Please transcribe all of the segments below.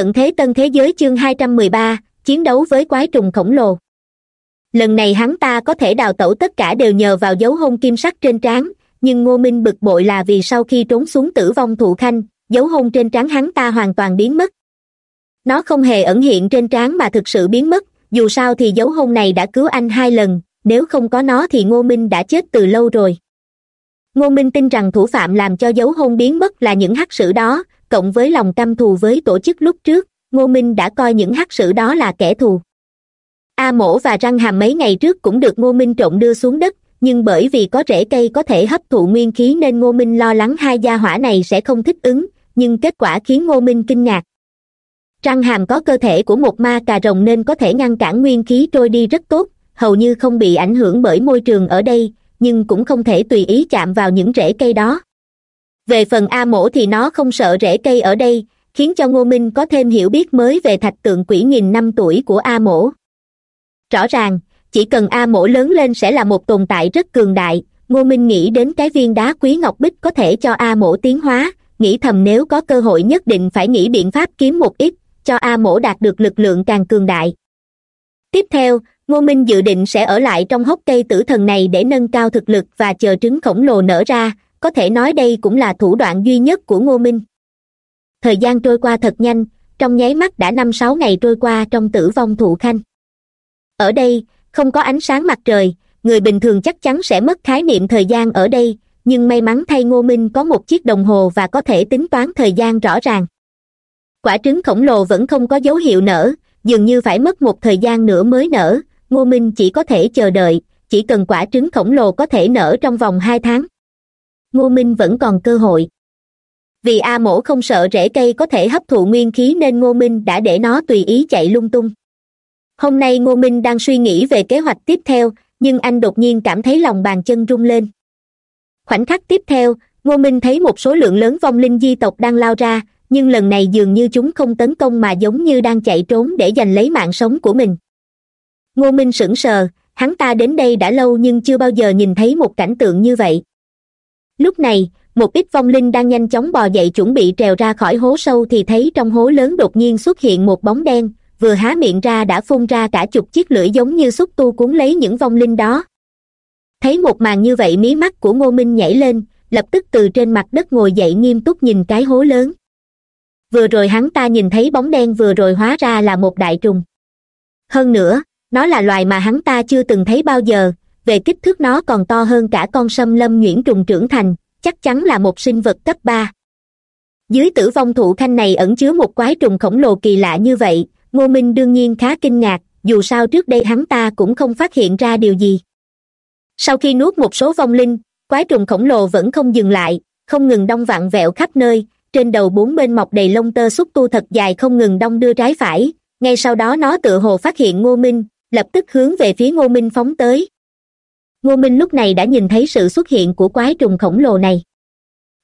tận thế tân thế giới chương hai trăm mười ba, chiến đấu với quái trùng khổng lồ. Lần này hắn ta có thể đào tẩu tất cả đều nhờ vào dấu hôn kim sắc trên trán, nhưng ngô minh bực bội là vì sau khi trốn xuống tử vong thụ khanh, dấu hôn trên trán hắn ta hoàn toàn biến mất. Nó không hề ẩn hiện trên trán mà thực sự biến mất, dù sao thì dấu hôn này đã cứu anh hai lần, nếu không có nó thì ngô minh đã chết từ lâu rồi. Ngô minh tin rằng thủ phạm làm cho dấu hôn biến mất là những hắc sử đó cộng với lòng căm thù với tổ chức lúc trước, ngô minh đã coi những hắc sử đó là kẻ thù. A mổ và răng hàm mấy ngày trước cũng được ngô minh trộn đưa xuống đất, nhưng bởi vì có rễ cây có thể hấp thụ nguyên khí nên ngô minh lo lắng hai gia hỏa này sẽ không thích ứng, nhưng kết quả khiến ngô minh kinh ngạc. Răng hàm có cơ thể của một ma cà rồng nên có thể ngăn cản nguyên khí trôi đi rất tốt, hầu như không bị ảnh hưởng bởi môi trường ở đây, nhưng cũng không thể tùy ý chạm vào những rễ cây đó về phần a mổ thì nó không sợ rễ cây ở đây, khiến cho ngô minh có thêm hiểu biết mới về thạch tượng quỷ nghìn năm tuổi của a mổ. Rõ ràng, chỉ cần a mổ lớn lên sẽ là một tồn tại rất cường đại, ngô minh nghĩ đến cái viên đá quý ngọc bích có thể cho a mổ tiến hóa, nghĩ thầm nếu có cơ hội nhất định phải nghĩ biện pháp kiếm một ít, cho a mổ đạt được lực lượng càng cường đại. Tiếp theo, ngô minh dự định sẽ ở lại trong hốc cây tử thần này để nâng cao thực lực và chờ trứng khổng lồ nở ra có thể nói đây cũng là thủ đoạn duy nhất của ngô minh. Thời gian trôi qua thật nhanh, trong nháy mắt đã năm sáu ngày trôi qua trong tử vong thụ khanh. Ở đây, không có ánh sáng mặt trời, người bình thường chắc chắn sẽ mất khái niệm thời gian ở đây, nhưng may mắn thay ngô minh có một chiếc đồng hồ và có thể tính toán thời gian rõ ràng. Quả trứng khổng lồ vẫn không có dấu hiệu nở, dường như phải mất một thời gian nữa mới nở, ngô minh chỉ có thể chờ đợi, chỉ cần quả trứng khổng lồ có thể nở trong vòng hai tháng ngô minh vẫn còn cơ hội. Vì a mổ không sợ rễ cây có thể hấp thụ nguyên khí nên ngô minh đã để nó tùy ý chạy lung tung. Hôm nay ngô minh đang suy nghĩ về kế hoạch tiếp theo, nhưng anh đột nhiên cảm thấy lòng bàn chân rung lên. Khoảnh khắc tiếp theo, ngô minh thấy một số lượng lớn vong linh di tộc đang lao ra, nhưng lần này dường như chúng không tấn công mà giống như đang chạy trốn để giành lấy mạng sống của mình. Ngô minh sững sờ, hắn ta đến đây đã lâu nhưng chưa bao giờ nhìn thấy một cảnh tượng như vậy lúc này, một ít vong linh đang nhanh chóng bò dậy chuẩn bị trèo ra khỏi hố sâu thì thấy trong hố lớn đột nhiên xuất hiện một bóng đen, vừa há miệng ra đã phun ra cả chục chiếc lưỡi giống như xúc tu cuốn lấy những vong linh đó. Thấy một màn như vậy mí mắt của ngô minh nhảy lên, lập tức từ trên mặt đất ngồi dậy nghiêm túc nhìn cái hố lớn. Vừa rồi hắn ta nhìn thấy bóng đen vừa rồi hóa ra là một đại trùng. Hơn nữa, nó là loài mà hắn ta chưa từng thấy bao giờ về kích thước nó còn to hơn cả con sâm lâm nhuyễn trùng trưởng thành, chắc chắn là một sinh vật cấp ba. Dưới tử vong thụ khanh này ẩn chứa một quái trùng khổng lồ kỳ lạ như vậy, ngô minh đương nhiên khá kinh ngạc, dù sao trước đây hắn ta cũng không phát hiện ra điều gì. Sau khi nuốt một số vong linh, quái trùng khổng lồ vẫn không dừng lại, không ngừng đong vặn vẹo khắp nơi, trên đầu bốn bên mọc đầy lông tơ xúc tu thật dài không ngừng đong đưa trái phải, ngay sau đó nó tự hồ phát hiện ngô minh, lập tức hướng về phía ngô minh phóng tới ngô minh lúc này đã nhìn thấy sự xuất hiện của quái trùng khổng lồ này.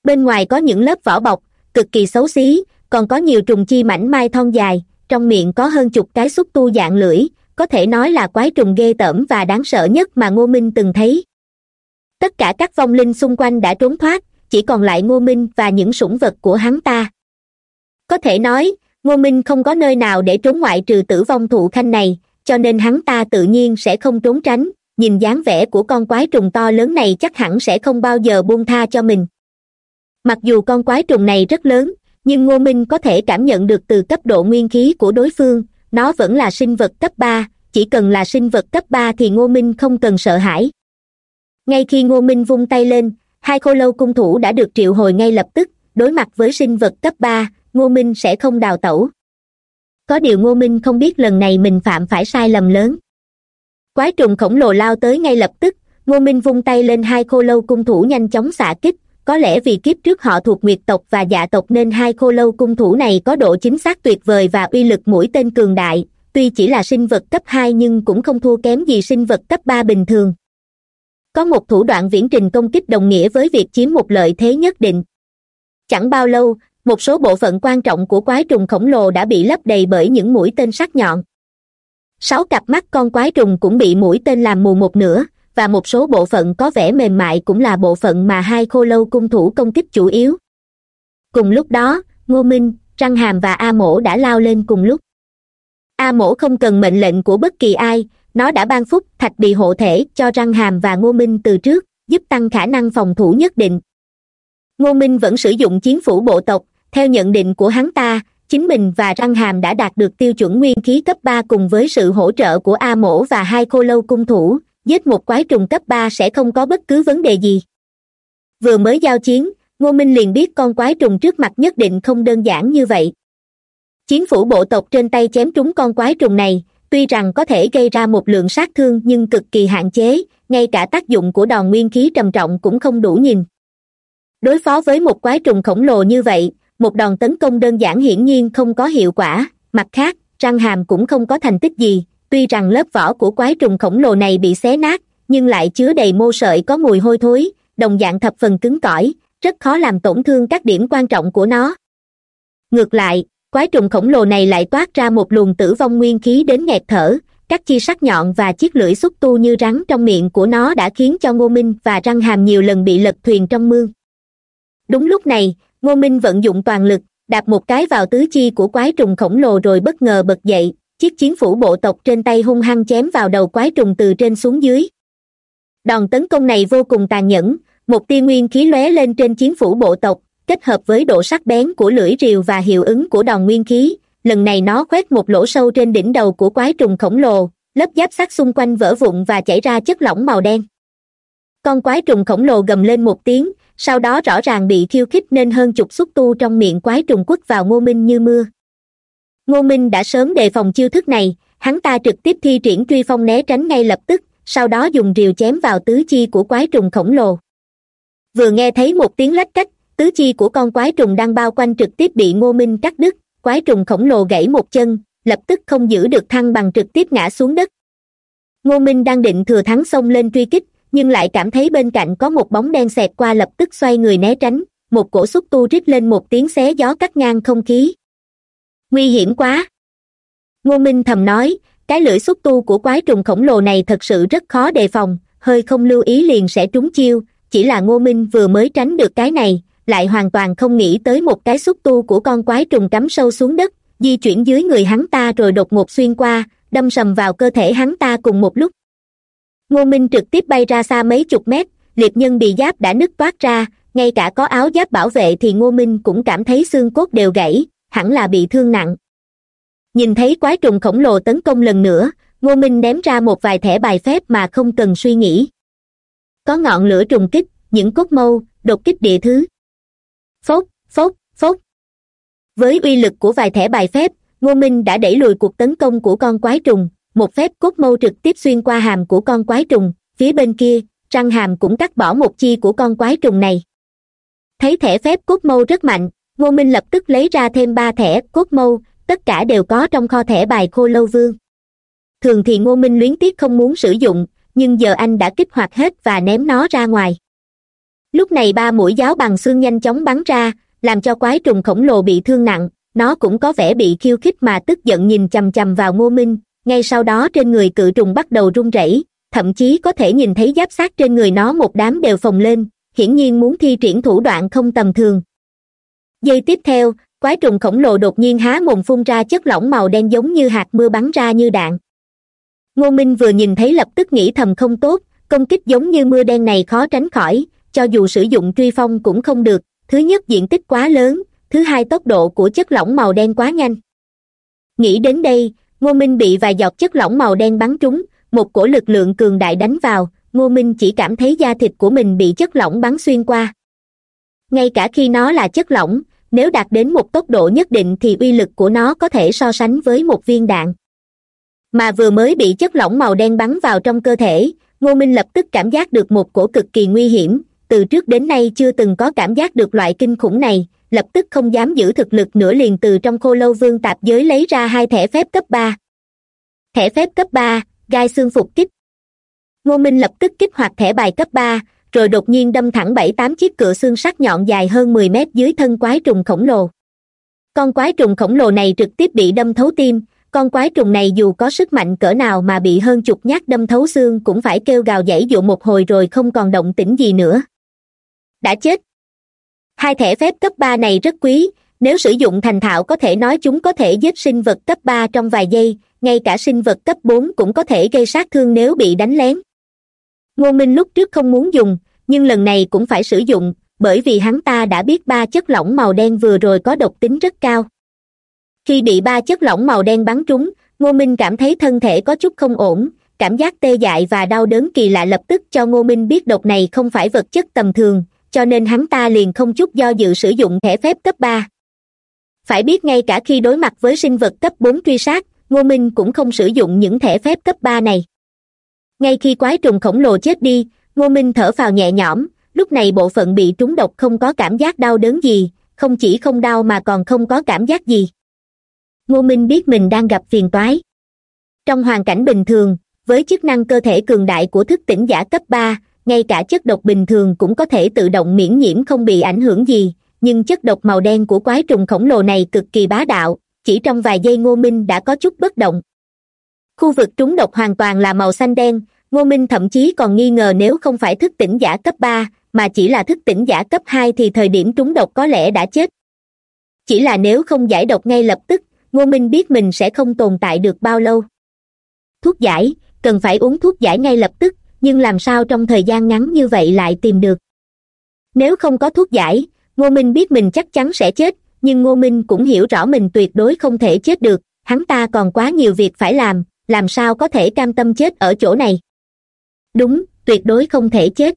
Bên ngoài có những lớp vỏ bọc, cực kỳ xấu xí, còn có nhiều trùng chi mảnh mai thon dài, trong miệng có hơn chục cái xúc tu dạng lưỡi, có thể nói là quái trùng ghê tởm và đáng sợ nhất mà ngô minh từng thấy. Tất cả các vong linh xung quanh đã trốn thoát, chỉ còn lại ngô minh và những sủng vật của hắn ta. Có thể nói, ngô minh không có nơi nào để trốn ngoại trừ tử vong thụ khanh này, cho nên hắn ta tự nhiên sẽ không trốn tránh nhìn dáng vẻ của con quái trùng to lớn này chắc hẳn sẽ không bao giờ buông tha cho mình. Mặc dù con quái trùng này rất lớn, nhưng ngô minh có thể cảm nhận được từ cấp độ nguyên khí của đối phương, nó vẫn là sinh vật cấp ba, chỉ cần là sinh vật cấp ba thì ngô minh không cần sợ hãi. Ngay khi ngô minh vung tay lên, hai khô lâu cung thủ đã được triệu hồi ngay lập tức, đối mặt với sinh vật cấp ba, ngô minh sẽ không đào tẩu. Có điều ngô minh không biết lần này mình phạm phải sai lầm lớn quái trùng khổng lồ lao tới ngay lập tức, ngô minh vung tay lên hai khô lâu cung thủ nhanh chóng xạ kích, có lẽ vì kiếp trước họ thuộc nguyệt tộc và dạ tộc nên hai khô lâu cung thủ này có độ chính xác tuyệt vời và uy lực mũi tên cường đại, tuy chỉ là sinh vật cấp hai nhưng cũng không thua kém gì sinh vật cấp ba bình thường. Có một thủ đoạn viễn trình công kích đồng nghĩa với việc chiếm một lợi thế nhất định. Chẳng bao lâu, một số bộ phận quan trọng của quái trùng khổng lồ đã bị lấp đầy bởi những mũi tên sắc nhọn sáu cặp mắt con quái trùng cũng bị mũi tên làm mù một nửa, và một số bộ phận có vẻ mềm mại cũng là bộ phận mà hai khô lâu cung thủ công kích chủ yếu. Cùng lúc đó, ngô minh răng hàm và a mổ đã lao lên cùng lúc. A mổ không cần mệnh lệnh của bất kỳ ai, nó đã ban phúc thạch bị hộ thể cho răng hàm và ngô minh từ trước, giúp tăng khả năng phòng thủ nhất định. Ngô minh vẫn sử dụng chiến phủ bộ tộc, theo nhận định của hắn ta chính mình và răng hàm đã đạt được tiêu chuẩn nguyên khí cấp ba cùng với sự hỗ trợ của a mổ và hai khô lâu cung thủ, giết một quái trùng cấp ba sẽ không có bất cứ vấn đề gì. Vừa mới giao chiến, ngô minh liền biết con quái trùng trước mặt nhất định không đơn giản như vậy. Chiến phủ bộ tộc trên tay chém trúng con quái trùng này, tuy rằng có thể gây ra một lượng sát thương nhưng cực kỳ hạn chế, ngay cả tác dụng của đòn nguyên khí trầm trọng cũng không đủ nhìn. Đối phó với một quái trùng khổng lồ như vậy một đòn tấn công đơn giản hiển nhiên không có hiệu quả. Mặt khác, răng hàm cũng không có thành tích gì. Tuy rằng lớp vỏ của quái trùng khổng lồ này bị xé nát, nhưng lại chứa đầy mô sợi có mùi hôi thối, đồng dạng thập phần cứng cỏi, rất khó làm tổn thương các điểm quan trọng của nó. Ngược lại, quái trùng khổng lồ này lại toát ra một luồng tử vong nguyên khí đến nghẹt thở. Các chi sắc nhọn và chiếc lưỡi xúc tu như rắn trong miệng của nó đã khiến cho ngô minh và răng hàm nhiều lần bị lật thuyền trong mương. Đúng lúc này ngô minh vận dụng toàn lực, đạp một cái vào tứ chi của quái trùng khổng lồ rồi bất ngờ bật dậy, chiếc chiến phủ bộ tộc trên tay hung hăng chém vào đầu quái trùng từ trên xuống dưới. Đòn tấn công này vô cùng tàn nhẫn, một tia nguyên khí lóe lên trên chiến phủ bộ tộc, kết hợp với độ sắc bén của lưỡi rìu và hiệu ứng của đòn nguyên khí, lần này nó khoét một lỗ sâu trên đỉnh đầu của quái trùng khổng lồ lớp giáp sắt xung quanh vỡ vụn và chảy ra chất lỏng màu đen. Con quái trùng khổng lồ gầm lên một tiếng sau đó rõ ràng bị khiêu khích nên hơn chục xúc tu trong miệng quái trùng quất vào ngô minh như mưa. Ngô minh đã sớm đề phòng chiêu thức này, hắn ta trực tiếp thi triển truy phong né tránh ngay lập tức, sau đó dùng rìu chém vào tứ chi của quái trùng khổng lồ. Vừa nghe thấy một tiếng lách cách, tứ chi của con quái trùng đang bao quanh trực tiếp bị ngô minh cắt đứt, quái trùng khổng lồ gãy một chân, lập tức không giữ được thăng bằng trực tiếp ngã xuống đất. Ngô minh đang định thừa thắng xông lên truy kích nhưng lại cảm thấy bên cạnh có một bóng đen xẹt qua lập tức xoay người né tránh, một cổ xúc tu rít lên một tiếng xé gió cắt ngang không khí. Nguy hiểm quá. Ngô minh thầm nói, cái lưỡi xúc tu của quái trùng khổng lồ này thật sự rất khó đề phòng, hơi không lưu ý liền sẽ trúng chiêu, chỉ là ngô minh vừa mới tránh được cái này, lại hoàn toàn không nghĩ tới một cái xúc tu của con quái trùng cắm sâu xuống đất, di chuyển dưới người hắn ta rồi đột ngột xuyên qua, đâm sầm vào cơ thể hắn ta cùng một lúc ngô minh trực tiếp bay ra xa mấy chục mét liệt nhân bị giáp đã nứt toát ra, ngay cả có áo giáp bảo vệ thì ngô minh cũng cảm thấy xương cốt đều gãy, hẳn là bị thương nặng. Nhìn thấy quái trùng khổng lồ tấn công lần nữa, ngô minh ném ra một vài thẻ bài phép mà không cần suy nghĩ. Có ngọn lửa trùng kích, những cốt mâu, đột kích địa thứ. Phốc phốc phốc. với uy lực của vài thẻ bài phép, ngô minh đã đẩy lùi cuộc tấn công của con quái trùng một phép cốt mâu trực tiếp xuyên qua hàm của con quái trùng, phía bên kia, răng hàm cũng cắt bỏ một chi của con quái trùng này. Thấy thẻ phép cốt mâu rất mạnh, ngô minh lập tức lấy ra thêm ba thẻ cốt mâu, tất cả đều có trong kho thẻ bài khô lâu vương. Thường thì ngô minh luyến tiếc không muốn sử dụng, nhưng giờ anh đã kích hoạt hết và ném nó ra ngoài. Lúc này ba mũi giáo bằng xương nhanh chóng bắn ra, làm cho quái trùng khổng lồ bị thương nặng, nó cũng có vẻ bị khiêu khích mà tức giận nhìn chằm chằm vào ngô minh ngay sau đó trên người cự trùng bắt đầu run rẩy, thậm chí có thể nhìn thấy giáp sát trên người nó một đám đều phồng lên, hiển nhiên muốn thi triển thủ đoạn không tầm thường. Giây tiếp theo, quái trùng khổng lồ đột nhiên há mồm phun ra chất lỏng màu đen giống như hạt mưa bắn ra như đạn. Ngô minh vừa nhìn thấy lập tức nghĩ thầm không tốt, công kích giống như mưa đen này khó tránh khỏi, cho dù sử dụng truy phong cũng không được, thứ nhất diện tích quá lớn, thứ hai tốc độ của chất lỏng màu đen quá nhanh. Nghĩ đến đây ngô minh bị vài giọt chất lỏng màu đen bắn trúng, một cổ lực lượng cường đại đánh vào, ngô minh chỉ cảm thấy da thịt của mình bị chất lỏng bắn xuyên qua. Ngay cả khi nó là chất lỏng, nếu đạt đến một tốc độ nhất định thì uy lực của nó có thể so sánh với một viên đạn. Mà vừa mới bị chất lỏng màu đen bắn vào trong cơ thể, ngô minh lập tức cảm giác được một cổ cực kỳ nguy hiểm, từ trước đến nay chưa từng có cảm giác được loại kinh khủng này lập tức không dám giữ thực lực nữa liền từ trong khô lâu vương tạp giới lấy ra hai thẻ phép cấp ba. Thẻ phép cấp ba, gai xương phục kích. Ngô minh lập tức kích hoạt thẻ bài cấp ba, rồi đột nhiên đâm thẳng bảy tám chiếc cửa xương sắc nhọn dài hơn mười mét dưới thân quái trùng khổng lồ. Con quái trùng khổng lồ này trực tiếp bị đâm thấu tim, con quái trùng này dù có sức mạnh cỡ nào mà bị hơn chục nhát đâm thấu xương cũng phải kêu gào dãy dụ một hồi rồi không còn động tĩnh gì nữa. Đã chết hai thẻ phép cấp ba này rất quý. Nếu sử dụng thành thạo có thể nói chúng có thể giết sinh vật cấp ba trong vài giây, ngay cả sinh vật cấp bốn cũng có thể gây sát thương nếu bị đánh lén. Ngô minh lúc trước không muốn dùng, nhưng lần này cũng phải sử dụng, bởi vì hắn ta đã biết ba chất lỏng màu đen vừa rồi có độc tính rất cao. Khi bị ba chất lỏng màu đen bắn trúng, ngô minh cảm thấy thân thể có chút không ổn, cảm giác tê dại và đau đớn kỳ lạ lập tức cho ngô minh biết độc này không phải vật chất tầm thường cho nên hắn ta liền không chút do dự sử dụng thẻ phép cấp ba. Phải biết ngay cả khi đối mặt với sinh vật cấp bốn truy sát, ngô minh cũng không sử dụng những thẻ phép cấp ba này. Ngay khi quái trùng khổng lồ chết đi, ngô minh thở phào nhẹ nhõm, lúc này bộ phận bị trúng độc không có cảm giác đau đớn gì, không chỉ không đau mà còn không có cảm giác gì. Ngô minh biết mình đang gặp phiền toái. Trong hoàn cảnh bình thường, với chức năng cơ thể cường đại của thức tỉnh giả cấp ba ngay cả chất độc bình thường cũng có thể tự động miễn nhiễm không bị ảnh hưởng gì, nhưng chất độc màu đen của quái trùng khổng lồ này cực kỳ bá đạo, chỉ trong vài giây ngô minh đã có chút bất động. Khu vực trúng độc hoàn toàn là màu xanh đen, ngô minh thậm chí còn nghi ngờ nếu không phải thức tỉnh giả cấp ba, mà chỉ là thức tỉnh giả cấp hai thì thời điểm trúng độc có lẽ đã chết. Chỉ là nếu không giải độc ngay lập tức, ngô minh biết mình sẽ không tồn tại được bao lâu. Thuốc giải, cần phải uống thuốc giải ngay lập tức nhưng làm sao trong thời gian ngắn như vậy lại tìm được? Nếu không có thuốc giải, ngô minh biết mình chắc chắn sẽ chết, nhưng ngô minh cũng hiểu rõ mình tuyệt đối không thể chết được, hắn ta còn quá nhiều việc phải làm làm sao có thể cam tâm chết ở chỗ này? Đúng, tuyệt đối không thể chết.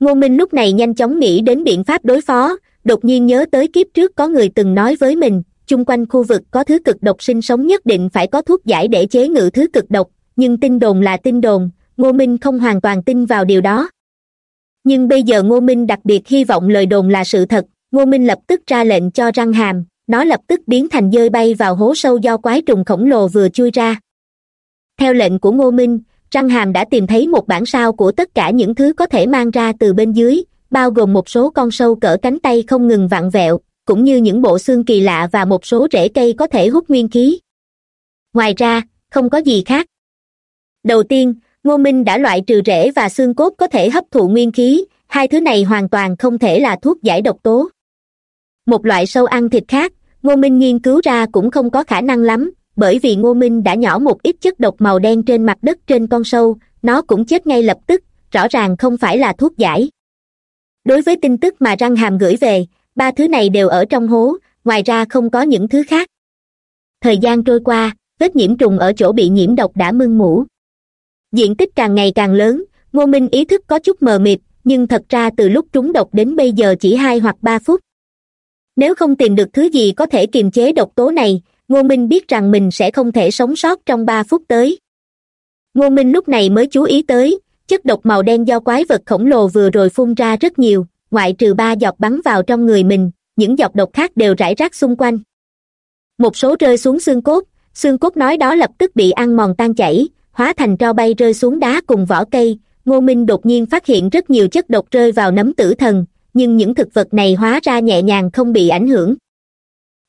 Ngô minh lúc này nhanh chóng nghĩ đến biện pháp đối phó, đột nhiên nhớ tới kiếp trước có người từng nói với mình, chung quanh khu vực có thứ cực độc sinh sống nhất định phải có thuốc giải để chế ngự thứ cực độc, nhưng tin đồn là tin đồn ngô minh không hoàn toàn tin vào điều đó. Nhưng bây giờ ngô minh đặc biệt hy vọng lời đồn là sự thật. Ngô minh lập tức ra lệnh cho răng hàm. Nó lập tức biến thành dơi bay vào hố sâu do quái trùng khổng lồ vừa chui ra. Theo lệnh của ngô minh, răng hàm đã tìm thấy một bản sao của tất cả những thứ có thể mang ra từ bên dưới, bao gồm một số con sâu cỡ cánh tay không ngừng vặn vẹo, cũng như những bộ xương kỳ lạ và một số rễ cây có thể hút nguyên khí. Ngoài ra, không có gì khác. Đầu tiên ngô minh đã loại trừ rễ và xương cốt có thể hấp thụ nguyên khí, hai thứ này hoàn toàn không thể là thuốc giải độc tố. Một loại sâu ăn thịt khác, ngô minh nghiên cứu ra cũng không có khả năng lắm, bởi vì ngô minh đã nhỏ một ít chất độc màu đen trên mặt đất trên con sâu, nó cũng chết ngay lập tức, rõ ràng không phải là thuốc giải. Đối với tin tức mà răng hàm gửi về, ba thứ này đều ở trong hố, ngoài ra không có những thứ khác. Thời gian trôi qua, vết nhiễm trùng ở chỗ bị nhiễm độc đã mưng mủ diện tích càng ngày càng lớn, ngô minh ý thức có chút mờ mịt, nhưng thật ra từ lúc trúng độc đến bây giờ chỉ hai hoặc ba phút. Nếu không tìm được thứ gì có thể kiềm chế độc tố này, ngô minh biết rằng mình sẽ không thể sống sót trong ba phút tới. Ngô minh lúc này mới chú ý tới, chất độc màu đen do quái vật khổng lồ vừa rồi phun ra rất nhiều, ngoại trừ ba giọt bắn vào trong người mình, những giọt độc khác đều rải rác xung quanh. Một số rơi xuống xương cốt xương cốt nói đó lập tức bị ăn mòn tan chảy hóa thành tro bay rơi xuống đá cùng vỏ cây, ngô minh đột nhiên phát hiện rất nhiều chất độc rơi vào nấm tử thần, nhưng những thực vật này hóa ra nhẹ nhàng không bị ảnh hưởng.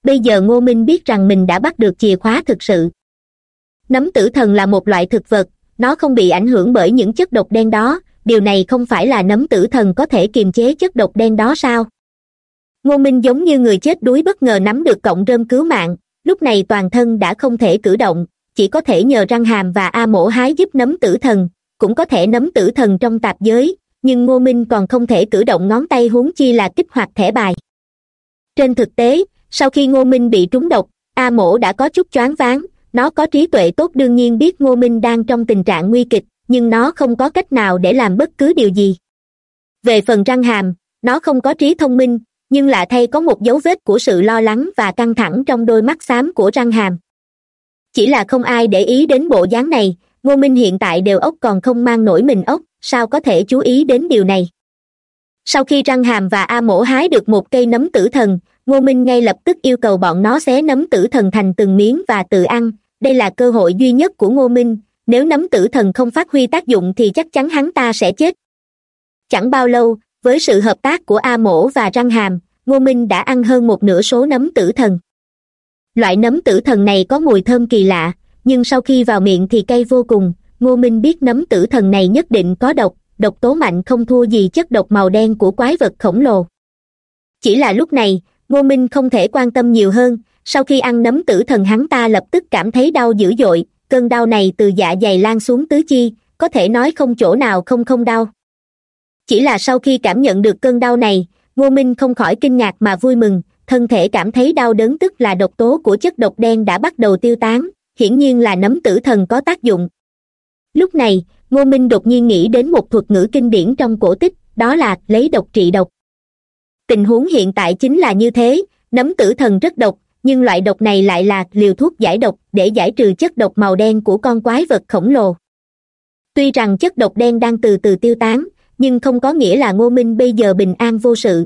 Bây giờ ngô minh biết rằng mình đã bắt được chìa khóa thực sự. Nấm tử thần là một loại thực vật, nó không bị ảnh hưởng bởi những chất độc đen đó, điều này không phải là nấm tử thần có thể kiềm chế chất độc đen đó sao? Ngô minh giống như người chết đuối bất ngờ nắm được cọng rơm cứu mạng, lúc này toàn thân đã không thể cử động chỉ có thể nhờ răng hàm và a mổ hái giúp nấm tử thần, cũng có thể nấm tử thần trong tạp giới, nhưng ngô minh còn không thể cử động ngón tay huống chi là kích hoạt thẻ bài. Trên thực tế, sau khi ngô minh bị trúng độc, a mổ đã có chút choáng váng, nó có trí tuệ tốt đương nhiên biết ngô minh đang trong tình trạng nguy kịch, nhưng nó không có cách nào để làm bất cứ điều gì. Về phần răng hàm, nó không có trí thông minh, nhưng lạ thay có một dấu vết của sự lo lắng và căng thẳng trong đôi mắt xám của răng hàm chỉ là không ai để ý đến bộ dáng này, ngô minh hiện tại đều ốc còn không mang nổi mình ốc, sao có thể chú ý đến điều này? Sau khi răng hàm và a mổ hái được một cây nấm tử thần, ngô minh ngay lập tức yêu cầu bọn nó xé nấm tử thần thành từng miếng và tự ăn. Đây là cơ hội duy nhất của ngô minh, nếu nấm tử thần không phát huy tác dụng thì chắc chắn hắn ta sẽ chết. Chẳng bao lâu, với sự hợp tác của a mổ và răng hàm, ngô minh đã ăn hơn một nửa số nấm tử thần loại nấm tử thần này có mùi thơm kỳ lạ, nhưng sau khi vào miệng thì cay vô cùng. Ngô minh biết nấm tử thần này nhất định có độc độc tố mạnh không thua gì chất độc màu đen của quái vật khổng lồ. Chỉ là lúc này, ngô minh không thể quan tâm nhiều hơn, sau khi ăn nấm tử thần hắn ta lập tức cảm thấy đau dữ dội, cơn đau này từ dạ dày lan xuống tứ chi, có thể nói không chỗ nào không không đau. Chỉ là sau khi cảm nhận được cơn đau này, ngô minh không khỏi kinh ngạc mà vui mừng thân thể cảm thấy đau đớn tức là độc tố của chất độc đen đã bắt đầu tiêu tán, hiển nhiên là nấm tử thần có tác dụng. Lúc này, ngô minh đột nhiên nghĩ đến một thuật ngữ kinh điển trong cổ tích, đó là lấy độc trị độc. Tình huống hiện tại chính là như thế, nấm tử thần rất độc, nhưng loại độc này lại là liều thuốc giải độc để giải trừ chất độc màu đen của con quái vật khổng lồ. Tuy rằng chất độc đen đang từ từ tiêu tán, nhưng không có nghĩa là ngô minh bây giờ bình an vô sự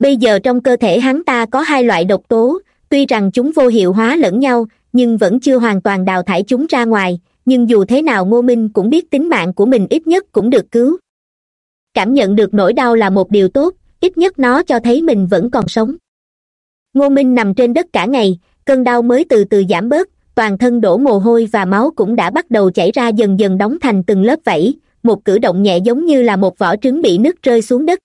bây giờ trong cơ thể hắn ta có hai loại độc tố, tuy rằng chúng vô hiệu hóa lẫn nhau, nhưng vẫn chưa hoàn toàn đào thải chúng ra ngoài, nhưng dù thế nào ngô minh cũng biết tính mạng của mình ít nhất cũng được cứu. Cảm nhận được nỗi đau là một điều tốt, ít nhất nó cho thấy mình vẫn còn sống. Ngô minh nằm trên đất cả ngày, cơn đau mới từ từ giảm bớt, toàn thân đổ mồ hôi và máu cũng đã bắt đầu chảy ra dần dần đóng thành từng lớp vẫy một cử động nhẹ giống như là một vỏ trứng bị nứt rơi xuống đất.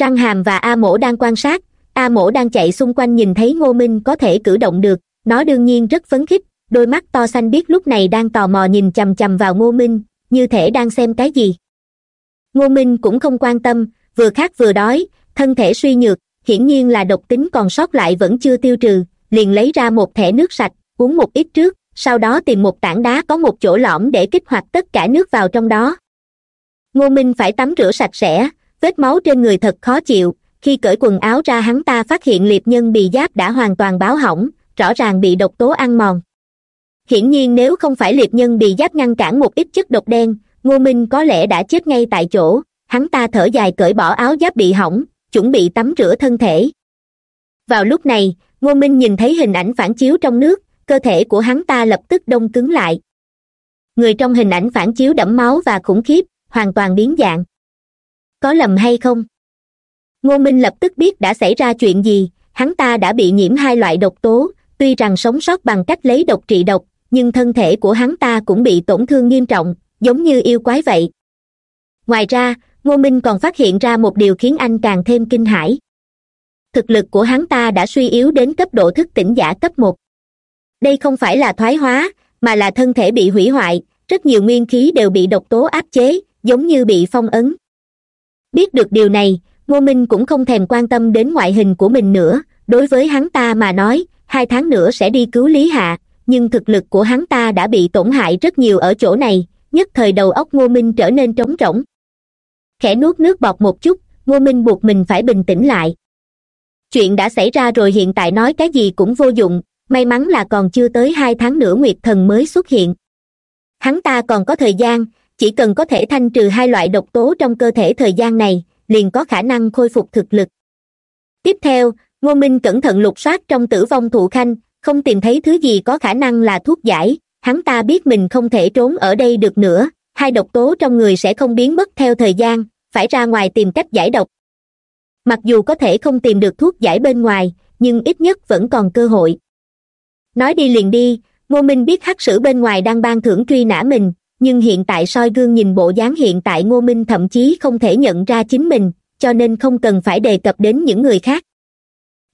Trang hàm và a mổ đang quan sát. A mổ đang chạy xung quanh nhìn thấy ngô minh có thể cử động được. Nó đương nhiên rất phấn khích. Đôi mắt to xanh biết lúc này đang tò mò nhìn chằm chằm vào ngô minh. Như thể đang xem cái gì? Ngô minh cũng không quan tâm. Vừa khát vừa đói. Thân thể suy nhược. Hiển nhiên là độc tính còn sót lại vẫn chưa tiêu trừ. Liền lấy ra một thẻ nước sạch, uống một ít trước. Sau đó tìm một tảng đá có một chỗ lõm để kích hoạt tất cả nước vào trong đó. Ngô minh phải tắm rửa sạch sẽ vết máu trên người thật khó chịu. Khi cởi quần áo ra hắn ta phát hiện liệp nhân bị giáp đã hoàn toàn báo hỏng, rõ ràng bị độc tố ăn mòn. Hiển nhiên nếu không phải liệp nhân bị giáp ngăn cản một ít chất độc đen, ngô minh có lẽ đã chết ngay tại chỗ. Hắn ta thở dài cởi bỏ áo giáp bị hỏng, chuẩn bị tắm rửa thân thể. Vào lúc này, ngô minh nhìn thấy hình ảnh phản chiếu trong nước, cơ thể của hắn ta lập tức đông cứng lại. Người trong hình ảnh phản chiếu đẫm máu và khủng khiếp, hoàn toàn biến dạng có lầm hay không? Ngô minh lập tức biết đã xảy ra chuyện gì, hắn ta đã bị nhiễm hai loại độc tố, tuy rằng sống sót bằng cách lấy độc trị độc, nhưng thân thể của hắn ta cũng bị tổn thương nghiêm trọng, giống như yêu quái vậy. Ngoài ra, ngô minh còn phát hiện ra một điều khiến anh càng thêm kinh hãi. Thực lực của hắn ta đã suy yếu đến cấp độ thức tỉnh giả cấp một. Đây không phải là thoái hóa, mà là thân thể bị hủy hoại, rất nhiều nguyên khí đều bị độc tố áp chế, giống như bị phong ấn biết được điều này, ngô minh cũng không thèm quan tâm đến ngoại hình của mình nữa. Đối với hắn ta mà nói, hai tháng nữa sẽ đi cứu lý hạ, nhưng thực lực của hắn ta đã bị tổn hại rất nhiều ở chỗ này, nhất thời đầu óc ngô minh trở nên trống rỗng. Khẽ nuốt nước bọt một chút, ngô minh buộc mình phải bình tĩnh lại. Chuyện đã xảy ra rồi hiện tại nói cái gì cũng vô dụng, may mắn là còn chưa tới hai tháng nữa nguyệt thần mới xuất hiện. Hắn ta còn có thời gian chỉ cần có thể thanh trừ hai loại độc tố trong cơ thể thời gian này, liền có khả năng khôi phục thực lực. Tiếp theo, ngô minh cẩn thận lục soát trong tử vong thụ khanh, không tìm thấy thứ gì có khả năng là thuốc giải. Hắn ta biết mình không thể trốn ở đây được nữa, hai độc tố trong người sẽ không biến mất theo thời gian, phải ra ngoài tìm cách giải độc. Mặc dù có thể không tìm được thuốc giải bên ngoài, nhưng ít nhất vẫn còn cơ hội. Nói đi liền đi, ngô minh biết hắc sử bên ngoài đang ban thưởng truy nã mình nhưng hiện tại soi gương nhìn bộ dáng hiện tại ngô minh thậm chí không thể nhận ra chính mình, cho nên không cần phải đề cập đến những người khác.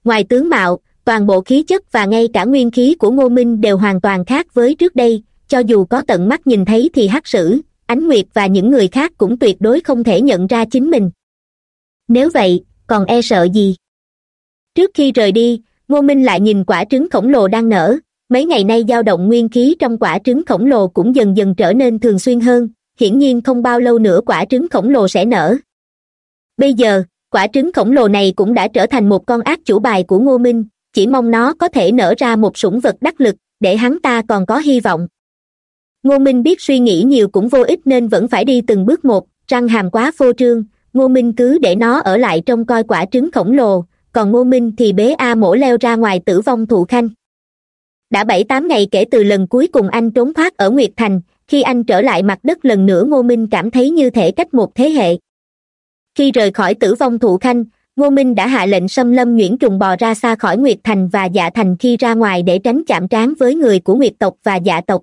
Ngoài tướng mạo, toàn bộ khí chất và ngay cả nguyên khí của ngô minh đều hoàn toàn khác với trước đây, cho dù có tận mắt nhìn thấy thì hắc sử, ánh nguyệt và những người khác cũng tuyệt đối không thể nhận ra chính mình. Nếu vậy, còn e sợ gì? Trước khi rời đi, ngô minh lại nhìn quả trứng khổng lồ đang nở mấy ngày nay dao động nguyên khí trong quả trứng khổng lồ cũng dần dần trở nên thường xuyên hơn, hiển nhiên không bao lâu nữa quả trứng khổng lồ sẽ nở. Bây giờ, quả trứng khổng lồ này cũng đã trở thành một con ác chủ bài của ngô minh, chỉ mong nó có thể nở ra một sủng vật đắc lực, để hắn ta còn có hy vọng. Ngô minh biết suy nghĩ nhiều cũng vô ích nên vẫn phải đi từng bước một, răng hàm quá phô trương, ngô minh cứ để nó ở lại trông coi quả trứng khổng lồ, còn ngô minh thì bế a mổ leo ra ngoài tử vong thụ khanh đã bảy tám ngày kể từ lần cuối cùng anh trốn thoát ở nguyệt thành, khi anh trở lại mặt đất lần nữa ngô minh cảm thấy như thể cách một thế hệ. Khi rời khỏi tử vong thụ khanh, ngô minh đã hạ lệnh xâm lâm nhuyễn trùng bò ra xa khỏi nguyệt thành và dạ thành khi ra ngoài để tránh chạm trán với người của nguyệt tộc và dạ tộc.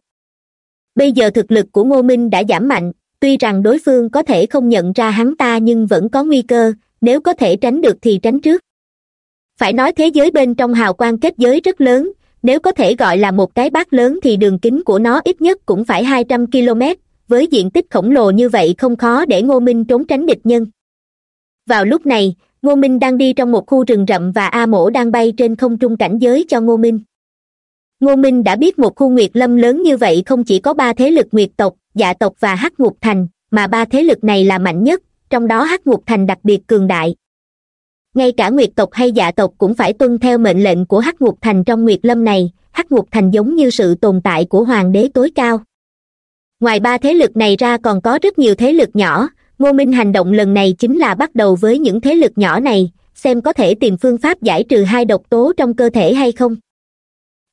Bây giờ thực lực của ngô minh đã giảm mạnh, tuy rằng đối phương có thể không nhận ra hắn ta nhưng vẫn có nguy cơ, nếu có thể tránh được thì tránh trước. Phải nói thế giới bên trong hào quang kết giới rất lớn nếu có thể gọi là một cái bát lớn thì đường kính của nó ít nhất cũng phải hai trăm km với diện tích khổng lồ như vậy không khó để ngô minh trốn tránh địch nhân. Vào lúc này, ngô minh đang đi trong một khu rừng rậm và a mổ đang bay trên không trung cảnh giới cho ngô minh. Ngô minh đã biết một khu nguyệt lâm lớn như vậy không chỉ có ba thế lực nguyệt tộc dạ tộc và hắc ngục thành, mà ba thế lực này là mạnh nhất, trong đó hắc ngục thành đặc biệt cường đại ngay cả nguyệt tộc hay dạ tộc cũng phải tuân theo mệnh lệnh của hắc ngục thành trong nguyệt lâm này. Hắc ngục thành giống như sự tồn tại của hoàng đế tối cao. Ngoài ba thế lực này ra còn có rất nhiều thế lực nhỏ. Ngô minh hành động lần này chính là bắt đầu với những thế lực nhỏ này, xem có thể tìm phương pháp giải trừ hai độc tố trong cơ thể hay không.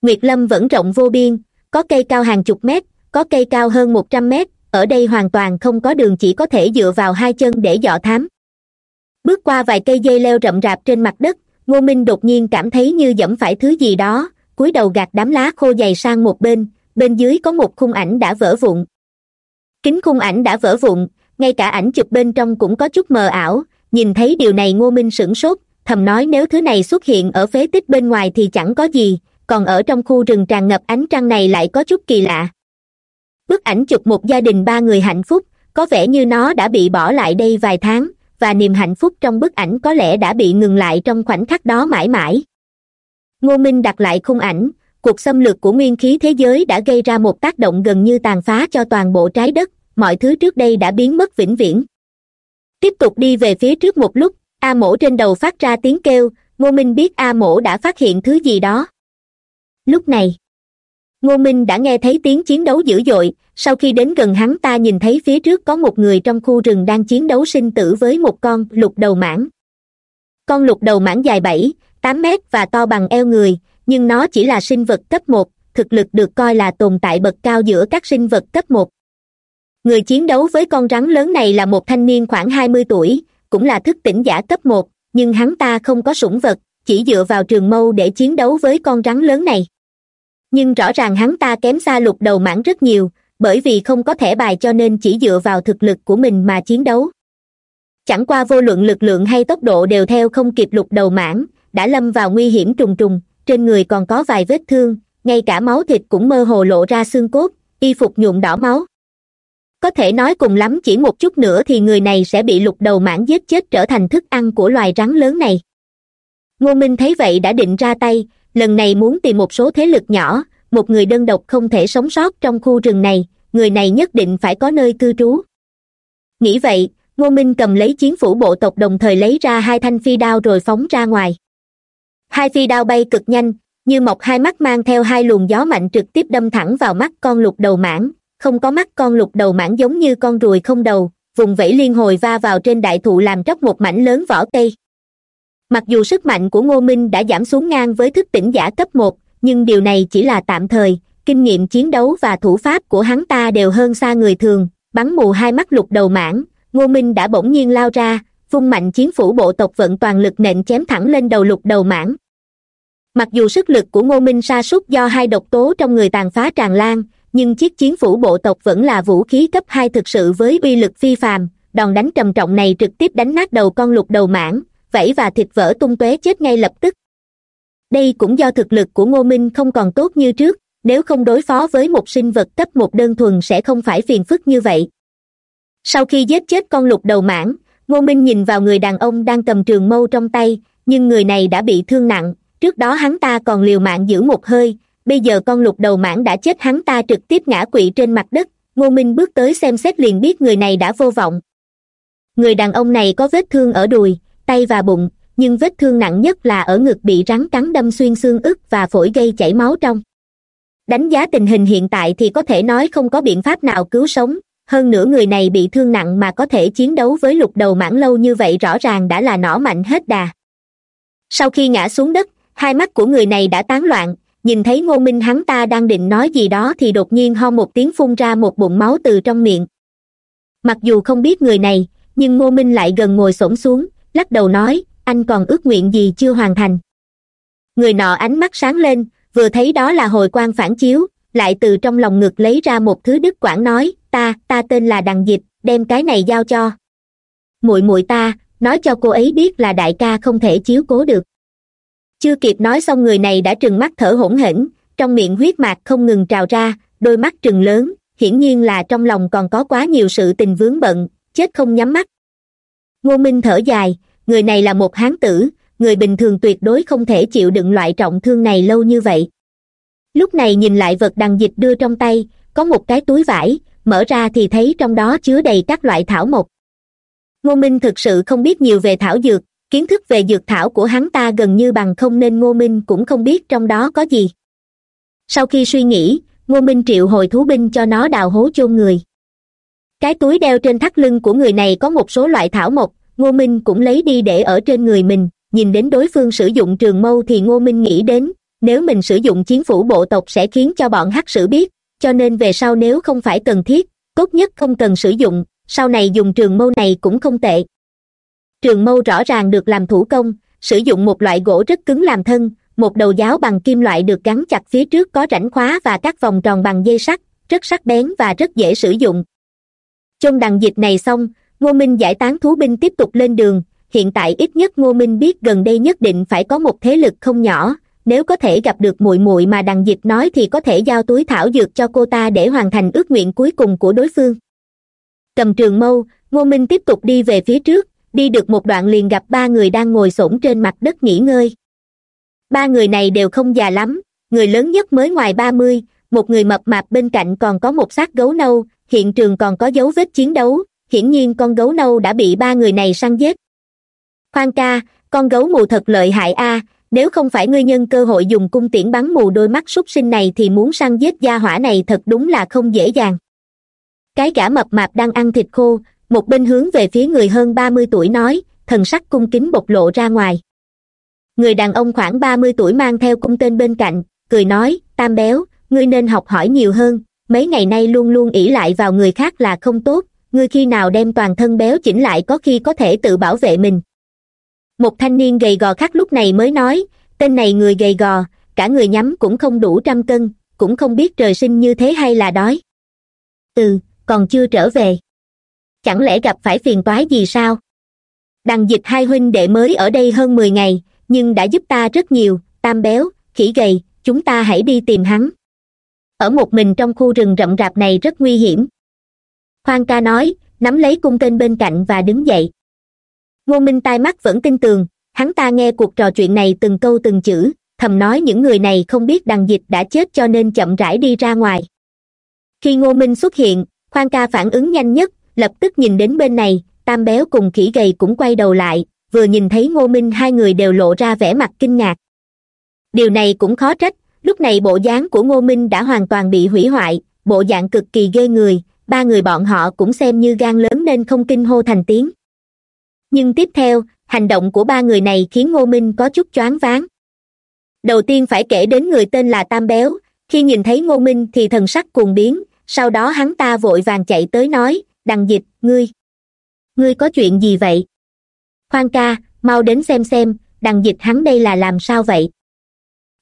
Nguyệt lâm vẫn rộng vô biên, có cây cao hàng chục mét, có cây cao hơn một trăm mét, ở đây hoàn toàn không có đường chỉ có thể dựa vào hai chân để dọ thám bước qua vài cây dây leo rậm rạp trên mặt đất, ngô minh đột nhiên cảm thấy như dẫm phải thứ gì đó, cúi đầu gạt đám lá khô dày sang một bên bên dưới có một khung ảnh đã vỡ vụn. Kính khung ảnh đã vỡ vụn, ngay cả ảnh chụp bên trong cũng có chút mờ ảo, nhìn thấy điều này ngô minh sửng sốt, thầm nói nếu thứ này xuất hiện ở phế tích bên ngoài thì chẳng có gì, còn ở trong khu rừng tràn ngập ánh trăng này lại có chút kỳ lạ. Bức ảnh chụp một gia đình ba người hạnh phúc, có vẻ như nó đã bị bỏ lại đây vài tháng và niềm hạnh phúc trong bức ảnh có lẽ đã bị ngừng lại trong khoảnh khắc đó mãi mãi. Ngô minh đặt lại khung ảnh, cuộc xâm lược của nguyên khí thế giới đã gây ra một tác động gần như tàn phá cho toàn bộ trái đất, mọi thứ trước đây đã biến mất vĩnh viễn. Tiếp tục đi về phía trước một lúc, a mổ trên đầu phát ra tiếng kêu, ngô minh biết a mổ đã phát hiện thứ gì đó. Lúc này ngô minh đã nghe thấy tiếng chiến đấu dữ dội. Sau khi đến gần hắn ta nhìn thấy phía trước có một người trong khu rừng đang chiến đấu sinh tử với một con lục đầu mãng. Con lục đầu mãng dài bảy, tám mét và to bằng eo người, nhưng nó chỉ là sinh vật cấp một, thực lực được coi là tồn tại bậc cao giữa các sinh vật cấp một. Người chiến đấu với con rắn lớn này là một thanh niên khoảng hai mươi tuổi, cũng là thức tỉnh giả cấp một, nhưng hắn ta không có sủng vật, chỉ dựa vào trường mâu để chiến đấu với con rắn lớn này nhưng rõ ràng hắn ta kém xa lục đầu mãn rất nhiều, bởi vì không có thẻ bài cho nên chỉ dựa vào thực lực của mình mà chiến đấu. Chẳng qua vô luận lực lượng hay tốc độ đều theo không kịp lục đầu mãn, đã lâm vào nguy hiểm trùng trùng, trên người còn có vài vết thương, ngay cả máu thịt cũng mơ hồ lộ ra xương cốt, y phục nhuộm đỏ máu. Có thể nói cùng lắm chỉ một chút nữa thì người này sẽ bị lục đầu mãn giết chết trở thành thức ăn của loài rắn lớn này. Ngô minh thấy vậy đã định ra tay lần này muốn tìm một số thế lực nhỏ, một người đơn độc không thể sống sót trong khu rừng này, người này nhất định phải có nơi cư trú. Nghĩ vậy, ngô minh cầm lấy chiến phủ bộ tộc đồng thời lấy ra hai thanh phi đao rồi phóng ra ngoài. Hai phi đao bay cực nhanh, như mọc hai mắt mang theo hai luồng gió mạnh trực tiếp đâm thẳng vào mắt con lục đầu mãn không có mắt con lục đầu mãn giống như con ruồi không đầu, vùng vẫy liên hồi va vào trên đại thụ làm tróc một mảnh lớn vỏ cây mặc dù sức mạnh của ngô minh đã giảm xuống ngang với thức tỉnh giả cấp một, nhưng điều này chỉ là tạm thời. Kinh nghiệm chiến đấu và thủ pháp của hắn ta đều hơn xa người thường. Bắn mù hai mắt lục đầu mãn, ngô minh đã bỗng nhiên lao ra, vung mạnh chiến phủ bộ tộc vận toàn lực nện chém thẳng lên đầu lục đầu mãn. Mặc dù sức lực của ngô minh sa sút do hai độc tố trong người tàn phá tràn lan, nhưng chiếc chiến phủ bộ tộc vẫn là vũ khí cấp hai thực sự với uy lực phi phàm. Đòn đánh trầm trọng này trực tiếp đánh nát đầu con lục đầu mãn vẫy và thịt vỡ tung tóe chết ngay lập tức. Đây cũng do thực lực của ngô minh không còn tốt như trước, nếu không đối phó với một sinh vật cấp một đơn thuần sẽ không phải phiền phức như vậy. Sau khi giết chết con lục đầu mãn ngô minh nhìn vào người đàn ông đang cầm trường mâu trong tay, nhưng người này đã bị thương nặng, trước đó hắn ta còn liều mạng giữ một hơi, bây giờ con lục đầu mãn đã chết hắn ta trực tiếp ngã quỵ trên mặt đất, ngô minh bước tới xem xét liền biết người này đã vô vọng. Người đàn ông này có vết thương ở đùi tay và bụng, nhưng vết thương nặng nhất là ở ngực bị rắn cắn đâm xuyên xương ức và phổi gây chảy máu trong. Đánh giá tình hình hiện tại thì có thể nói không có biện pháp nào cứu sống, hơn nữa người này bị thương nặng mà có thể chiến đấu với lục đầu mãn lâu như vậy rõ ràng đã là nỏ mạnh hết đà. Sau khi ngã xuống đất, hai mắt của người này đã tán loạn, nhìn thấy ngô minh hắn ta đang định nói gì đó thì đột nhiên ho một tiếng phun ra một bụng máu từ trong miệng. Mặc dù không biết người này, nhưng ngô minh lại gần ngồi xổm xuống lắc đầu nói, anh còn ước nguyện gì chưa hoàn thành? Người nọ ánh mắt sáng lên, vừa thấy đó là hồi quan phản chiếu, lại từ trong lòng ngực lấy ra một thứ đức quảng nói, ta ta tên là đằng dịch, đem cái này giao cho. Muội muội ta, nói cho cô ấy biết là đại ca không thể chiếu cố được. Chưa kịp nói xong người này đã trừng mắt thở hổn hển, trong miệng huyết mạc không ngừng trào ra, đôi mắt trừng lớn, hiển nhiên là trong lòng còn có quá nhiều sự tình vướng bận, chết không nhắm mắt ngô minh thở dài, người này là một hán tử, người bình thường tuyệt đối không thể chịu đựng loại trọng thương này lâu như vậy. Lúc này nhìn lại vật đằng dịch đưa trong tay, có một cái túi vải, mở ra thì thấy trong đó chứa đầy các loại thảo mộc. Ngô minh thực sự không biết nhiều về thảo dược, kiến thức về dược thảo của hắn ta gần như bằng không nên ngô minh cũng không biết trong đó có gì. Sau khi suy nghĩ, ngô minh triệu hồi thú binh cho nó đào hố chôn người cái túi đeo trên thắt lưng của người này có một số loại thảo mộc, ngô minh cũng lấy đi để ở trên người mình. Nhìn đến đối phương sử dụng trường mâu thì ngô minh nghĩ đến, nếu mình sử dụng chiến phủ bộ tộc sẽ khiến cho bọn hắc sử biết, cho nên về sau nếu không phải cần thiết, tốt nhất không cần sử dụng, sau này dùng trường mâu này cũng không tệ. Trường mâu rõ ràng được làm thủ công, sử dụng một loại gỗ rất cứng làm thân, một đầu giáo bằng kim loại được gắn chặt phía trước có rãnh khóa và các vòng tròn bằng dây sắt, rất sắc bén và rất dễ sử dụng trong đằng dịch này xong, ngô minh giải tán thú binh tiếp tục lên đường. Hiện tại ít nhất ngô minh biết gần đây nhất định phải có một thế lực không nhỏ. Nếu có thể gặp được muội muội mà đằng dịch nói thì có thể giao túi thảo dược cho cô ta để hoàn thành ước nguyện cuối cùng của đối phương. Cầm trường mâu, ngô minh tiếp tục đi về phía trước. Đi được một đoạn liền gặp ba người đang ngồi s trên mặt đất nghỉ ngơi. Ba người này đều không già lắm. Người lớn nhất mới ngoài ba mươi, một người mập mạp bên cạnh còn có một xác gấu nâu hiện trường còn có dấu vết chiến đấu, hiển nhiên con gấu nâu đã bị ba người này săn giết. Khoan ca, con gấu mù thật lợi hại a, nếu không phải ngươi nhân cơ hội dùng cung tiễn bắn mù đôi mắt súc sinh này thì muốn săn giết gia hỏa này thật đúng là không dễ dàng. Cái gã mập mạp đang ăn thịt khô, một bên hướng về phía người hơn ba mươi tuổi nói, thần sắc cung kính bộc lộ ra ngoài. Người đàn ông khoảng ba mươi tuổi mang theo cung tên bên cạnh, cười nói, tam béo, ngươi nên học hỏi nhiều hơn mấy ngày nay luôn luôn ỷ lại vào người khác là không tốt, ngươi khi nào đem toàn thân béo chỉnh lại có khi có thể tự bảo vệ mình. Một thanh niên gầy gò khác lúc này mới nói, tên này người gầy gò, cả người nhắm cũng không đủ trăm cân, cũng không biết trời sinh như thế hay là đói. Ừ còn chưa trở về. Chẳng lẽ gặp phải phiền toái gì sao? Đằng dịch hai huynh đệ mới ở đây hơn mười ngày, nhưng đã giúp ta rất nhiều, tam béo, khỉ gầy, chúng ta hãy đi tìm hắn ở một mình trong khu rừng rậm rạp này rất nguy hiểm. Khoan ca nói, nắm lấy cung tên bên cạnh và đứng dậy. Ngô minh tai mắt vẫn tin tường, hắn ta nghe cuộc trò chuyện này từng câu từng chữ, thầm nói những người này không biết đằng dịch đã chết cho nên chậm rãi đi ra ngoài. Khi ngô minh xuất hiện khoan ca phản ứng nhanh nhất, lập tức nhìn đến bên này, tam béo cùng khỉ gầy cũng quay đầu lại, vừa nhìn thấy ngô minh hai người đều lộ ra vẻ mặt kinh ngạc. Điều này cũng khó trách lúc này bộ dáng của ngô minh đã hoàn toàn bị hủy hoại, bộ dạng cực kỳ ghê người, ba người bọn họ cũng xem như gan lớn nên không kinh hô thành tiếng. Nhưng tiếp theo, hành động của ba người này khiến ngô minh có chút choáng váng. Đầu tiên phải kể đến người tên là tam béo, khi nhìn thấy ngô minh thì thần sắc cuồng biến, sau đó hắn ta vội vàng chạy tới nói, đằng dịch, ngươi ngươi có chuyện gì vậy? Khoan ca, mau đến xem xem, đằng dịch hắn đây là làm sao vậy?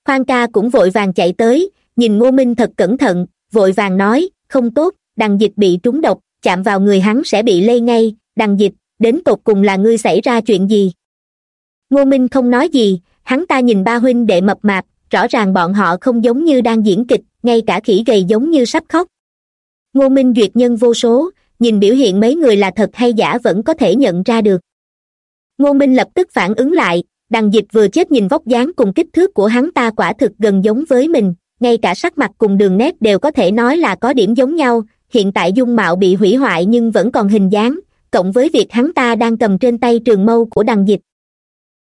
Khoan ca cũng vội vàng chạy tới, nhìn ngô minh thật cẩn thận, vội vàng nói, không tốt, đằng dịch bị trúng độc, chạm vào người hắn sẽ bị lây ngay, đằng dịch, đến tột cùng là ngươi xảy ra chuyện gì? Ngô minh không nói gì, hắn ta nhìn ba huynh đệ mập mạp, rõ ràng bọn họ không giống như đang diễn kịch, ngay cả khỉ gầy giống như sắp khóc. Ngô minh duyệt nhân vô số, nhìn biểu hiện mấy người là thật hay giả vẫn có thể nhận ra được. Ngô minh lập tức phản ứng lại đằng dịch vừa chết nhìn vóc dáng cùng kích thước của hắn ta quả thực gần giống với mình, ngay cả sắc mặt cùng đường nét đều có thể nói là có điểm giống nhau, hiện tại dung mạo bị hủy hoại nhưng vẫn còn hình dáng, cộng với việc hắn ta đang cầm trên tay trường mâu của đằng dịch.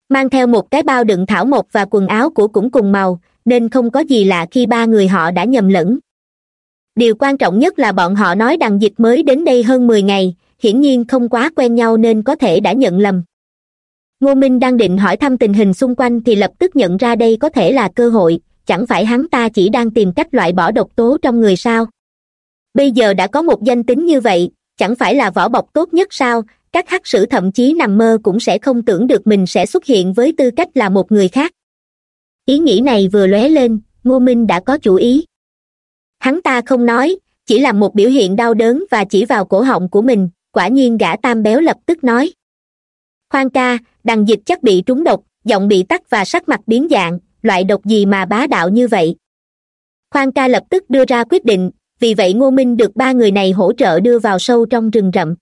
Mang theo một cái bao đựng thảo mộc và quần áo của cũng cùng màu, nên không có gì lạ khi ba người họ đã nhầm lẫn. Điều quan trọng nhất là bọn họ nói đằng dịch mới đến đây hơn mười ngày, hiển nhiên không quá quen nhau nên có thể đã nhận lầm ngô minh đang định hỏi thăm tình hình xung quanh thì lập tức nhận ra đây có thể là cơ hội, chẳng phải hắn ta chỉ đang tìm cách loại bỏ độc tố trong người sao? Bây giờ đã có một danh tính như vậy, chẳng phải là vỏ bọc tốt nhất sao? Các hắc sử thậm chí nằm mơ cũng sẽ không tưởng được mình sẽ xuất hiện với tư cách là một người khác. Ý nghĩ này vừa lóe lên, ngô minh đã có chủ ý. Hắn ta không nói, chỉ làm một biểu hiện đau đớn và chỉ vào cổ họng của mình, quả nhiên gã tam béo lập tức nói. Khoan ca đằng dịch chắc bị trúng độc, giọng bị tắt và sắc mặt biến dạng, loại độc gì mà bá đạo như vậy? Khoan ca lập tức đưa ra quyết định, vì vậy ngô minh được ba người này hỗ trợ đưa vào sâu trong rừng rậm.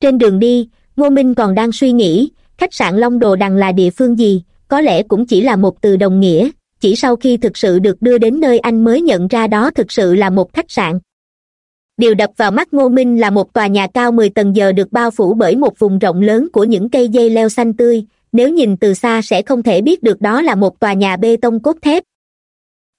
Trên đường đi, ngô minh còn đang suy nghĩ, khách sạn long đồ đằng là địa phương gì, có lẽ cũng chỉ là một từ đồng nghĩa, chỉ sau khi thực sự được đưa đến nơi anh mới nhận ra đó thực sự là một khách sạn điều đập vào mắt ngô minh là một tòa nhà cao mười tầng giờ được bao phủ bởi một vùng rộng lớn của những cây dây leo xanh tươi. Nếu nhìn từ xa sẽ không thể biết được đó là một tòa nhà bê tông cốt thép.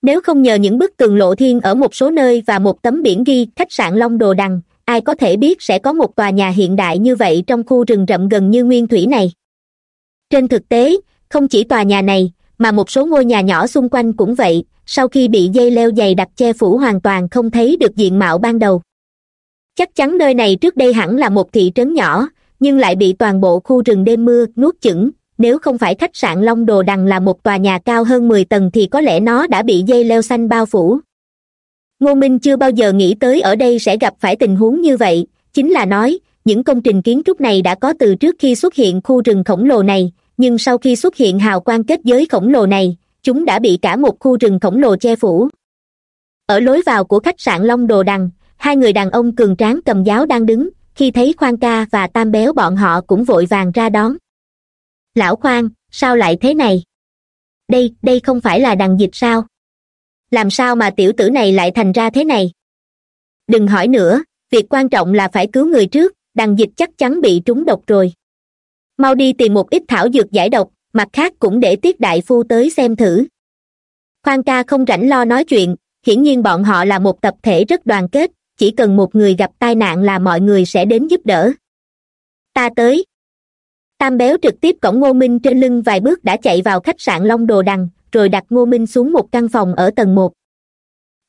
Nếu không nhờ những bức tường lộ thiên ở một số nơi và một tấm biển ghi khách sạn long đồ đằng, ai có thể biết sẽ có một tòa nhà hiện đại như vậy trong khu rừng rậm gần như nguyên thủy này. Trên thực tế, không chỉ tòa nhà này, mà một số ngôi nhà nhỏ xung quanh cũng vậy. Sau khi bị dây leo dày đặc che phủ hoàn toàn không thấy được diện mạo ban đầu chắc chắn nơi này trước đây hẳn là một thị trấn nhỏ, nhưng lại bị toàn bộ khu rừng đêm mưa, nuốt chửng. Nếu không phải khách sạn long đồ đằng là một tòa nhà cao hơn mười tầng thì có lẽ nó đã bị dây leo xanh bao phủ. Ngô minh chưa bao giờ nghĩ tới ở đây sẽ gặp phải tình huống như vậy, chính là nói, những công trình kiến trúc này đã có từ trước khi xuất hiện khu rừng khổng lồ này, nhưng sau khi xuất hiện hào quang kết giới khổng lồ này, chúng đã bị cả một khu rừng khổng lồ che phủ. Ở lối vào của khách sạn long đồ đằng hai người đàn ông cường tráng cầm giáo đang đứng, khi thấy khoan ca và tam béo bọn họ cũng vội vàng ra đón. Lão khoan, sao lại thế này? Đây đây không phải là đằng dịch sao? Làm sao mà tiểu tử này lại thành ra thế này? Đừng hỏi nữa, việc quan trọng là phải cứu người trước đằng dịch chắc chắn bị trúng độc rồi. Mau đi tìm một ít thảo dược giải độc, mặt khác cũng để tiết đại phu tới xem thử. Khoan ca không rảnh lo nói chuyện, hiển nhiên bọn họ là một tập thể rất đoàn kết chỉ cần một người gặp tai nạn là mọi người sẽ đến giúp đỡ. Ta tới. Tam béo trực tiếp cổng ngô minh trên lưng vài bước đã chạy vào khách sạn long đồ đằng, rồi đặt ngô minh xuống một căn phòng ở tầng một.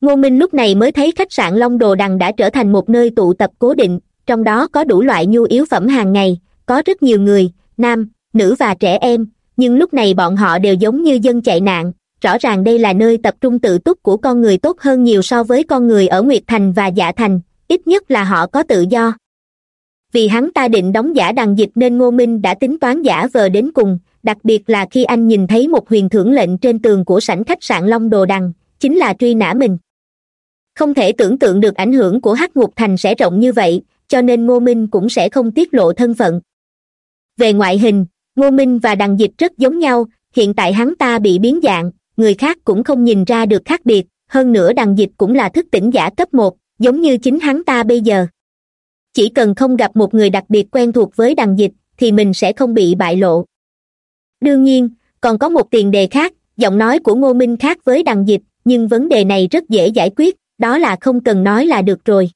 Ngô minh lúc này mới thấy khách sạn long đồ đằng đã trở thành một nơi tụ tập cố định, trong đó có đủ loại nhu yếu phẩm hàng ngày, có rất nhiều người, nam, nữ và trẻ em, nhưng lúc này bọn họ đều giống như dân chạy nạn rõ ràng đây là nơi tập trung tự túc của con người tốt hơn nhiều so với con người ở nguyệt thành và dạ thành, ít nhất là họ có tự do. Vì hắn ta định đóng giả đằng dịch nên ngô minh đã tính toán giả vờ đến cùng, đặc biệt là khi anh nhìn thấy một huyền thưởng lệnh trên tường của sảnh khách sạn long đồ đằng, chính là truy nã mình. Không thể tưởng tượng được ảnh hưởng của hắc ngục thành sẽ rộng như vậy, cho nên ngô minh cũng sẽ không tiết lộ thân phận. Về ngoại hình, ngô minh và đằng dịch rất giống nhau, hiện tại hắn ta bị biến dạng người khác cũng không nhìn ra được khác biệt, hơn nữa đằng dịch cũng là thức tỉnh giả cấp một, giống như chính hắn ta bây giờ. Chỉ cần không gặp một người đặc biệt quen thuộc với đằng dịch, thì mình sẽ không bị bại lộ. Đương nhiên, còn có một tiền đề khác, giọng nói của ngô minh khác với đằng dịch, nhưng vấn đề này rất dễ giải quyết, đó là không cần nói là được rồi.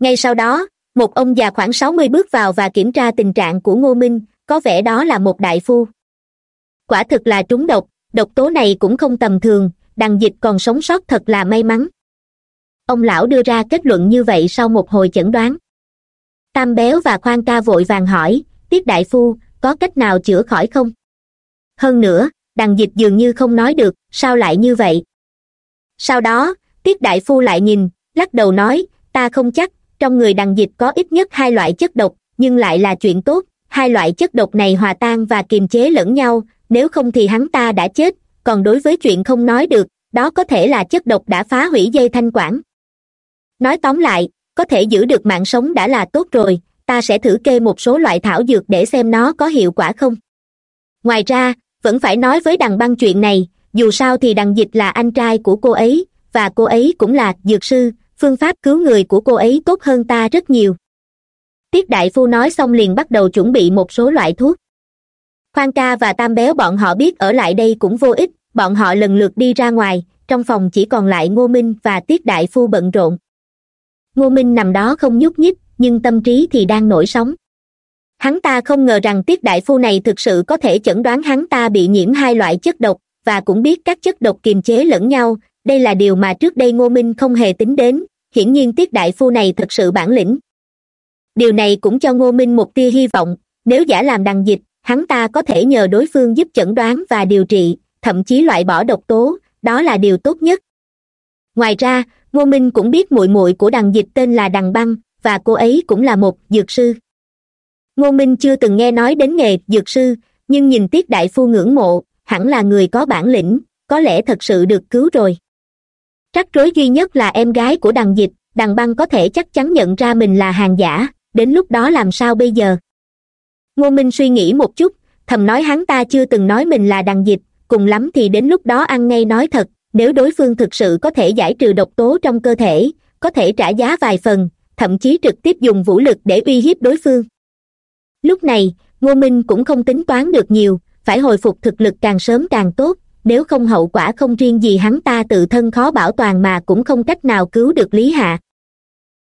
Ngay sau đó, một ông già khoảng sáu mươi bước vào và kiểm tra tình trạng của ngô minh, có vẻ đó là một đại phu. Quả thực là trúng độc độc tố này cũng không tầm thường, đằng dịch còn sống sót thật là may mắn. Ông lão đưa ra kết luận như vậy sau một hồi chẩn đoán. Tam béo và khoan ca vội vàng hỏi, tiết đại phu, có cách nào chữa khỏi không? Hơn nữa, đằng dịch dường như không nói được, sao lại như vậy? Sau đó, tiết đại phu lại nhìn, lắc đầu nói, ta không chắc, trong người đằng dịch có ít nhất hai loại chất độc, nhưng lại là chuyện tốt, hai loại chất độc này hòa tan và kiềm chế lẫn nhau nếu không thì hắn ta đã chết, còn đối với chuyện không nói được, đó có thể là chất độc đã phá hủy dây thanh quản. Nói tóm lại, có thể giữ được mạng sống đã là tốt rồi, ta sẽ thử kê một số loại thảo dược để xem nó có hiệu quả không. Ngoài ra, vẫn phải nói với đằng băng chuyện này, dù sao thì đằng dịch là anh trai của cô ấy, và cô ấy cũng là dược sư, phương pháp cứu người của cô ấy tốt hơn ta rất nhiều. Tiết đại phu nói xong liền bắt đầu chuẩn bị một số loại thuốc khoan ca và tam béo bọn họ biết ở lại đây cũng vô ích, bọn họ lần lượt đi ra ngoài, trong phòng chỉ còn lại ngô minh và tiết đại phu bận rộn. Ngô minh nằm đó không nhúc nhích, nhưng tâm trí thì đang nổi sóng. Hắn ta không ngờ rằng tiết đại phu này thực sự có thể chẩn đoán hắn ta bị nhiễm hai loại chất độc, và cũng biết các chất độc kiềm chế lẫn nhau. Đây là điều mà trước đây ngô minh không hề tính đến. Hiển nhiên tiết đại phu này thật sự bản lĩnh. Điều này cũng cho ngô minh một tia hy vọng. Nếu giả làm đằng dịch hắn ta có thể nhờ đối phương giúp chẩn đoán và điều trị, thậm chí loại bỏ độc tố, đó là điều tốt nhất. Ngoài ra, ngô minh cũng biết muội muội của đằng dịch tên là đằng băng, và cô ấy cũng là một dược sư. Ngô minh chưa từng nghe nói đến nghề dược sư, nhưng nhìn tiết đại phu ngưỡng mộ, hẳn là người có bản lĩnh, có lẽ thật sự được cứu rồi. Rắc rối duy nhất là em gái của đằng dịch, đằng băng có thể chắc chắn nhận ra mình là hàng giả, đến lúc đó làm sao bây giờ? Ngô minh suy nghĩ một chút, thầm nói hắn ta chưa từng nói mình là đằng dịch cùng lắm thì đến lúc đó ăn ngay nói thật, nếu đối phương thực sự có thể giải trừ độc tố trong cơ thể, có thể trả giá vài phần, thậm chí trực tiếp dùng vũ lực để uy hiếp đối phương. Lúc này, ngô minh cũng không tính toán được nhiều, phải hồi phục thực lực càng sớm càng tốt, nếu không hậu quả không riêng gì hắn ta tự thân khó bảo toàn mà cũng không cách nào cứu được lý hạ.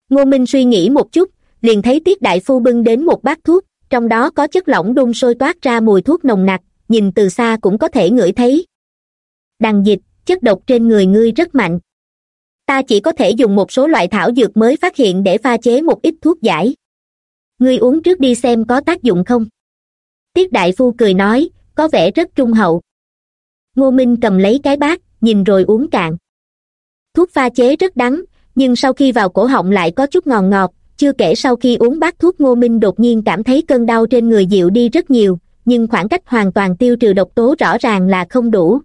Ngô minh suy nghĩ một chút, liền thấy tiết đại phu bưng đến một bát thuốc trong đó có chất lỏng đun sôi toát ra mùi thuốc nồng nặc, nhìn từ xa cũng có thể ngửi thấy. Đằng dịch, chất độc trên người ngươi rất mạnh. Ta chỉ có thể dùng một số loại thảo dược mới phát hiện để pha chế một ít thuốc giải. Ngươi uống trước đi xem có tác dụng không? Tiết đại phu cười nói, có vẻ rất trung hậu. Ngô minh cầm lấy cái bát, nhìn rồi uống cạn. Thuốc pha chế rất đắng, nhưng sau khi vào cổ họng lại có chút ngọt ngọt chưa kể sau khi uống bát thuốc ngô minh đột nhiên cảm thấy cơn đau trên người dịu đi rất nhiều, nhưng khoảng cách hoàn toàn tiêu trừ độc tố rõ ràng là không đủ.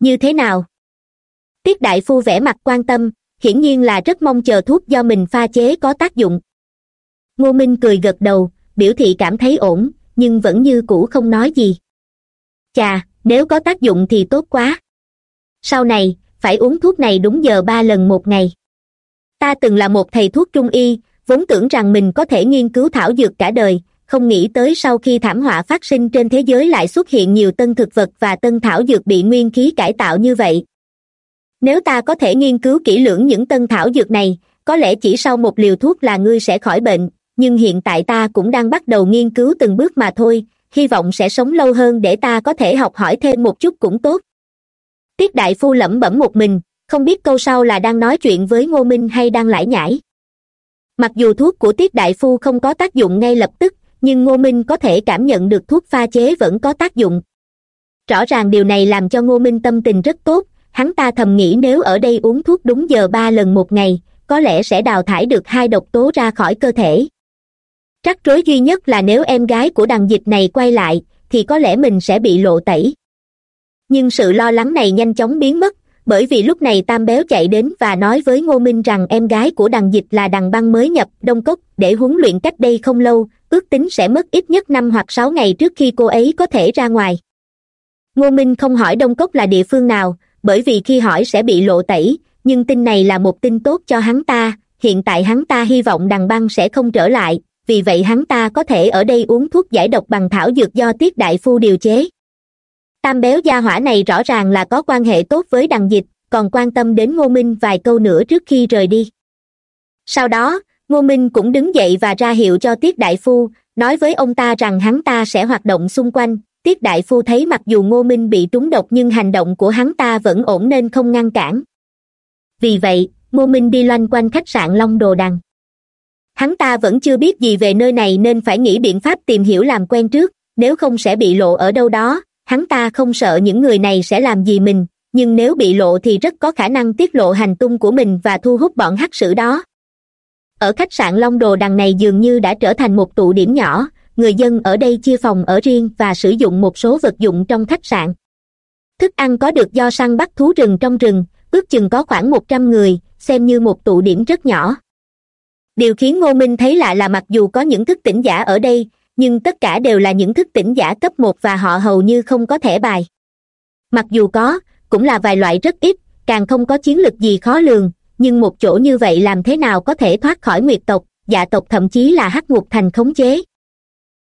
Như thế nào? Tiết đại phu vẻ mặt quan tâm, hiển nhiên là rất mong chờ thuốc do mình pha chế có tác dụng. Ngô minh cười gật đầu, biểu thị cảm thấy ổn, nhưng vẫn như cũ không nói gì. Chà, nếu có tác dụng thì tốt quá. Sau này, phải uống thuốc này đúng giờ ba lần một ngày ta từng là một thầy thuốc trung y, vốn tưởng rằng mình có thể nghiên cứu thảo dược cả đời, không nghĩ tới sau khi thảm họa phát sinh trên thế giới lại xuất hiện nhiều tân thực vật và tân thảo dược bị nguyên khí cải tạo như vậy. Nếu ta có thể nghiên cứu kỹ lưỡng những tân thảo dược này, có lẽ chỉ sau một liều thuốc là ngươi sẽ khỏi bệnh, nhưng hiện tại ta cũng đang bắt đầu nghiên cứu từng bước mà thôi, hy vọng sẽ sống lâu hơn để ta có thể học hỏi thêm một chút cũng tốt. Tiết đại phu lẩm bẩm một mình không biết câu sau là đang nói chuyện với ngô minh hay đang lải nhải. Mặc dù thuốc của tiết đại phu không có tác dụng ngay lập tức, nhưng ngô minh có thể cảm nhận được thuốc pha chế vẫn có tác dụng. Rõ ràng điều này làm cho ngô minh tâm tình rất tốt, hắn ta thầm nghĩ nếu ở đây uống thuốc đúng giờ ba lần một ngày, có lẽ sẽ đào thải được hai độc tố ra khỏi cơ thể. Rắc rối duy nhất là nếu em gái của đằng dịch này quay lại, thì có lẽ mình sẽ bị lộ tẩy. Nhưng sự lo lắng này nhanh chóng biến mất bởi vì lúc này tam béo chạy đến và nói với ngô minh rằng em gái của đằng dịch là đằng băng mới nhập đông cốc, để huấn luyện cách đây không lâu, ước tính sẽ mất ít nhất năm hoặc sáu ngày trước khi cô ấy có thể ra ngoài. Ngô minh không hỏi đông cốc là địa phương nào, bởi vì khi hỏi sẽ bị lộ tẩy, nhưng tin này là một tin tốt cho hắn ta, hiện tại hắn ta hy vọng đằng băng sẽ không trở lại, vì vậy hắn ta có thể ở đây uống thuốc giải độc bằng thảo dược do tiết đại phu điều chế tam béo gia hỏa này rõ ràng là có quan hệ tốt với đằng dịch, còn quan tâm đến ngô minh vài câu nữa trước khi rời đi. Sau đó, ngô minh cũng đứng dậy và ra hiệu cho tiết đại phu, nói với ông ta rằng hắn ta sẽ hoạt động xung quanh. Tiết đại phu thấy mặc dù ngô minh bị trúng độc nhưng hành động của hắn ta vẫn ổn nên không ngăn cản. Vì vậy, ngô minh đi loanh quanh khách sạn long đồ đằng. Hắn ta vẫn chưa biết gì về nơi này nên phải nghĩ biện pháp tìm hiểu làm quen trước, nếu không sẽ bị lộ ở đâu đó hắn ta không sợ những người này sẽ làm gì mình, nhưng nếu bị lộ thì rất có khả năng tiết lộ hành tung của mình và thu hút bọn hắc sử đó. Ở khách sạn long đồ đằng này dường như đã trở thành một tụ điểm nhỏ, người dân ở đây chia phòng ở riêng và sử dụng một số vật dụng trong khách sạn. Thức ăn có được do săn bắt thú rừng trong rừng, ước chừng có khoảng một trăm người, xem như một tụ điểm rất nhỏ. Điều khiến ngô minh thấy lạ là mặc dù có những thức tỉnh giả ở đây nhưng tất cả đều là những thức tỉnh giả cấp một và họ hầu như không có thẻ bài. Mặc dù có, cũng là vài loại rất ít, càng không có chiến lược gì khó lường, nhưng một chỗ như vậy làm thế nào có thể thoát khỏi nguyệt tộc dạ tộc thậm chí là hắc ngục thành khống chế?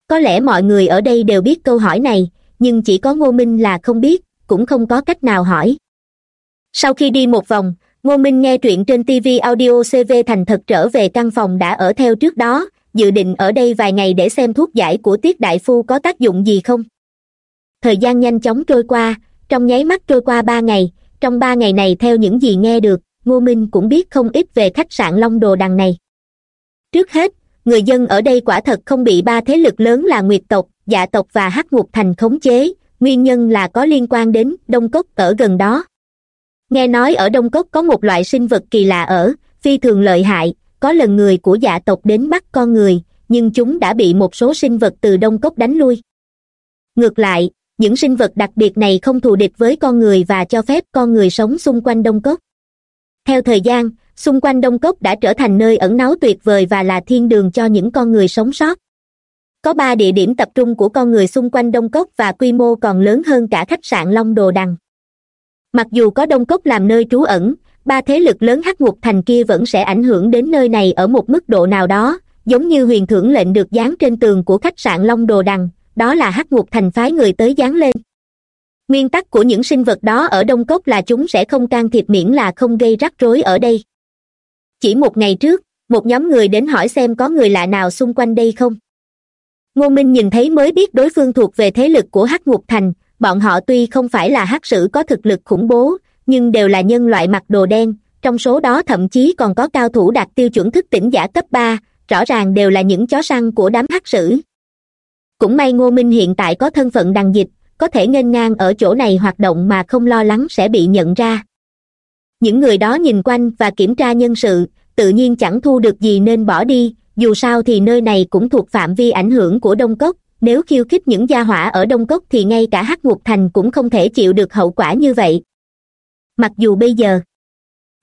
Có lẽ mọi người ở đây đều biết câu hỏi này, nhưng chỉ có ngô minh là không biết, cũng không có cách nào hỏi. Sau khi đi một vòng, ngô minh nghe truyện trên tv audio cv thành thật trở về căn phòng đã ở theo trước đó dự định ở đây vài ngày để xem thuốc giải của tiết đại phu có tác dụng gì không? Thời gian nhanh chóng trôi qua, trong nháy mắt trôi qua ba ngày, trong ba ngày này theo những gì nghe được, ngô minh cũng biết không ít về khách sạn long đồ đằng này. Trước hết, người dân ở đây quả thật không bị ba thế lực lớn là nguyệt tộc dạ tộc và hắc ngục thành khống chế, nguyên nhân là có liên quan đến đông cốc ở gần đó. Nghe nói ở đông cốc có một loại sinh vật kỳ lạ ở, phi thường lợi hại có lần người của dạ tộc đến bắt con người, nhưng chúng đã bị một số sinh vật từ đông cốc đánh lui. Ngược lại, những sinh vật đặc biệt này không thù địch với con người và cho phép con người sống xung quanh đông cốc. Theo thời gian, xung quanh đông cốc đã trở thành nơi ẩn náu tuyệt vời và là thiên đường cho những con người sống sót. Có ba địa điểm tập trung của con người xung quanh đông cốc và quy mô còn lớn hơn cả khách sạn long đồ đằng. Mặc dù có đông cốc làm nơi trú ẩn ba thế lực lớn hắc ngục thành kia vẫn sẽ ảnh hưởng đến nơi này ở một mức độ nào đó, giống như huyền thưởng lệnh được dán trên tường của khách sạn long đồ đằng, đó là hắc ngục thành phái người tới dán lên. Nguyên tắc của những sinh vật đó ở đông cốc là chúng sẽ không can thiệp miễn là không gây rắc rối ở đây. Chỉ một ngày trước, một nhóm người đến hỏi xem có người lạ nào xung quanh đây không. Ngô minh nhìn thấy mới biết đối phương thuộc về thế lực của hắc ngục thành, bọn họ tuy không phải là hắc sử có thực lực khủng bố nhưng đều là nhân loại mặc đồ đen, trong số đó thậm chí còn có cao thủ đạt tiêu chuẩn thức tỉnh giả cấp ba, rõ ràng đều là những chó săn của đám hắc sử. Cũng may ngô minh hiện tại có thân phận đằng dịch, có thể nghênh ngang ở chỗ này hoạt động mà không lo lắng sẽ bị nhận ra. Những người đó nhìn quanh và kiểm tra nhân sự, tự nhiên chẳng thu được gì nên bỏ đi, dù sao thì nơi này cũng thuộc phạm vi ảnh hưởng của đông cốc, nếu khiêu khích những gia hỏa ở đông cốc thì ngay cả hắc ngục thành cũng không thể chịu được hậu quả như vậy mặc dù bây giờ,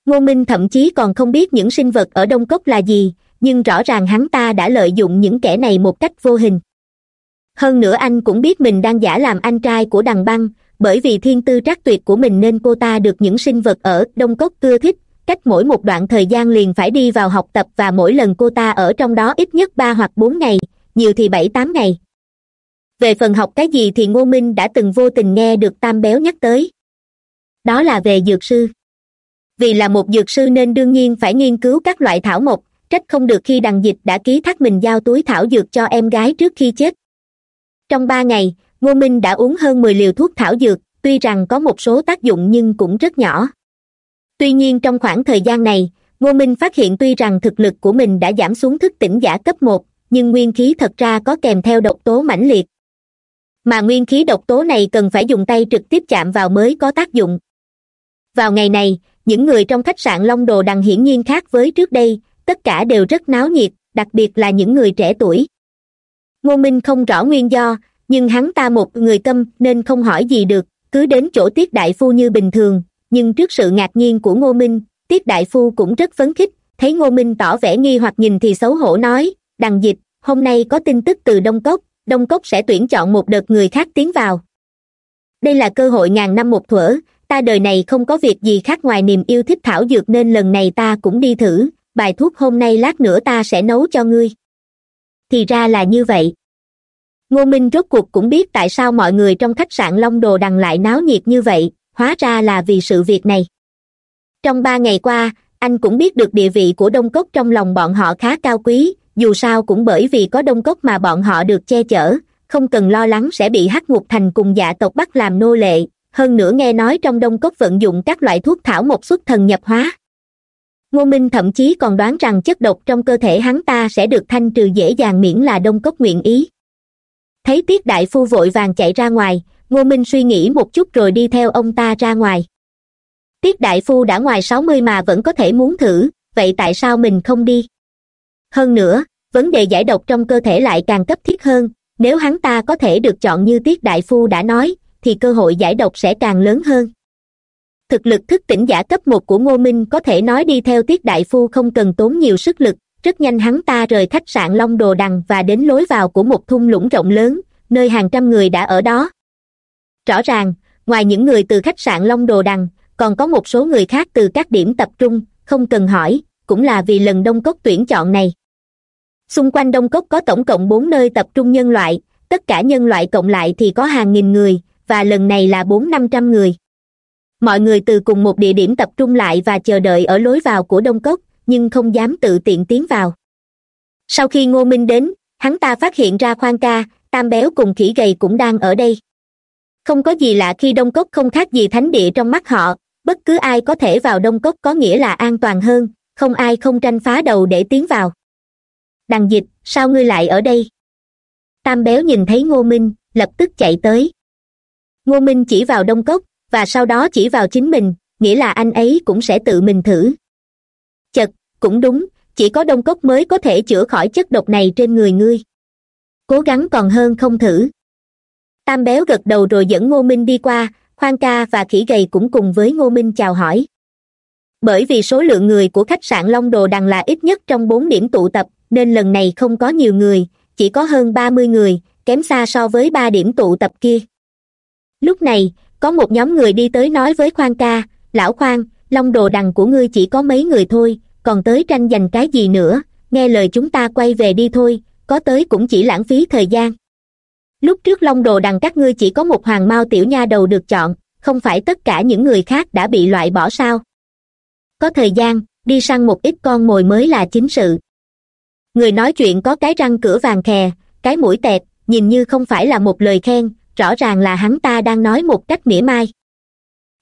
ngô minh thậm chí còn không biết những sinh vật ở đông cốc là gì, nhưng rõ ràng hắn ta đã lợi dụng những kẻ này một cách vô hình. Hơn nữa anh cũng biết mình đang giả làm anh trai của đằng băng, bởi vì thiên tư trắc tuyệt của mình nên cô ta được những sinh vật ở đông cốc ưa thích. Cách mỗi một đoạn thời gian liền phải đi vào học tập và mỗi lần cô ta ở trong đó ít nhất ba hoặc bốn ngày, nhiều thì bảy, tám ngày. Về phần học cái gì thì ngô minh đã từng vô tình nghe được tam béo nhắc tới đó là về dược sư. Vì là một dược sư nên đương nhiên phải nghiên cứu các loại thảo mộc, trách không được khi đằng dịch đã ký thác mình giao túi thảo dược cho em gái trước khi chết. Trong ba ngày, ngô minh đã uống hơn mười liều thuốc thảo dược, tuy rằng có một số tác dụng nhưng cũng rất nhỏ. Tuy nhiên trong khoảng thời gian này, ngô minh phát hiện tuy rằng thực lực của mình đã giảm xuống thức tỉnh giả cấp một, nhưng nguyên khí thật ra có kèm theo độc tố mãnh liệt. Mà nguyên khí độc tố này cần phải dùng tay trực tiếp chạm vào mới có tác dụng vào ngày này, những người trong khách sạn long đồ đằng hiển nhiên khác với trước đây, tất cả đều rất náo nhiệt, đặc biệt là những người trẻ tuổi. Ngô minh không rõ nguyên do, nhưng hắn ta một người câm nên không hỏi gì được, cứ đến chỗ tiết đại phu như bình thường. Nhưng trước sự ngạc nhiên của ngô minh, tiết đại phu cũng rất phấn khích, thấy ngô minh tỏ vẻ nghi hoặc nhìn thì xấu hổ nói, đằng dịch, hôm nay có tin tức từ đông cốc đông cốc sẽ tuyển chọn một đợt người khác tiến vào. Đây là cơ hội ngàn năm một thuở ta đời này không có việc gì khác ngoài niềm yêu thích thảo dược nên lần này ta cũng đi thử, bài thuốc hôm nay lát nữa ta sẽ nấu cho ngươi. Thì ra là như vậy. Ngô minh rốt cuộc cũng biết tại sao mọi người trong khách sạn long đồ đằng lại náo nhiệt như vậy, hóa ra là vì sự việc này. Trong ba ngày qua, anh cũng biết được địa vị của đông cốc trong lòng bọn họ khá cao quý, dù sao cũng bởi vì có đông cốc mà bọn họ được che chở, không cần lo lắng sẽ bị hắc ngục thành cùng dạ tộc bắt làm nô lệ hơn nữa nghe nói trong đông cốc vận dụng các loại thuốc thảo một xuất thần nhập hóa. Ngô minh thậm chí còn đoán rằng chất độc trong cơ thể hắn ta sẽ được thanh trừ dễ dàng miễn là đông cốc nguyện ý. Thấy tiết đại phu vội vàng chạy ra ngoài, ngô minh suy nghĩ một chút rồi đi theo ông ta ra ngoài. Tiết đại phu đã ngoài sáu mươi mà vẫn có thể muốn thử, vậy tại sao mình không đi? Hơn nữa, vấn đề giải độc trong cơ thể lại càng cấp thiết hơn, nếu hắn ta có thể được chọn như tiết đại phu đã nói thì cơ hội giải độc sẽ càng lớn hơn. Thực lực thức tỉnh giả cấp một của ngô minh có thể nói đi theo tiết đại phu không cần tốn nhiều sức lực, rất nhanh hắn ta rời khách sạn long đồ đằng và đến lối vào của một thung lũng rộng lớn, nơi hàng trăm người đã ở đó. Rõ ràng, ngoài những người từ khách sạn long đồ đằng, còn có một số người khác từ các điểm tập trung, không cần hỏi, cũng là vì lần đông cốc tuyển chọn này. Xung quanh đông cốc có tổng cộng bốn nơi tập trung nhân loại, tất cả nhân loại cộng lại thì có hàng nghìn người và lần này là bốn năm trăm người. Mọi người từ cùng một địa điểm tập trung lại và chờ đợi ở lối vào của đông cốc, nhưng không dám tự tiện tiến vào. Sau khi ngô minh đến, hắn ta phát hiện ra khoan ca, tam béo cùng khỉ gầy cũng đang ở đây. Không có gì lạ khi đông cốc không khác gì thánh địa trong mắt họ, bất cứ ai có thể vào đông cốc có nghĩa là an toàn hơn, không ai không tranh phá đầu để tiến vào. Đằng dịch, sao ngươi lại ở đây? Tam béo nhìn thấy ngô minh, lập tức chạy tới ngô minh chỉ vào đông cốc, và sau đó chỉ vào chính mình, nghĩa là anh ấy cũng sẽ tự mình thử. Chật, cũng đúng, chỉ có đông cốc mới có thể chữa khỏi chất độc này trên người ngươi. Cố gắng còn hơn không thử. Tam béo gật đầu rồi dẫn ngô minh đi qua, khoan ca và khỉ gầy cũng cùng với ngô minh chào hỏi. Bởi vì số lượng người của khách sạn long đồ đằng là ít nhất trong bốn điểm tụ tập, nên lần này không có nhiều người, chỉ có hơn ba mươi người, kém xa so với ba điểm tụ tập kia lúc này, có một nhóm người đi tới nói với khoan ca, lão khoan, long đồ đằng của ngươi chỉ có mấy người thôi, còn tới tranh giành cái gì nữa? Nghe lời chúng ta quay về đi thôi, có tới cũng chỉ lãng phí thời gian. Lúc trước long đồ đằng các ngươi chỉ có một hoàng mao tiểu nha đầu được chọn, không phải tất cả những người khác đã bị loại bỏ sao? Có thời gian, đi săn một ít con mồi mới là chính sự. Người nói chuyện có cái răng cửa vàng khè, cái mũi tẹt, nhìn như không phải là một lời khen rõ ràng là hắn ta đang nói một cách mỉa mai.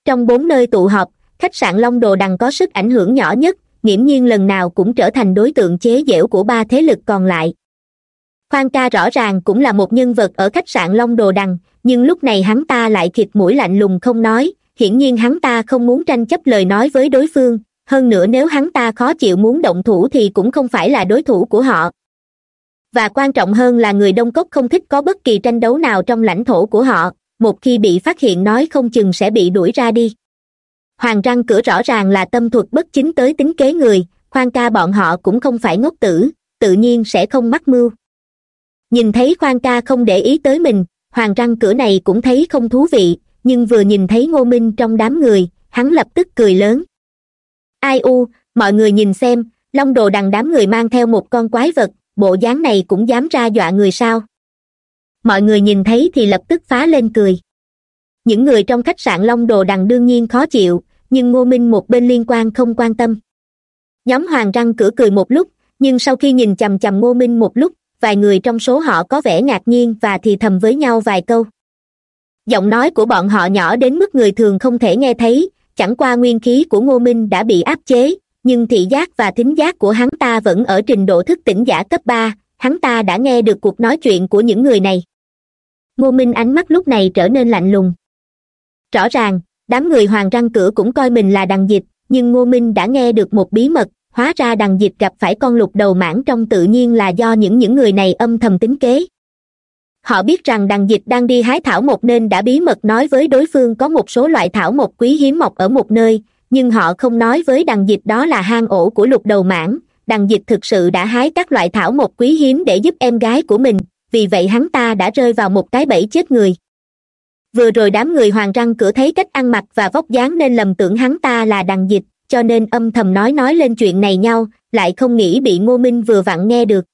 Trong bốn nơi tụ họp, khách sạn long đồ đằng có sức ảnh hưởng nhỏ nhất, nghiễm nhiên lần nào cũng trở thành đối tượng chế giễu của ba thế lực còn lại. Khoan ca rõ ràng cũng là một nhân vật ở khách sạn long đồ đằng, nhưng lúc này hắn ta lại khịt mũi lạnh lùng không nói, hiển nhiên hắn ta không muốn tranh chấp lời nói với đối phương, hơn nữa nếu hắn ta khó chịu muốn động thủ thì cũng không phải là đối thủ của họ và quan trọng hơn là người đông cốc không thích có bất kỳ tranh đấu nào trong lãnh thổ của họ, một khi bị phát hiện nói không chừng sẽ bị đuổi ra đi. Hoàng răng cửa rõ ràng là tâm thuật bất chính tới tính kế người, khoan ca bọn họ cũng không phải ngốc tử, tự nhiên sẽ không mắc mưu. Nhìn thấy khoan ca không để ý tới mình, hoàng răng cửa này cũng thấy không thú vị, nhưng vừa nhìn thấy ngô minh trong đám người, hắn lập tức cười lớn. Ai u, mọi người nhìn xem, long đồ đằng đám người mang theo một con quái vật bộ dáng này cũng dám ra dọa người sao? Mọi người nhìn thấy thì lập tức phá lên cười. Những người trong khách sạn long đồ đằng đương nhiên khó chịu, nhưng ngô minh một bên liên quan không quan tâm. Nhóm hoàng răng cửa cười một lúc, nhưng sau khi nhìn chằm chằm ngô minh một lúc, vài người trong số họ có vẻ ngạc nhiên và thì thầm với nhau vài câu. Giọng nói của bọn họ nhỏ đến mức người thường không thể nghe thấy, chẳng qua nguyên khí của ngô minh đã bị áp chế nhưng thị giác và thính giác của hắn ta vẫn ở trình độ thức tỉnh giả cấp ba, hắn ta đã nghe được cuộc nói chuyện của những người này. Ngô minh ánh mắt lúc này trở nên lạnh lùng. Rõ ràng, đám người hoàng răng cửa cũng coi mình là đằng dịch nhưng ngô minh đã nghe được một bí mật, hóa ra đằng dịch gặp phải con lục đầu mãn trong tự nhiên là do những những người này âm thầm tính kế. Họ biết rằng đằng dịch đang đi hái thảo mộc nên đã bí mật nói với đối phương có một số loại thảo mộc quý hiếm mọc ở một nơi nhưng họ không nói với đằng dịch đó là hang ổ của lục đầu mãn đằng dịch thực sự đã hái các loại thảo mộc quý hiếm để giúp em gái của mình, vì vậy hắn ta đã rơi vào một cái bẫy chết người. Vừa rồi đám người hoàng răng cửa thấy cách ăn mặc và vóc dáng nên lầm tưởng hắn ta là đằng dịch, cho nên âm thầm nói nói lên chuyện này nhau, lại không nghĩ bị ngô minh vừa vặn nghe được.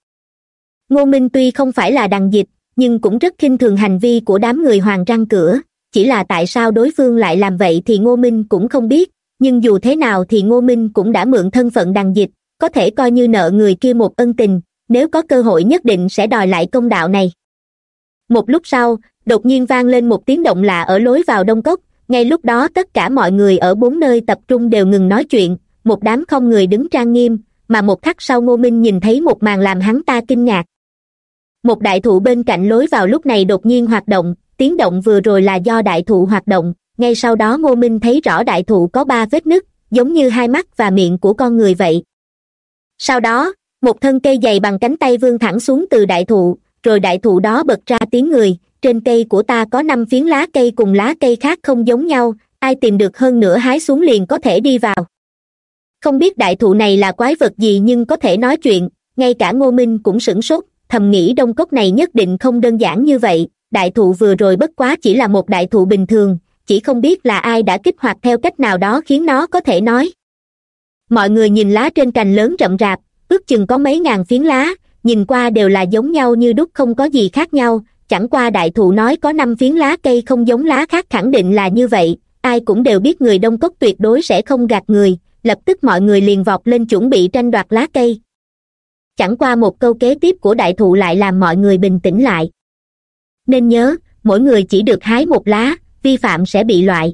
Ngô minh tuy không phải là đằng dịch, nhưng cũng rất khinh thường hành vi của đám người hoàng răng cửa. Chỉ là tại sao đối phương lại làm vậy thì ngô minh cũng không biết nhưng dù thế nào thì ngô minh cũng đã mượn thân phận đằng dịch, có thể coi như nợ người kia một ân tình, nếu có cơ hội nhất định sẽ đòi lại công đạo này. Một lúc sau, đột nhiên vang lên một tiếng động lạ ở lối vào đông cốc, ngay lúc đó tất cả mọi người ở bốn nơi tập trung đều ngừng nói chuyện, một đám không người đứng trang nghiêm, mà một khắc sau ngô minh nhìn thấy một màn làm hắn ta kinh ngạc. Một đại thụ bên cạnh lối vào lúc này đột nhiên hoạt động, tiếng động vừa rồi là do đại thụ hoạt động ngay sau đó ngô minh thấy rõ đại thụ có ba vết nứt, giống như hai mắt và miệng của con người vậy. Sau đó, một thân cây dày bằng cánh tay vươn thẳng xuống từ đại thụ, rồi đại thụ đó bật ra tiếng người, trên cây của ta có năm phiến lá cây cùng lá cây khác không giống nhau, ai tìm được hơn nửa hái xuống liền có thể đi vào. Không biết đại thụ này là quái vật gì nhưng có thể nói chuyện, ngay cả ngô minh cũng sửng sốt, thầm nghĩ đông cốc này nhất định không đơn giản như vậy, đại thụ vừa rồi bất quá chỉ là một đại thụ bình thường chỉ không biết là ai đã kích hoạt theo cách nào đó khiến nó có thể nói. Mọi người nhìn lá trên cành lớn rậm rạp, ước chừng có mấy ngàn phiến lá, nhìn qua đều là giống nhau như đúc không có gì khác nhau, chẳng qua đại thụ nói có năm phiến lá cây không giống lá khác khẳng định là như vậy, ai cũng đều biết người đông cốc tuyệt đối sẽ không gạt người, lập tức mọi người liền vọt lên chuẩn bị tranh đoạt lá cây. Chẳng qua một câu kế tiếp của đại thụ lại làm mọi người bình tĩnh lại. Nên nhớ, mỗi người chỉ được hái một lá vi phạm sẽ bị loại.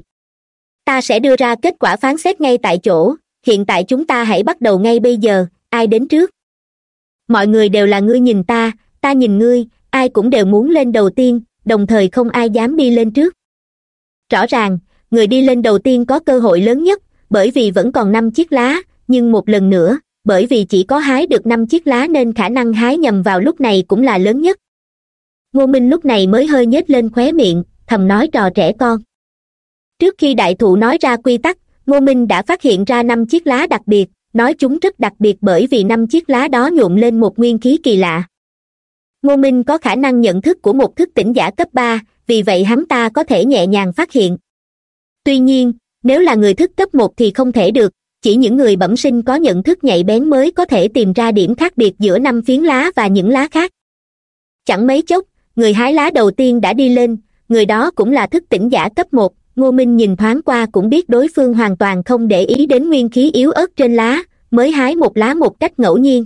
Ta sẽ đưa ra kết quả phán xét ngay tại chỗ. Hiện tại chúng ta hãy bắt đầu ngay bây giờ. Ai đến trước? Mọi người đều là ngươi nhìn ta ta nhìn ngươi, ai cũng đều muốn lên đầu tiên, đồng thời không ai dám đi lên trước. Rõ ràng, người đi lên đầu tiên có cơ hội lớn nhất, bởi vì vẫn còn năm chiếc lá, nhưng một lần nữa, bởi vì chỉ có hái được năm chiếc lá nên khả năng hái nhầm vào lúc này cũng là lớn nhất. Ngô minh lúc này mới hơi nhếch lên khóe miệng thầm nói trò trẻ con. Trước khi đại thụ nói ra quy tắc, ngô minh đã phát hiện ra năm chiếc lá đặc biệt, nói chúng rất đặc biệt bởi vì năm chiếc lá đó nhuộm lên một nguyên khí kỳ lạ. Ngô minh có khả năng nhận thức của một thức tỉnh giả cấp ba, vì vậy hắn ta có thể nhẹ nhàng phát hiện. Tuy nhiên, nếu là người thức cấp một thì không thể được, chỉ những người bẩm sinh có nhận thức nhạy bén mới có thể tìm ra điểm khác biệt giữa năm phiến lá và những lá khác. Chẳng mấy chốc, người hái lá đầu tiên đã đi lên người đó cũng là thức tỉnh giả cấp một. Ngô minh nhìn thoáng qua cũng biết đối phương hoàn toàn không để ý đến nguyên khí yếu ớt trên lá, mới hái một lá một cách ngẫu nhiên.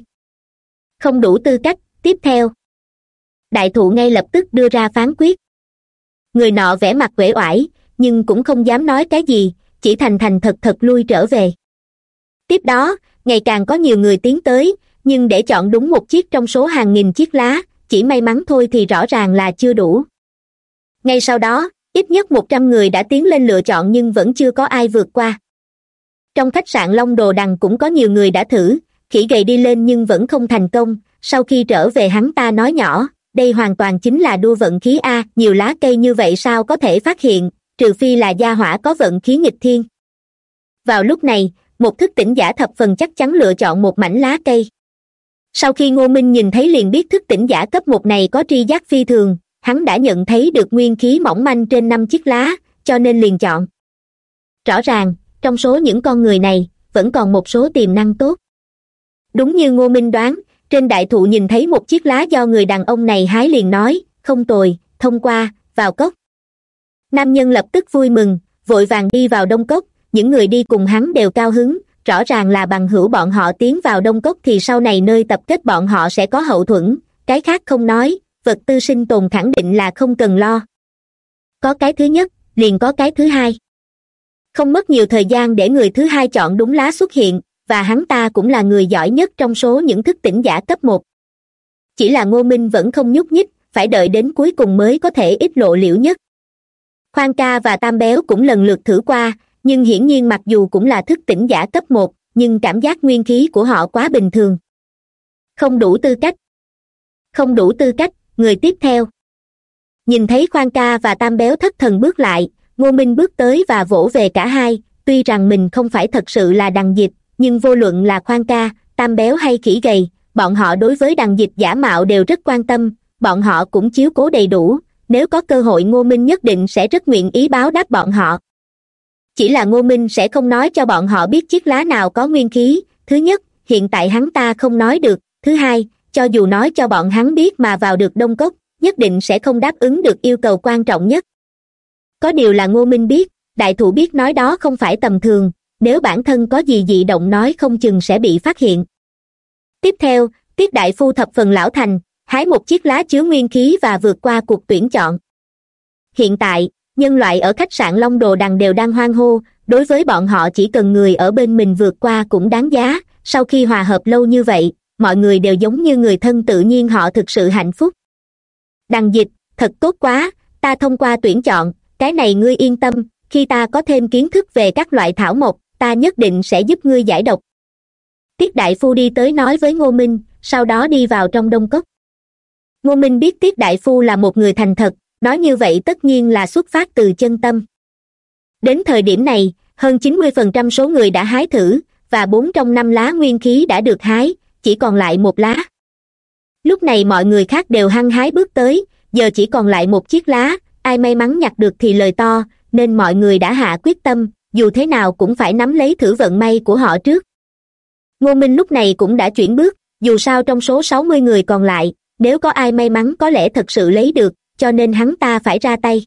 Không đủ tư cách, tiếp theo. Đại thụ ngay lập tức đưa ra phán quyết. Người nọ vẻ mặt uể oải, nhưng cũng không dám nói cái gì, chỉ thành thành thật thật lui trở về. Tiếp đó, ngày càng có nhiều người tiến tới, nhưng để chọn đúng một chiếc trong số hàng nghìn chiếc lá, chỉ may mắn thôi thì rõ ràng là chưa đủ ngay sau đó, ít nhất một trăm người đã tiến lên lựa chọn nhưng vẫn chưa có ai vượt qua. Trong khách sạn long đồ đằng cũng có nhiều người đã thử, khỉ gầy đi lên nhưng vẫn không thành công. Sau khi trở về hắn ta nói nhỏ, đây hoàn toàn chính là đua vận khí a, nhiều lá cây như vậy sao có thể phát hiện, trừ phi là gia hỏa có vận khí nghịch thiên. Vào lúc này, một thức tỉnh giả thập phần chắc chắn lựa chọn một mảnh lá cây. Sau khi ngô minh nhìn thấy liền biết thức tỉnh giả cấp một này có tri giác phi thường hắn đã nhận thấy được nguyên khí mỏng manh trên năm chiếc lá, cho nên liền chọn. Rõ ràng, trong số những con người này, vẫn còn một số tiềm năng tốt. Đúng như ngô minh đoán, trên đại thụ nhìn thấy một chiếc lá do người đàn ông này hái liền nói, không tồi, thông qua, vào cốc. Nam nhân lập tức vui mừng, vội vàng đi vào đông cốc, những người đi cùng hắn đều cao hứng, rõ ràng là bằng hữu bọn họ tiến vào đông cốc thì sau này nơi tập kết bọn họ sẽ có hậu thuẫn, cái khác không nói vật tư sinh tồn khẳng định là không cần lo. Có cái thứ nhất, liền có cái thứ hai. Không mất nhiều thời gian để người thứ hai chọn đúng lá xuất hiện, và hắn ta cũng là người giỏi nhất trong số những thức tỉnh giả cấp một. Chỉ là ngô minh vẫn không nhúc nhích, phải đợi đến cuối cùng mới có thể ít lộ liễu nhất. Khoan ca và tam béo cũng lần lượt thử qua, nhưng hiển nhiên mặc dù cũng là thức tỉnh giả cấp một, nhưng cảm giác nguyên khí của họ quá bình thường. Không đủ tư cách. Không đủ tư cách người tiếp theo. Nhìn thấy khoan ca và tam béo thất thần bước lại, ngô minh bước tới và vỗ về cả hai, tuy rằng mình không phải thật sự là đằng dịch, nhưng vô luận là khoan ca, tam béo hay khỉ gầy, bọn họ đối với đằng dịch giả mạo đều rất quan tâm, bọn họ cũng chiếu cố đầy đủ, nếu có cơ hội ngô minh nhất định sẽ rất nguyện ý báo đáp bọn họ. Chỉ là ngô minh sẽ không nói cho bọn họ biết chiếc lá nào có nguyên khí, thứ nhất, hiện tại hắn ta không nói được, thứ hai cho dù nói cho bọn hắn biết mà vào được đông cốc, nhất định sẽ không đáp ứng được yêu cầu quan trọng nhất. Có điều là ngô minh biết, đại thủ biết nói đó không phải tầm thường, nếu bản thân có gì dị động nói không chừng sẽ bị phát hiện. Tiếp theo tiết đại phu thập phần lão thành, hái một chiếc lá chứa nguyên khí và vượt qua cuộc tuyển chọn. Hiện tại, nhân loại ở khách sạn long đồ đằng đều đang hoang hô, đối với bọn họ chỉ cần người ở bên mình vượt qua cũng đáng giá, sau khi hòa hợp lâu như vậy mọi người đều giống như người thân tự nhiên họ thực sự hạnh phúc. Đằng dịch, thật tốt quá, ta thông qua tuyển chọn, cái này ngươi yên tâm, khi ta có thêm kiến thức về các loại thảo mộc, ta nhất định sẽ giúp ngươi giải độc. Tiết đại phu đi tới nói với ngô minh, sau đó đi vào trong đông cốc. Ngô minh biết tiết đại phu là một người thành thật, nói như vậy tất nhiên là xuất phát từ chân tâm. Đến thời điểm này, hơn chín mươi phần trăm số người đã hái thử, và bốn trong năm lá nguyên khí đã được hái chỉ còn lại một lá. Lúc này mọi người khác đều hăng hái bước tới, giờ chỉ còn lại một chiếc lá, ai may mắn nhặt được thì lời to, nên mọi người đã hạ quyết tâm, dù thế nào cũng phải nắm lấy thử vận may của họ trước. Ngô minh lúc này cũng đã chuyển bước, dù sao trong số sáu mươi người còn lại, nếu có ai may mắn có lẽ thật sự lấy được, cho nên hắn ta phải ra tay.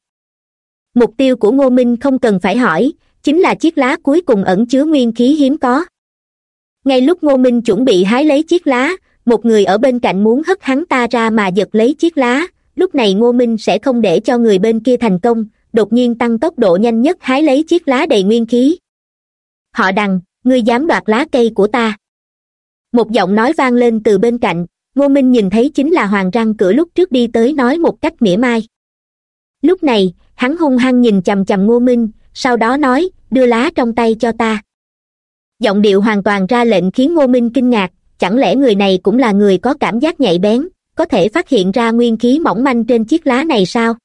Mục tiêu của ngô minh không cần phải hỏi, chính là chiếc lá cuối cùng ẩn chứa nguyên khí hiếm có ngay lúc ngô minh chuẩn bị hái lấy chiếc lá, một người ở bên cạnh muốn hất hắn ta ra mà giật lấy chiếc lá. Lúc này ngô minh sẽ không để cho người bên kia thành công, đột nhiên tăng tốc độ nhanh nhất hái lấy chiếc lá đầy nguyên khí. Họ đằng, ngươi dám đoạt lá cây của ta. Một giọng nói vang lên từ bên cạnh, ngô minh nhìn thấy chính là hoàng răng cửa lúc trước đi tới nói một cách mỉa mai. Lúc này, hắn hung hăng nhìn chằm chằm ngô minh, sau đó nói, đưa lá trong tay cho ta giọng điệu hoàn toàn ra lệnh khiến ngô minh kinh ngạc, chẳng lẽ người này cũng là người có cảm giác nhạy bén, có thể phát hiện ra nguyên khí mỏng manh trên chiếc lá này sao?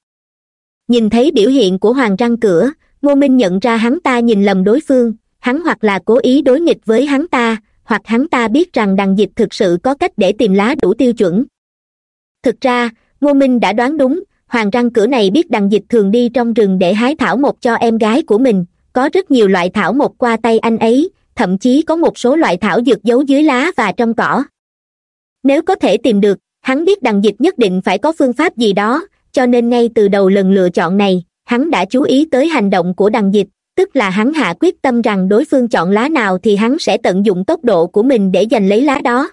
Nhìn thấy biểu hiện của hoàng răng cửa, ngô minh nhận ra hắn ta nhìn lầm đối phương, hắn hoặc là cố ý đối nghịch với hắn ta, hoặc hắn ta biết rằng đằng dịch thực sự có cách để tìm lá đủ tiêu chuẩn. Thực ra, ngô minh đã đoán đúng, hoàng răng cửa này biết đằng dịch thường đi trong rừng để hái thảo mộc cho em gái của mình, có rất nhiều loại thảo mộc qua tay anh ấy thậm chí có một số loại thảo dược giấu dưới lá và trong cỏ. Nếu có thể tìm được, hắn biết đằng dịch nhất định phải có phương pháp gì đó, cho nên ngay từ đầu lần lựa chọn này, hắn đã chú ý tới hành động của đằng dịch, tức là hắn hạ quyết tâm rằng đối phương chọn lá nào thì hắn sẽ tận dụng tốc độ của mình để giành lấy lá đó.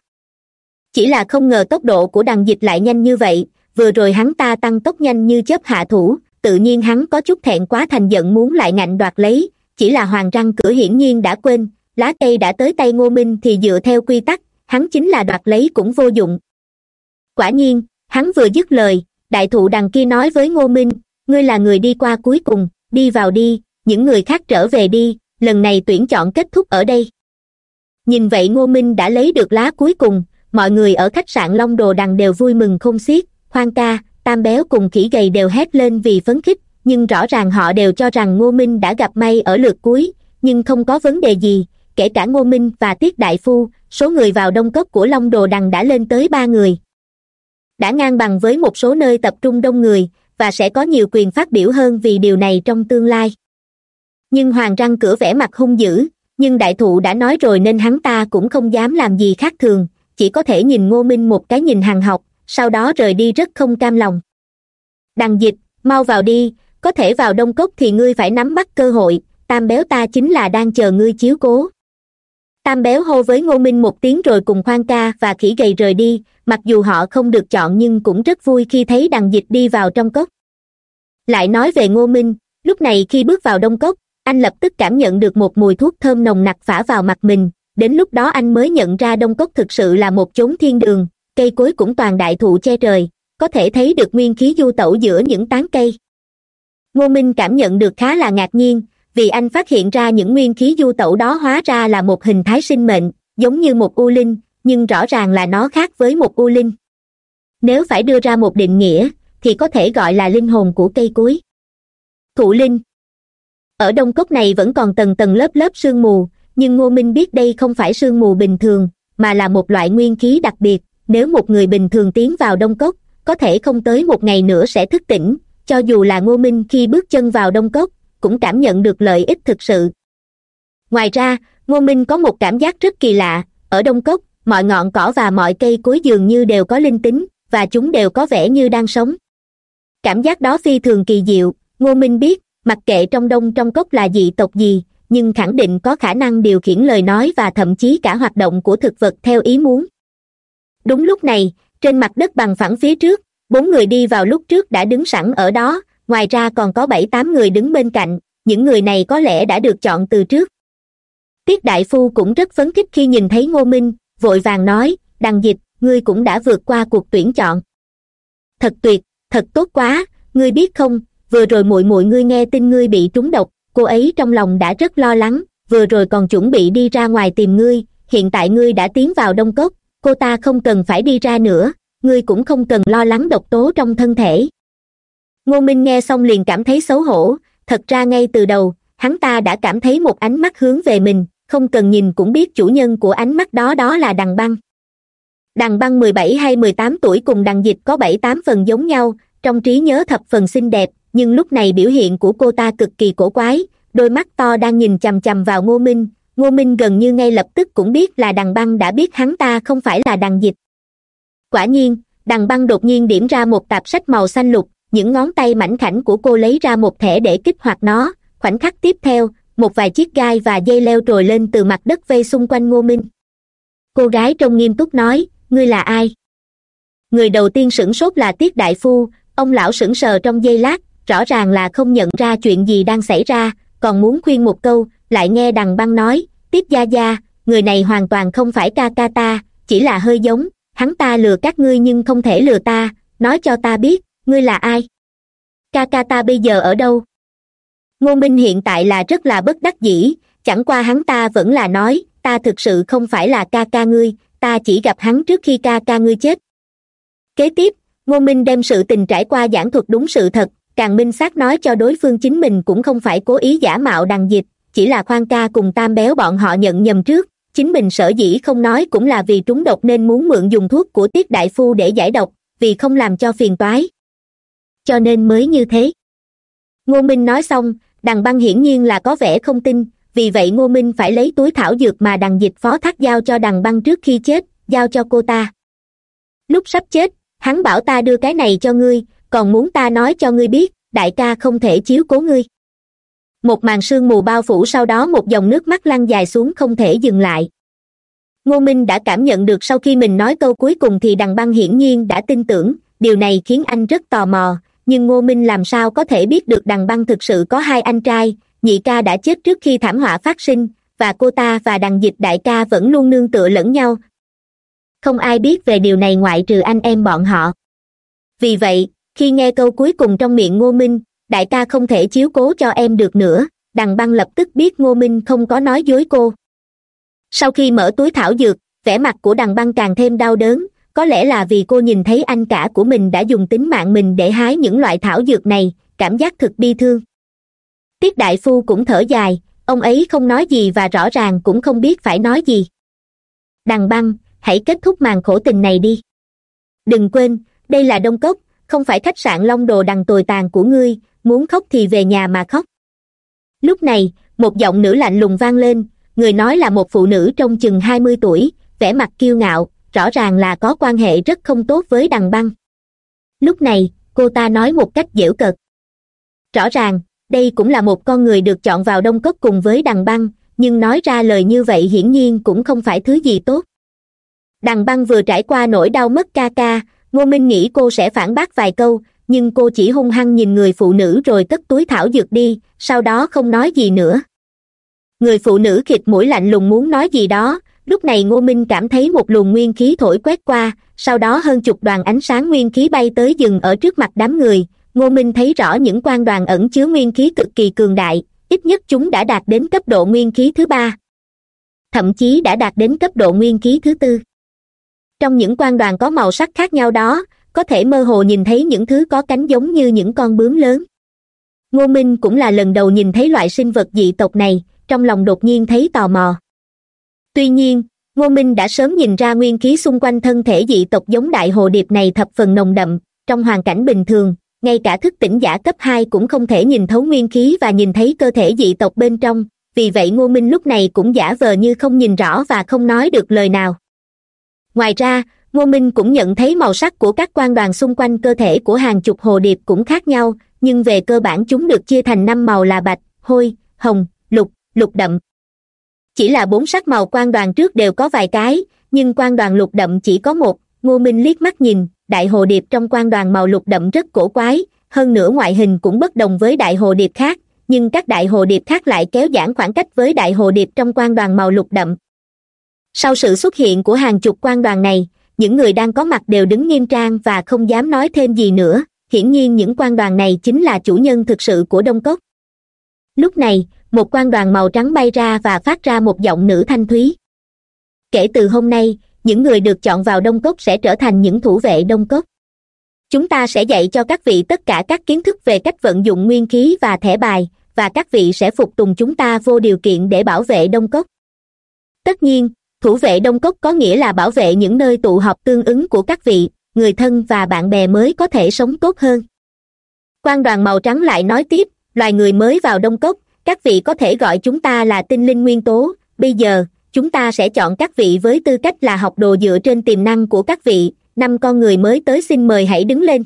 Chỉ là không ngờ tốc độ của đằng dịch lại nhanh như vậy, vừa rồi hắn ta tăng tốc nhanh như chớp hạ thủ, tự nhiên hắn có chút thẹn quá thành giận muốn lại ngạnh đoạt lấy, chỉ là hoàng răng cửa hiển nhiên đã quên lá cây đã tới tay ngô minh thì dựa theo quy tắc, hắn chính là đoạt lấy cũng vô dụng. Quả nhiên, hắn vừa dứt lời, đại thụ đằng kia nói với ngô minh, ngươi là người đi qua cuối cùng, đi vào đi, những người khác trở về đi, lần này tuyển chọn kết thúc ở đây. Nhìn vậy ngô minh đã lấy được lá cuối cùng, mọi người ở khách sạn long đồ đằng đều vui mừng không xiết khoan ca, tam béo cùng khỉ gầy đều hét lên vì phấn khích, nhưng rõ ràng họ đều cho rằng ngô minh đã gặp may ở lượt cuối, nhưng không có vấn đề gì kể cả ngô minh và tiết đại phu, số người vào đông cốc của long đồ đằng đã lên tới ba người. Đã ngang bằng với một số nơi tập trung đông người, và sẽ có nhiều quyền phát biểu hơn vì điều này trong tương lai. Nhưng hoàng răng cửa vẻ mặt hung dữ, nhưng đại thụ đã nói rồi nên hắn ta cũng không dám làm gì khác thường, chỉ có thể nhìn ngô minh một cái nhìn hằng học, sau đó rời đi rất không cam lòng. Đằng dịch, mau vào đi, có thể vào đông cốc thì ngươi phải nắm bắt cơ hội, tam béo ta chính là đang chờ ngươi chiếu cố tam béo hô với ngô minh một tiếng rồi cùng khoan ca và khỉ gầy rời đi, mặc dù họ không được chọn nhưng cũng rất vui khi thấy đằng dịch đi vào trong cốc. Lại nói về ngô minh, lúc này khi bước vào đông cốc, anh lập tức cảm nhận được một mùi thuốc thơm nồng nặc phả vào mặt mình, đến lúc đó anh mới nhận ra đông cốc thực sự là một chốn thiên đường, cây cối cũng toàn đại thụ che trời, có thể thấy được nguyên khí du tẩu giữa những tán cây. Ngô minh cảm nhận được khá là ngạc nhiên vì anh phát hiện ra những nguyên khí du tẩu đó hóa ra là một hình thái sinh mệnh, giống như một u linh, nhưng rõ ràng là nó khác với một u linh. Nếu phải đưa ra một định nghĩa, thì có thể gọi là linh hồn của cây cối. Thụ linh. Ở đông cốc này vẫn còn tầng tầng lớp lớp sương mù, nhưng ngô minh biết đây không phải sương mù bình thường, mà là một loại nguyên khí đặc biệt. Nếu một người bình thường tiến vào đông cốc, có thể không tới một ngày nữa sẽ thức tỉnh, cho dù là ngô minh khi bước chân vào đông cốc cũng cảm nhận được lợi ích thực sự. Ngoài ra, ngô minh có một cảm giác rất kỳ lạ. Ở đông cốc, mọi ngọn cỏ và mọi cây cối dường như đều có linh tính, và chúng đều có vẻ như đang sống. Cảm giác đó phi thường kỳ diệu. Ngô minh biết, mặc kệ trong đông trong cốc là dị tộc gì, nhưng khẳng định có khả năng điều khiển lời nói và thậm chí cả hoạt động của thực vật theo ý muốn. Đúng lúc này, trên mặt đất bằng phẳng phía trước, bốn người đi vào lúc trước đã đứng sẵn ở đó ngoài ra còn có bảy tám người đứng bên cạnh, những người này có lẽ đã được chọn từ trước. Tiết đại phu cũng rất phấn khích khi nhìn thấy ngô minh, vội vàng nói, đằng dịch, ngươi cũng đã vượt qua cuộc tuyển chọn. Thật tuyệt, thật tốt quá, ngươi biết không, vừa rồi muội muội ngươi nghe tin ngươi bị trúng độc, cô ấy trong lòng đã rất lo lắng, vừa rồi còn chuẩn bị đi ra ngoài tìm ngươi, hiện tại ngươi đã tiến vào đông cốc, cô ta không cần phải đi ra nữa, ngươi cũng không cần lo lắng độc tố trong thân thể ngô minh nghe xong liền cảm thấy xấu hổ. Thật ra ngay từ đầu, hắn ta đã cảm thấy một ánh mắt hướng về mình, không cần nhìn cũng biết chủ nhân của ánh mắt đó đó là đằng băng. Đằng băng mười bảy hay mười tám tuổi cùng đằng dịch có bảy tám phần giống nhau, trong trí nhớ thập phần xinh đẹp, nhưng lúc này biểu hiện của cô ta cực kỳ cổ quái, đôi mắt to đang nhìn chằm chằm vào ngô minh. Ngô minh gần như ngay lập tức cũng biết là đằng băng đã biết hắn ta không phải là đằng dịch. Quả nhiên, đằng băng đột nhiên điểm ra một tạp sách màu xanh lục những ngón tay mảnh khảnh của cô lấy ra một thẻ để kích hoạt nó. Khoảnh khắc tiếp theo, một vài chiếc gai và dây leo trồi lên từ mặt đất vây xung quanh ngô minh. Cô gái trông nghiêm túc nói, ngươi là ai? Người đầu tiên sửng sốt là tiết đại phu. Ông lão sững sờ trong giây lát, rõ ràng là không nhận ra chuyện gì đang xảy ra, còn muốn khuyên một câu, lại nghe đằng băng nói tiếp gia gia, người này hoàn toàn không phải ca ca ta, chỉ là hơi giống. Hắn ta lừa các ngươi nhưng không thể lừa ta, nói cho ta biết ngươi là ai? Ca ca ta bây giờ ở đâu? Ngô minh hiện tại là rất là bất đắc dĩ, chẳng qua hắn ta vẫn là nói, ta thực sự không phải là ca ca ngươi, ta chỉ gặp hắn trước khi ca ca ngươi chết. Kế tiếp ngô minh đem sự tình trải qua giảng thuật đúng sự thật, càng minh xác nói cho đối phương chính mình cũng không phải cố ý giả mạo đằng dịch chỉ là khoan ca cùng tam béo bọn họ nhận nhầm trước, chính mình sở dĩ không nói cũng là vì trúng độc nên muốn mượn dùng thuốc của tiết đại phu để giải độc, vì không làm cho phiền toái cho nên mới như thế. Ngô minh nói xong, đằng băng hiển nhiên là có vẻ không tin, vì vậy ngô minh phải lấy túi thảo dược mà đằng dịch phó thác giao cho đằng băng trước khi chết, giao cho cô ta. Lúc sắp chết, hắn bảo ta đưa cái này cho ngươi, còn muốn ta nói cho ngươi biết, đại ca không thể chiếu cố ngươi. Một màn sương mù bao phủ sau đó một dòng nước mắt lăn dài xuống không thể dừng lại. Ngô minh đã cảm nhận được sau khi mình nói câu cuối cùng thì đằng băng hiển nhiên đã tin tưởng, điều này khiến anh rất tò mò nhưng ngô minh làm sao có thể biết được đằng băng thực sự có hai anh trai, nhị ca đã chết trước khi thảm họa phát sinh, và cô ta và đằng dịch đại ca vẫn luôn nương tựa lẫn nhau. Không ai biết về điều này ngoại trừ anh em bọn họ. Vì vậy, khi nghe câu cuối cùng trong miệng ngô minh, đại ca không thể chiếu cố cho em được nữa, đằng băng lập tức biết ngô minh không có nói dối cô. Sau khi mở túi thảo dược, vẻ mặt của đằng băng càng thêm đau đớn có lẽ là vì cô nhìn thấy anh cả của mình đã dùng tính mạng mình để hái những loại thảo dược này, cảm giác thực bi thương. Tiết đại phu cũng thở dài, ông ấy không nói gì và rõ ràng cũng không biết phải nói gì. Đằng băng, hãy kết thúc màn khổ tình này đi. Đừng quên, đây là đông cốc, không phải khách sạn long đồ đằng tồi tàn của ngươi, muốn khóc thì về nhà mà khóc. Lúc này, một giọng nữ lạnh lùng vang lên, người nói là một phụ nữ trong chừng hai mươi tuổi, vẻ mặt kiêu ngạo rõ ràng là có quan hệ rất không tốt với đằng băng. Lúc này, cô ta nói một cách dễu cợt. Rõ ràng, đây cũng là một con người được chọn vào đông cốc cùng với đằng băng, nhưng nói ra lời như vậy hiển nhiên cũng không phải thứ gì tốt. Đằng băng vừa trải qua nỗi đau mất ca ca, ngô minh nghĩ cô sẽ phản bác vài câu, nhưng cô chỉ hung hăng nhìn người phụ nữ rồi cất túi thảo dược đi, sau đó không nói gì nữa. Người phụ nữ khịt mũi lạnh lùng muốn nói gì đó lúc này ngô minh cảm thấy một luồng nguyên khí thổi quét qua, sau đó hơn chục đoàn ánh sáng nguyên khí bay tới dừng ở trước mặt đám người. Ngô minh thấy rõ những quan đoàn ẩn chứa nguyên khí cực kỳ cường đại, ít nhất chúng đã đạt đến cấp độ nguyên khí thứ ba. Thậm chí đã đạt đến cấp độ nguyên khí thứ tư. Trong những quan đoàn có màu sắc khác nhau đó, có thể mơ hồ nhìn thấy những thứ có cánh giống như những con bướm lớn. Ngô minh cũng là lần đầu nhìn thấy loại sinh vật dị tộc này, trong lòng đột nhiên thấy tò mò tuy nhiên, ngô minh đã sớm nhìn ra nguyên khí xung quanh thân thể dị tộc giống đại hồ điệp này thập phần nồng đậm, trong hoàn cảnh bình thường, ngay cả thức tỉnh giả cấp hai cũng không thể nhìn thấu nguyên khí và nhìn thấy cơ thể dị tộc bên trong, vì vậy ngô minh lúc này cũng giả vờ như không nhìn rõ và không nói được lời nào. Ngoài ra, ngô minh cũng nhận thấy màu sắc của các quan đoàn xung quanh cơ thể của hàng chục hồ điệp cũng khác nhau, nhưng về cơ bản chúng được chia thành năm màu là bạch, hôi, hồng, lục lục đậm chỉ là bốn sắc màu quan đoàn trước đều có vài cái, nhưng quan đoàn lục đậm chỉ có một. Ngô minh liếc mắt nhìn, đại hồ điệp trong quan đoàn màu lục đậm rất cổ quái, hơn nữa ngoại hình cũng bất đồng với đại hồ điệp khác, nhưng các đại hồ điệp khác lại kéo giãn khoảng cách với đại hồ điệp trong quan đoàn màu lục đậm. Sau sự xuất hiện của hàng chục quan đoàn này, những người đang có mặt đều đứng nghiêm trang và không dám nói thêm gì nữa. Hiển nhiên những quan đoàn này chính là chủ nhân thực sự của đông cốc. Lúc này một quan đoàn màu trắng bay ra và phát ra một giọng nữ thanh thúy. Kể từ hôm nay, những người được chọn vào đông cốc sẽ trở thành những thủ vệ đông cốc. Chúng ta sẽ dạy cho các vị tất cả các kiến thức về cách vận dụng nguyên khí và thẻ bài, và các vị sẽ phục tùng chúng ta vô điều kiện để bảo vệ đông cốc. Tất nhiên, thủ vệ đông cốc có nghĩa là bảo vệ những nơi tụ họp tương ứng của các vị, người thân và bạn bè mới có thể sống tốt hơn. Quan đoàn màu trắng lại nói tiếp, loài người mới vào đông cốc các vị có thể gọi chúng ta là tinh linh nguyên tố. Bây giờ, chúng ta sẽ chọn các vị với tư cách là học đồ dựa trên tiềm năng của các vị. Năm con người mới tới xin mời hãy đứng lên.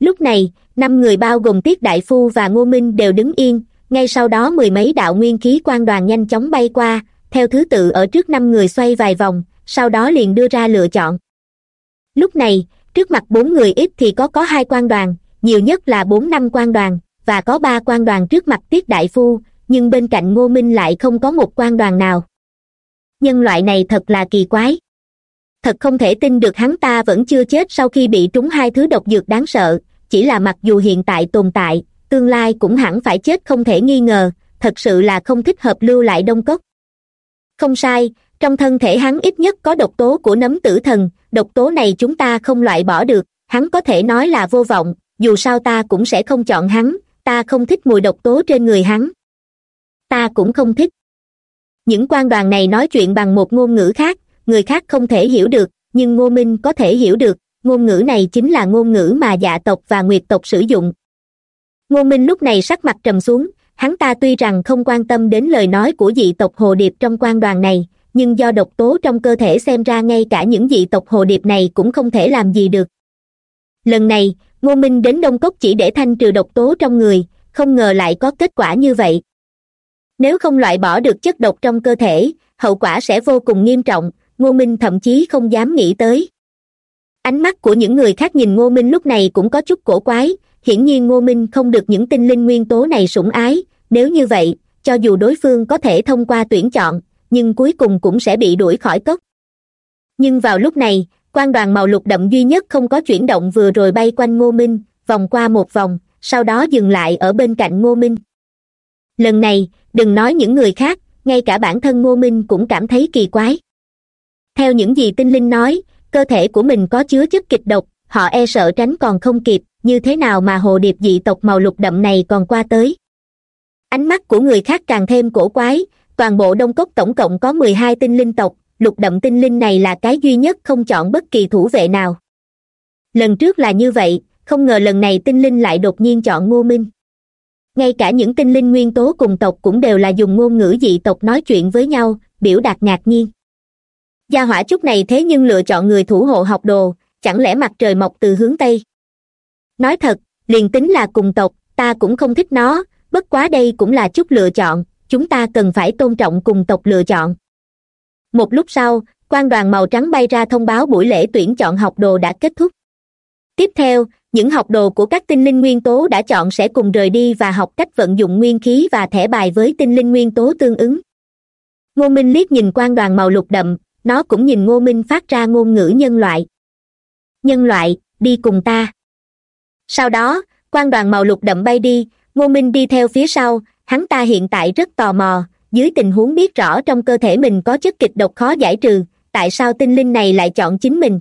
Lúc này, năm người bao gồm tiết đại phu và ngô minh đều đứng yên. Ngay sau đó mười mấy đạo nguyên khí quan đoàn nhanh chóng bay qua. Theo thứ tự, ở trước năm người xoay vài vòng, sau đó liền đưa ra lựa chọn. Lúc này, trước mặt bốn người ít thì có có hai quan đoàn, nhiều nhất là bốn năm quan đoàn và có ba quan đoàn trước mặt tiết đại phu, nhưng bên cạnh ngô minh lại không có một quan đoàn nào. Nhân loại này thật là kỳ quái. Thật không thể tin được hắn ta vẫn chưa chết sau khi bị trúng hai thứ độc dược đáng sợ, chỉ là mặc dù hiện tại tồn tại, tương lai cũng hẳn phải chết không thể nghi ngờ, thật sự là không thích hợp lưu lại đông cốc. Không sai, trong thân thể hắn ít nhất có độc tố của nấm tử thần, độc tố này chúng ta không loại bỏ được, hắn có thể nói là vô vọng, dù sao ta cũng sẽ không chọn hắn ta không thích mùi độc tố trên người hắn. Ta cũng không thích. Những quan đoàn này nói chuyện bằng một ngôn ngữ khác, người khác không thể hiểu được, nhưng ngô minh có thể hiểu được, ngôn ngữ này chính là ngôn ngữ mà dạ tộc và nguyệt tộc sử dụng. Ngô minh lúc này sắc mặt trầm xuống, hắn ta tuy rằng không quan tâm đến lời nói của dị tộc hồ điệp trong quan đoàn này, nhưng do độc tố trong cơ thể xem ra ngay cả những dị tộc hồ điệp này cũng không thể làm gì được. Lần này ngô minh đến đông cốc chỉ để thanh trừ độc tố trong người, không ngờ lại có kết quả như vậy. Nếu không loại bỏ được chất độc trong cơ thể, hậu quả sẽ vô cùng nghiêm trọng, ngô minh thậm chí không dám nghĩ tới. Ánh mắt của những người khác nhìn ngô minh lúc này cũng có chút cổ quái, hiển nhiên ngô minh không được những tinh linh nguyên tố này sủng ái, nếu như vậy, cho dù đối phương có thể thông qua tuyển chọn, nhưng cuối cùng cũng sẽ bị đuổi khỏi cốc. Nhưng vào lúc này quan đoàn màu lục đậm duy nhất không có chuyển động vừa rồi bay quanh ngô minh, vòng qua một vòng, sau đó dừng lại ở bên cạnh ngô minh. Lần này, đừng nói những người khác, ngay cả bản thân ngô minh cũng cảm thấy kỳ quái. Theo những gì tinh linh nói, cơ thể của mình có chứa chất kịch độc, họ e sợ tránh còn không kịp, như thế nào mà hồ điệp dị tộc màu lục đậm này còn qua tới. Ánh mắt của người khác càng thêm cổ quái, toàn bộ đông cốc tổng cộng có mười hai tinh linh tộc lục đậm tinh linh này là cái duy nhất không chọn bất kỳ thủ vệ nào. Lần trước là như vậy, không ngờ lần này tinh linh lại đột nhiên chọn ngô minh. Ngay cả những tinh linh nguyên tố cùng tộc cũng đều là dùng ngôn ngữ dị tộc nói chuyện với nhau, biểu đạt ngạc nhiên. Gia hỏa chút này thế nhưng lựa chọn người thủ hộ học đồ, chẳng lẽ mặt trời mọc từ hướng tây? Nói thật, liền tính là cùng tộc, ta cũng không thích nó, bất quá đây cũng là chút lựa chọn, chúng ta cần phải tôn trọng cùng tộc lựa chọn một lúc sau, quan đoàn màu trắng bay ra thông báo buổi lễ tuyển chọn học đồ đã kết thúc. Tiếp theo, những học đồ của các tinh linh nguyên tố đã chọn sẽ cùng rời đi và học cách vận dụng nguyên khí và thẻ bài với tinh linh nguyên tố tương ứng. Ngô minh liếc nhìn quan đoàn màu lục đậm, nó cũng nhìn ngô minh phát ra ngôn ngữ nhân loại. Nhân loại, đi cùng ta. Sau đó, quan đoàn màu lục đậm bay đi, ngô minh đi theo phía sau, hắn ta hiện tại rất tò mò dưới tình huống biết rõ trong cơ thể mình có chất kịch độc khó giải trừ, tại sao tinh linh này lại chọn chính mình?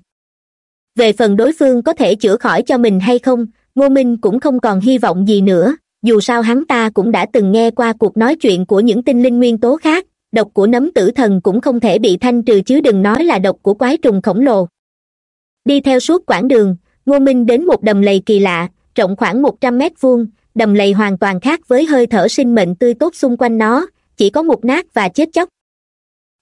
Về phần đối phương có thể chữa khỏi cho mình hay không, ngô minh cũng không còn hy vọng gì nữa, dù sao hắn ta cũng đã từng nghe qua cuộc nói chuyện của những tinh linh nguyên tố khác, độc của nấm tử thần cũng không thể bị thanh trừ chứ đừng nói là độc của quái trùng khổng lồ. Đi theo suốt quãng đường, ngô minh đến một đầm lầy kỳ lạ, rộng khoảng một trăm mét vuông, đầm lầy hoàn toàn khác với hơi thở sinh mệnh tươi tốt xung quanh nó chỉ có mục nát và chết chóc.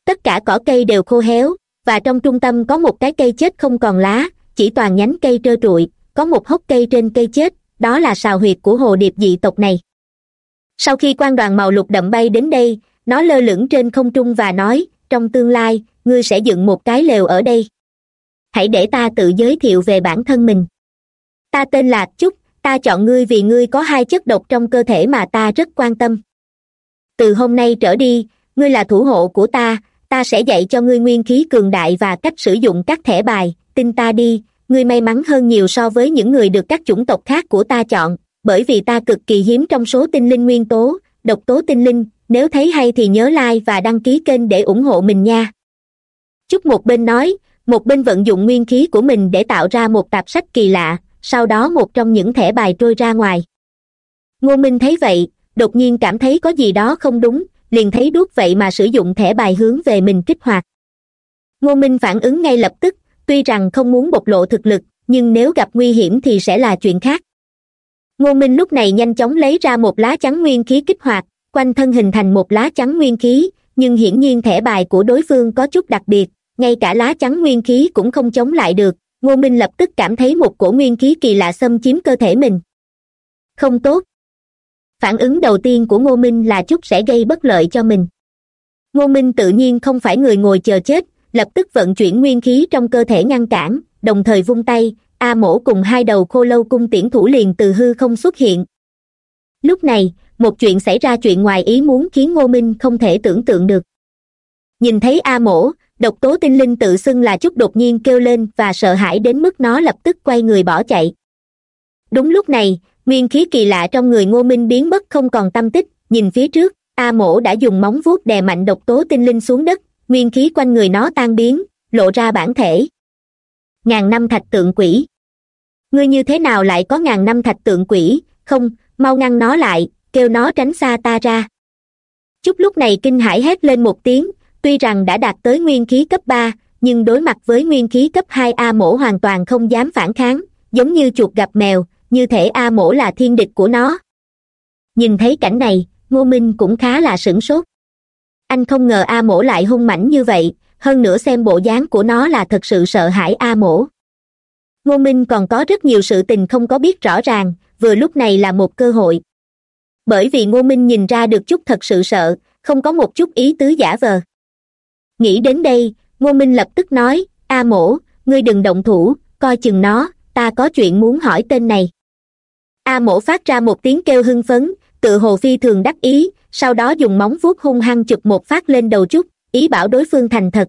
Tất cả cỏ cây đều khô héo, và trong trung tâm có một cái cây chết không còn lá, chỉ toàn nhánh cây trơ trụi, có một hốc cây trên cây chết, đó là sào huyệt của hồ điệp dị tộc này. Sau khi quan đoàn màu lục đậm bay đến đây, nó lơ lửng trên không trung và nói, trong tương lai, ngươi sẽ dựng một cái lều ở đây. Hãy để ta tự giới thiệu về bản thân mình. Ta tên là chúc, ta chọn ngươi vì ngươi có hai chất độc trong cơ thể mà ta rất quan tâm từ hôm nay trở đi, ngươi là thủ hộ của ta ta sẽ dạy cho ngươi nguyên khí cường đại và cách sử dụng các thẻ bài, tin ta đi, ngươi may mắn hơn nhiều so với những người được các chủng tộc khác của ta chọn, bởi vì ta cực kỳ hiếm trong số tinh linh nguyên tố, độc tố tinh linh, nếu thấy hay thì nhớ like và đăng ký kênh để ủng hộ mình nha. Chúc một bên nói, một bên vận dụng nguyên khí của mình để tạo ra một tạp sách kỳ lạ, sau đó một trong những thẻ bài trôi ra ngoài. Ngô minh thấy vậy đột nhiên cảm thấy có gì đó không đúng, liền thấy đuốc vậy mà sử dụng thẻ bài hướng về mình kích hoạt. Ngô minh phản ứng ngay lập tức, tuy rằng không muốn bộc lộ thực lực, nhưng nếu gặp nguy hiểm thì sẽ là chuyện khác. Ngô minh lúc này nhanh chóng lấy ra một lá chắn nguyên khí kích hoạt, quanh thân hình thành một lá chắn nguyên khí, nhưng hiển nhiên thẻ bài của đối phương có chút đặc biệt, ngay cả lá chắn nguyên khí cũng không chống lại được, ngô minh lập tức cảm thấy một cổ nguyên khí kỳ lạ xâm chiếm cơ thể mình. Không tốt phản ứng đầu tiên của ngô minh là chút sẽ gây bất lợi cho mình. Ngô minh tự nhiên không phải người ngồi chờ chết, lập tức vận chuyển nguyên khí trong cơ thể ngăn cản, đồng thời vung tay, a mổ cùng hai đầu khô lâu cung tiễn thủ liền từ hư không xuất hiện. Lúc này, một chuyện xảy ra chuyện ngoài ý muốn khiến ngô minh không thể tưởng tượng được. Nhìn thấy a mổ, độc tố tinh linh tự xưng là chút đột nhiên kêu lên và sợ hãi đến mức nó lập tức quay người bỏ chạy. Đúng lúc này nguyên khí kỳ lạ trong người ngô minh biến mất không còn tâm tích, nhìn phía trước, a mổ đã dùng móng vuốt đè mạnh độc tố tinh linh xuống đất, nguyên khí quanh người nó tan biến, lộ ra bản thể. Ngàn năm thạch tượng quỷ. Ngươi như thế nào lại có ngàn năm thạch tượng quỷ? Không, mau ngăn nó lại, kêu nó tránh xa ta ra. Chút lúc này kinh hãi hét lên một tiếng, tuy rằng đã đạt tới nguyên khí cấp ba, nhưng đối mặt với nguyên khí cấp hai a mổ hoàn toàn không dám phản kháng, giống như chuột gặp mèo như thể a mổ là thiên địch của nó. Nhìn thấy cảnh này, ngô minh cũng khá là sửng sốt. Anh không ngờ a mổ lại hung mãnh như vậy, hơn nữa xem bộ dáng của nó là thật sự sợ hãi a mổ. Ngô minh còn có rất nhiều sự tình không có biết rõ ràng, vừa lúc này là một cơ hội. Bởi vì ngô minh nhìn ra được chút thật sự sợ, không có một chút ý tứ giả vờ. Nghĩ đến đây, ngô minh lập tức nói, a mổ, ngươi đừng động thủ, coi chừng nó, ta có chuyện muốn hỏi tên này a mổ phát ra một tiếng kêu hưng phấn, tự hồ phi thường đắc ý, sau đó dùng móng vuốt hung hăng chụp một phát lên đầu trúc, ý bảo đối phương thành thật.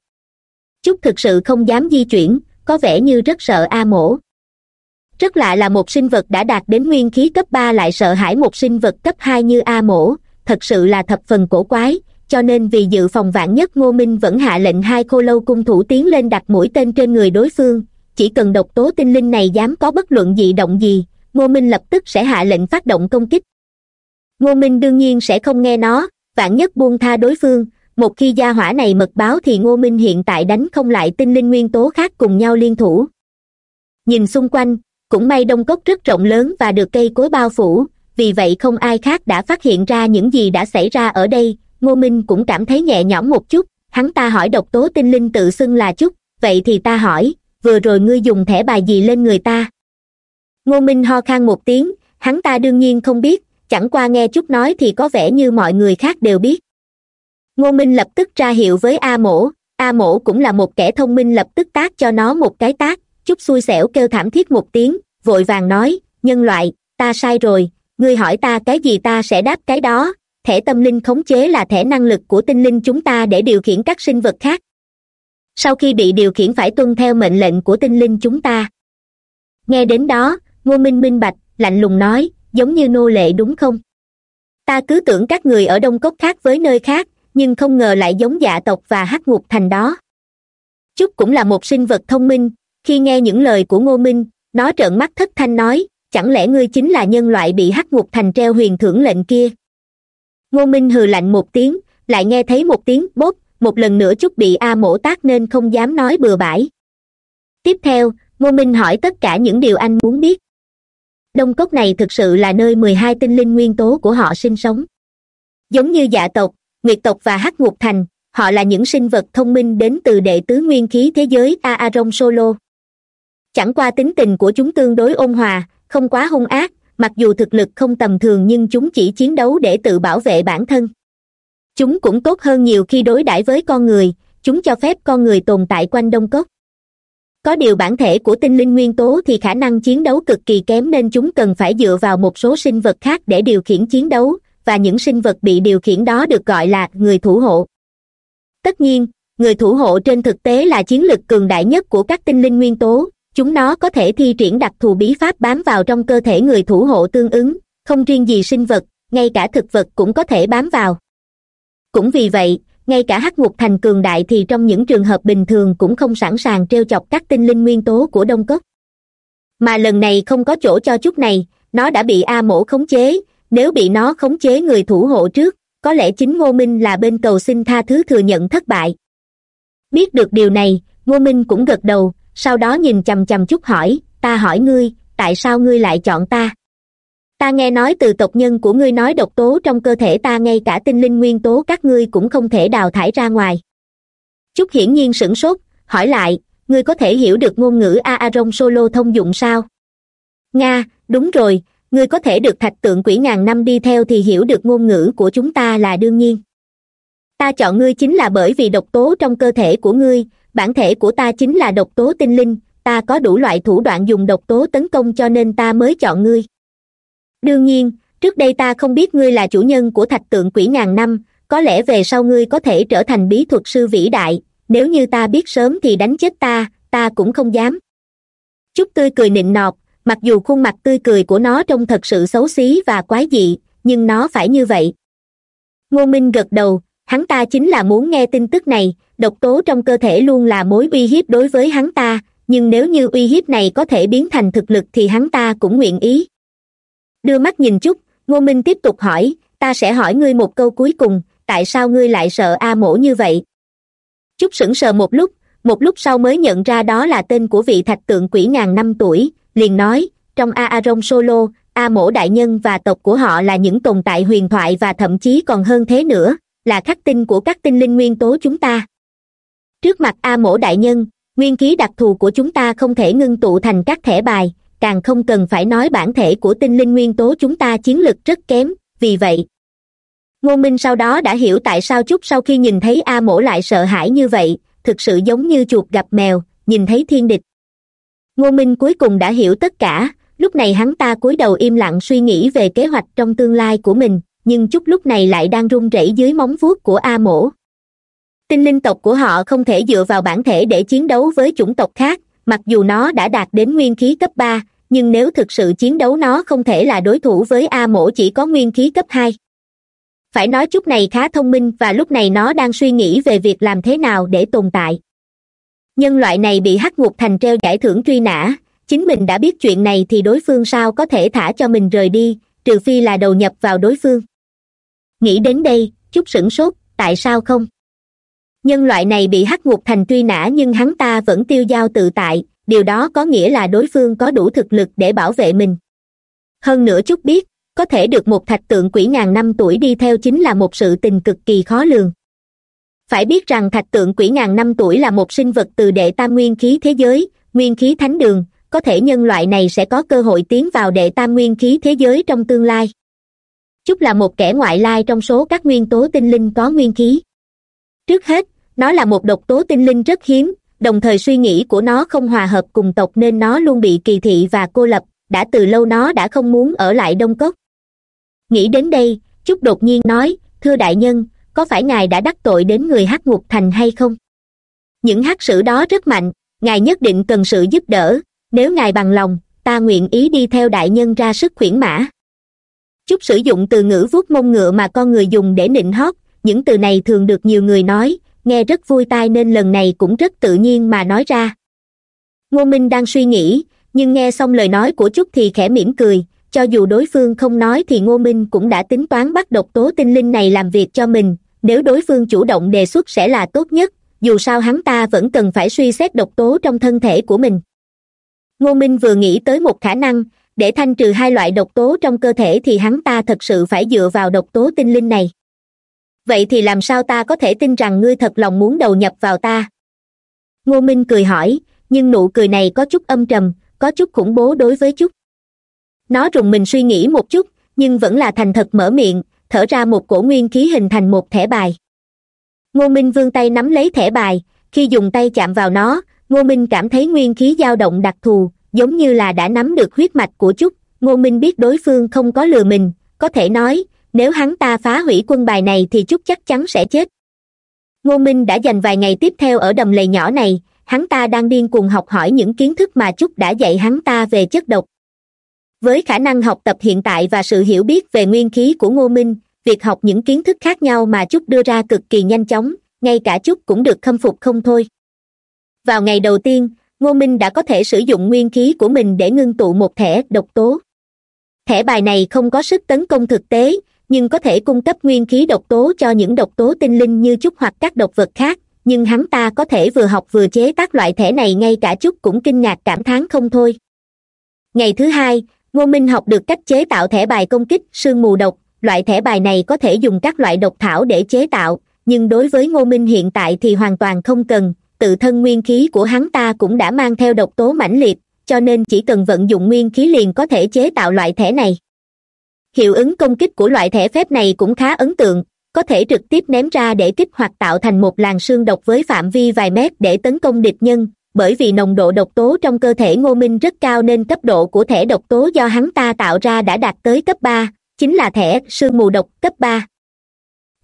Trúc thực sự không dám di chuyển, có vẻ như rất sợ a mổ. Rất lạ là một sinh vật đã đạt đến nguyên khí cấp ba lại sợ hãi một sinh vật cấp hai như a mổ, thật sự là thập phần cổ quái, cho nên vì dự phòng vạn nhất ngô minh vẫn hạ lệnh hai khô lâu cung thủ tiến lên đặt mũi tên trên người đối phương, chỉ cần độc tố tinh linh này dám có bất luận dị động gì ngô minh lập tức sẽ hạ lệnh phát động công kích. Ngô minh đương nhiên sẽ không nghe nó, vạn nhất buông tha đối phương, một khi gia hỏa này mật báo thì ngô minh hiện tại đánh không lại tinh linh nguyên tố khác cùng nhau liên thủ. Nhìn xung quanh, cũng may đông cốc rất rộng lớn và được cây cối bao phủ, vì vậy không ai khác đã phát hiện ra những gì đã xảy ra ở đây, ngô minh cũng cảm thấy nhẹ nhõm một chút, hắn ta hỏi độc tố tinh linh tự xưng là chút vậy thì ta hỏi, vừa rồi ngươi dùng thẻ bài gì lên người ta? Ngô minh ho khan một tiếng, hắn ta đương nhiên không biết, chẳng qua nghe chút nói thì có vẻ như mọi người khác đều biết. Ngô minh lập tức ra hiệu với a mổ a mổ cũng là một kẻ thông minh lập tức tác cho nó một cái tác, chút xui xẻo kêu thảm thiết một tiếng, vội vàng nói, nhân loại, ta sai rồi, ngươi hỏi ta cái gì ta sẽ đáp cái đó, thẻ tâm linh khống chế là thẻ năng lực của tinh linh chúng ta để điều khiển các sinh vật khác. Sau khi bị điều khiển phải tuân theo mệnh lệnh của tinh linh chúng ta. Nghe đến đó ngô minh minh bạch, lạnh lùng nói, giống như nô lệ đúng không? Ta cứ tưởng các người ở đông cốc khác với nơi khác, nhưng không ngờ lại giống dạ tộc và hắc ngục thành đó. Chúc cũng là một sinh vật thông minh, khi nghe những lời của ngô minh, nó trợn mắt thất thanh nói, chẳng lẽ ngươi chính là nhân loại bị hắc ngục thành treo huyền thưởng lệnh kia? Ngô minh hừ lạnh một tiếng, lại nghe thấy một tiếng bốp, một lần nữa chút bị a mổ tác nên không dám nói bừa bãi. Tiếp theo, ngô minh hỏi tất cả những điều anh muốn biết đông cốc này thực sự là nơi mười hai tinh linh nguyên tố của họ sinh sống. Giống như dạ tộc, nguyệt tộc và hắc ngục thành, họ là những sinh vật thông minh đến từ đệ tứ nguyên khí thế giới aaron solo. Chẳng qua tính tình của chúng tương đối ôn hòa, không quá hung ác, mặc dù thực lực không tầm thường nhưng chúng chỉ chiến đấu để tự bảo vệ bản thân. Chúng cũng tốt hơn nhiều khi đối đãi với con người, chúng cho phép con người tồn tại quanh đông cốc có điều bản thể của tinh linh nguyên tố thì khả năng chiến đấu cực kỳ kém nên chúng cần phải dựa vào một số sinh vật khác để điều khiển chiến đấu, và những sinh vật bị điều khiển đó được gọi là người thủ hộ. Tất nhiên, người thủ hộ trên thực tế là chiến lực cường đại nhất của các tinh linh nguyên tố, chúng nó có thể thi triển đặc thù bí pháp bám vào trong cơ thể người thủ hộ tương ứng, không riêng gì sinh vật, ngay cả thực vật cũng có thể bám vào. Cũng vì vậy ngay cả hắc ngục thành cường đại thì trong những trường hợp bình thường cũng không sẵn sàng trêu chọc các tinh linh nguyên tố của đông cốc. Mà lần này không có chỗ cho chút này, nó đã bị a mổ khống chế. Nếu bị nó khống chế người thủ hộ trước, có lẽ chính ngô minh là bên cầu xin tha thứ thừa nhận thất bại. Biết được điều này, ngô minh cũng gật đầu, sau đó nhìn chằm chằm chút hỏi, ta hỏi ngươi, tại sao ngươi lại chọn ta? Ta nghe nói từ tộc nhân của ngươi nói độc tố trong cơ thể ta, ngay cả tinh linh nguyên tố các ngươi cũng không thể đào thải ra ngoài. Chút hiển nhiên sửng sốt, hỏi lại, ngươi có thể hiểu được ngôn ngữ aaron solo thông dụng sao? Nga, đúng rồi, ngươi có thể được thạch tượng quỷ ngàn năm đi theo thì hiểu được ngôn ngữ của chúng ta là đương nhiên. Ta chọn ngươi chính là bởi vì độc tố trong cơ thể của ngươi, bản thể của ta chính là độc tố tinh linh, ta có đủ loại thủ đoạn dùng độc tố tấn công cho nên ta mới chọn ngươi đương nhiên, trước đây ta không biết ngươi là chủ nhân của thạch tượng quỷ ngàn năm, có lẽ về sau ngươi có thể trở thành bí thuật sư vĩ đại, nếu như ta biết sớm thì đánh chết ta ta cũng không dám. Chúc tươi cười nịnh nọt, mặc dù khuôn mặt tươi cười của nó trông thật sự xấu xí và quái dị, nhưng nó phải như vậy. Ngô minh gật đầu, hắn ta chính là muốn nghe tin tức này, độc tố trong cơ thể luôn là mối uy hiếp đối với hắn ta, nhưng nếu như uy hiếp này có thể biến thành thực lực thì hắn ta cũng nguyện ý đưa mắt nhìn chút, ngô minh tiếp tục hỏi, ta sẽ hỏi ngươi một câu cuối cùng, tại sao ngươi lại sợ a mổ như vậy? Chút sững sờ một lúc một lúc sau mới nhận ra đó là tên của vị thạch tượng quỷ ngàn năm tuổi, liền nói, trong a a solo, a mổ đại nhân và tộc của họ là những tồn tại huyền thoại và thậm chí còn hơn thế nữa, là khắc tinh của các tinh linh nguyên tố chúng ta. Trước mặt a mổ đại nhân, nguyên khí đặc thù của chúng ta không thể ngưng tụ thành các thẻ bài càng không cần phải nói bản thể của tinh linh nguyên tố chúng ta chiến lực rất kém, vì vậy. Ngô minh sau đó đã hiểu tại sao chút sau khi nhìn thấy a mổ lại sợ hãi như vậy, thực sự giống như chuột gặp mèo, nhìn thấy thiên địch. Ngô minh cuối cùng đã hiểu tất cả, lúc này hắn ta cúi đầu im lặng suy nghĩ về kế hoạch trong tương lai của mình, nhưng chút lúc này lại đang run rẩy dưới móng vuốt của a mổ. Tinh linh tộc của họ không thể dựa vào bản thể để chiến đấu với chủng tộc khác mặc dù nó đã đạt đến nguyên khí cấp ba, nhưng nếu thực sự chiến đấu nó không thể là đối thủ với a mổ chỉ có nguyên khí cấp hai. Phải nói chút này khá thông minh và lúc này nó đang suy nghĩ về việc làm thế nào để tồn tại. Nhân loại này bị hắc ngục thành treo giải thưởng truy nã, chính mình đã biết chuyện này thì đối phương sao có thể thả cho mình rời đi, trừ phi là đầu nhập vào đối phương. Nghĩ đến đây, chút sửng sốt, tại sao không? Nhân loại này bị hắc ngục thành truy nã nhưng hắn ta vẫn tiêu dao tự tại, điều đó có nghĩa là đối phương có đủ thực lực để bảo vệ mình. Hơn nữa chút biết, có thể được một thạch tượng quỷ ngàn năm tuổi đi theo chính là một sự tình cực kỳ khó lường. Phải biết rằng thạch tượng quỷ ngàn năm tuổi là một sinh vật từ đệ tam nguyên khí thế giới, nguyên khí thánh đường, có thể nhân loại này sẽ có cơ hội tiến vào đệ tam nguyên khí thế giới trong tương lai. Chúc là một kẻ ngoại lai trong số các nguyên tố tinh linh có nguyên khí. Trước hết nó là một độc tố tinh linh rất hiếm, đồng thời suy nghĩ của nó không hòa hợp cùng tộc nên nó luôn bị kỳ thị và cô lập, đã từ lâu nó đã không muốn ở lại đông cốc. Nghĩ đến đây chúc đột nhiên nói, thưa đại nhân, có phải ngài đã đắc tội đến người hát ngục thành hay không? Những hát sử đó rất mạnh, ngài nhất định cần sự giúp đỡ, nếu ngài bằng lòng, ta nguyện ý đi theo đại nhân ra sức khuyển mã. Chúc sử dụng từ ngữ vuốt mông ngựa mà con người dùng để nịnh hót, những từ này thường được nhiều người nói nghe rất vui tai nên lần này cũng rất tự nhiên mà nói ra. Ngô minh đang suy nghĩ, nhưng nghe xong lời nói của chúc thì khẽ mỉm cười. Cho dù đối phương không nói thì ngô minh cũng đã tính toán bắt độc tố tinh linh này làm việc cho mình. Nếu đối phương chủ động đề xuất sẽ là tốt nhất, dù sao hắn ta vẫn cần phải suy xét độc tố trong thân thể của mình. Ngô minh vừa nghĩ tới một khả năng, để thanh trừ hai loại độc tố trong cơ thể thì hắn ta thật sự phải dựa vào độc tố tinh linh này vậy thì làm sao ta có thể tin rằng ngươi thật lòng muốn đầu nhập vào ta? Ngô minh cười hỏi, nhưng nụ cười này có chút âm trầm, có chút khủng bố đối với chút nó rùng mình suy nghĩ một chút, nhưng vẫn là thành thật mở miệng, thở ra một cổ nguyên khí hình thành một thẻ bài. Ngô minh vươn tay nắm lấy thẻ bài, khi dùng tay chạm vào nó, ngô minh cảm thấy nguyên khí dao động đặc thù, giống như là đã nắm được huyết mạch của chút ngô minh biết đối phương không có lừa mình, có thể nói nếu hắn ta phá hủy quân bài này thì chúc chắc chắn sẽ chết. Ngô minh đã dành vài ngày tiếp theo ở đầm lầy nhỏ này, hắn ta đang điên cuồng học hỏi những kiến thức mà chúc đã dạy hắn ta về chất độc. Với khả năng học tập hiện tại và sự hiểu biết về nguyên khí của ngô minh, việc học những kiến thức khác nhau mà chúc đưa ra cực kỳ nhanh chóng, ngay cả chúc cũng được khâm phục không thôi. Vào ngày đầu tiên, ngô minh đã có thể sử dụng nguyên khí của mình để ngưng tụ một thẻ độc tố. Thẻ bài này không có sức tấn công thực tế nhưng có thể cung cấp nguyên khí độc tố cho những độc tố tinh linh như chút hoặc các độc vật khác, nhưng hắn ta có thể vừa học vừa chế tác loại thẻ này ngay cả chút cũng kinh ngạc cảm thán không thôi. Ngày thứ hai, ngô minh học được cách chế tạo thẻ bài công kích, sương mù độc. Loại thẻ bài này có thể dùng các loại độc thảo để chế tạo, nhưng đối với ngô minh hiện tại thì hoàn toàn không cần. Tự thân nguyên khí của hắn ta cũng đã mang theo độc tố mãnh liệt, cho nên chỉ cần vận dụng nguyên khí liền có thể chế tạo loại thẻ này hiệu ứng công kích của loại thẻ phép này cũng khá ấn tượng, có thể trực tiếp ném ra để kích hoạt tạo thành một làn sương độc với phạm vi vài mét để tấn công địch nhân, bởi vì nồng độ độc tố trong cơ thể ngô minh rất cao nên cấp độ của thẻ độc tố do hắn ta tạo ra đã đạt tới cấp ba, chính là thẻ sương mù độc cấp ba.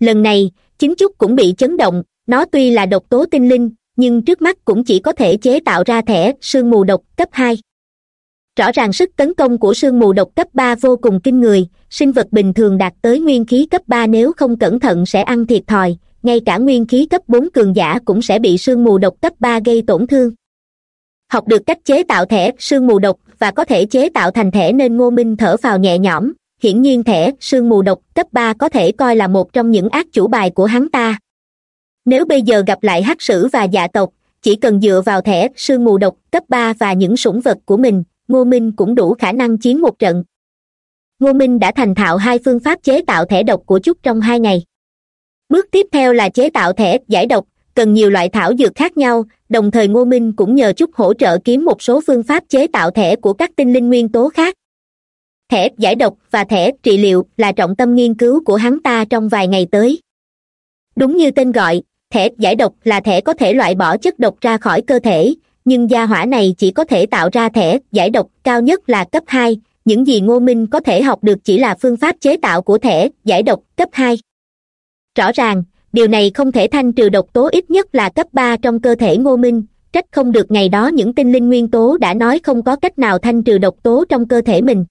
Lần này, chính chúc cũng bị chấn động, nó tuy là độc tố tinh linh, nhưng trước mắt cũng chỉ có thể chế tạo ra thẻ sương mù độc cấp hai rõ ràng sức tấn công của sương mù độc cấp ba vô cùng kinh người, sinh vật bình thường đạt tới nguyên khí cấp ba nếu không cẩn thận sẽ ăn thiệt thòi, ngay cả nguyên khí cấp bốn cường giả cũng sẽ bị sương mù độc cấp ba gây tổn thương. Học được cách chế tạo thẻ sương mù độc và có thể chế tạo thành thẻ nên ngô minh thở phào nhẹ nhõm. Hiển nhiên thẻ sương mù độc cấp ba có thể coi là một trong những ác chủ bài của hắn ta. Nếu bây giờ gặp lại hắc sử và dạ tộc, chỉ cần dựa vào thẻ sương mù độc cấp ba và những sủng vật của mình ngô minh cũng đủ khả năng chiến một trận. Ngô minh đã thành thạo hai phương pháp chế tạo thẻ độc của chút trong hai ngày. Bước tiếp theo là chế tạo thẻ giải độc, cần nhiều loại thảo dược khác nhau, đồng thời ngô minh cũng nhờ chút hỗ trợ kiếm một số phương pháp chế tạo thẻ của các tinh linh nguyên tố khác. Thẻ giải độc và thẻ trị liệu là trọng tâm nghiên cứu của hắn ta trong vài ngày tới. Đúng như tên gọi, thẻ giải độc là thẻ có thể loại bỏ chất độc ra khỏi cơ thể nhưng gia hỏa này chỉ có thể tạo ra thẻ, giải độc, cao nhất là cấp hai. Những gì ngô minh có thể học được chỉ là phương pháp chế tạo của thẻ, giải độc, cấp hai. Rõ ràng, điều này không thể thanh trừ độc tố ít nhất là cấp ba trong cơ thể ngô minh. Trách không được ngày đó những tinh linh nguyên tố đã nói không có cách nào thanh trừ độc tố trong cơ thể mình.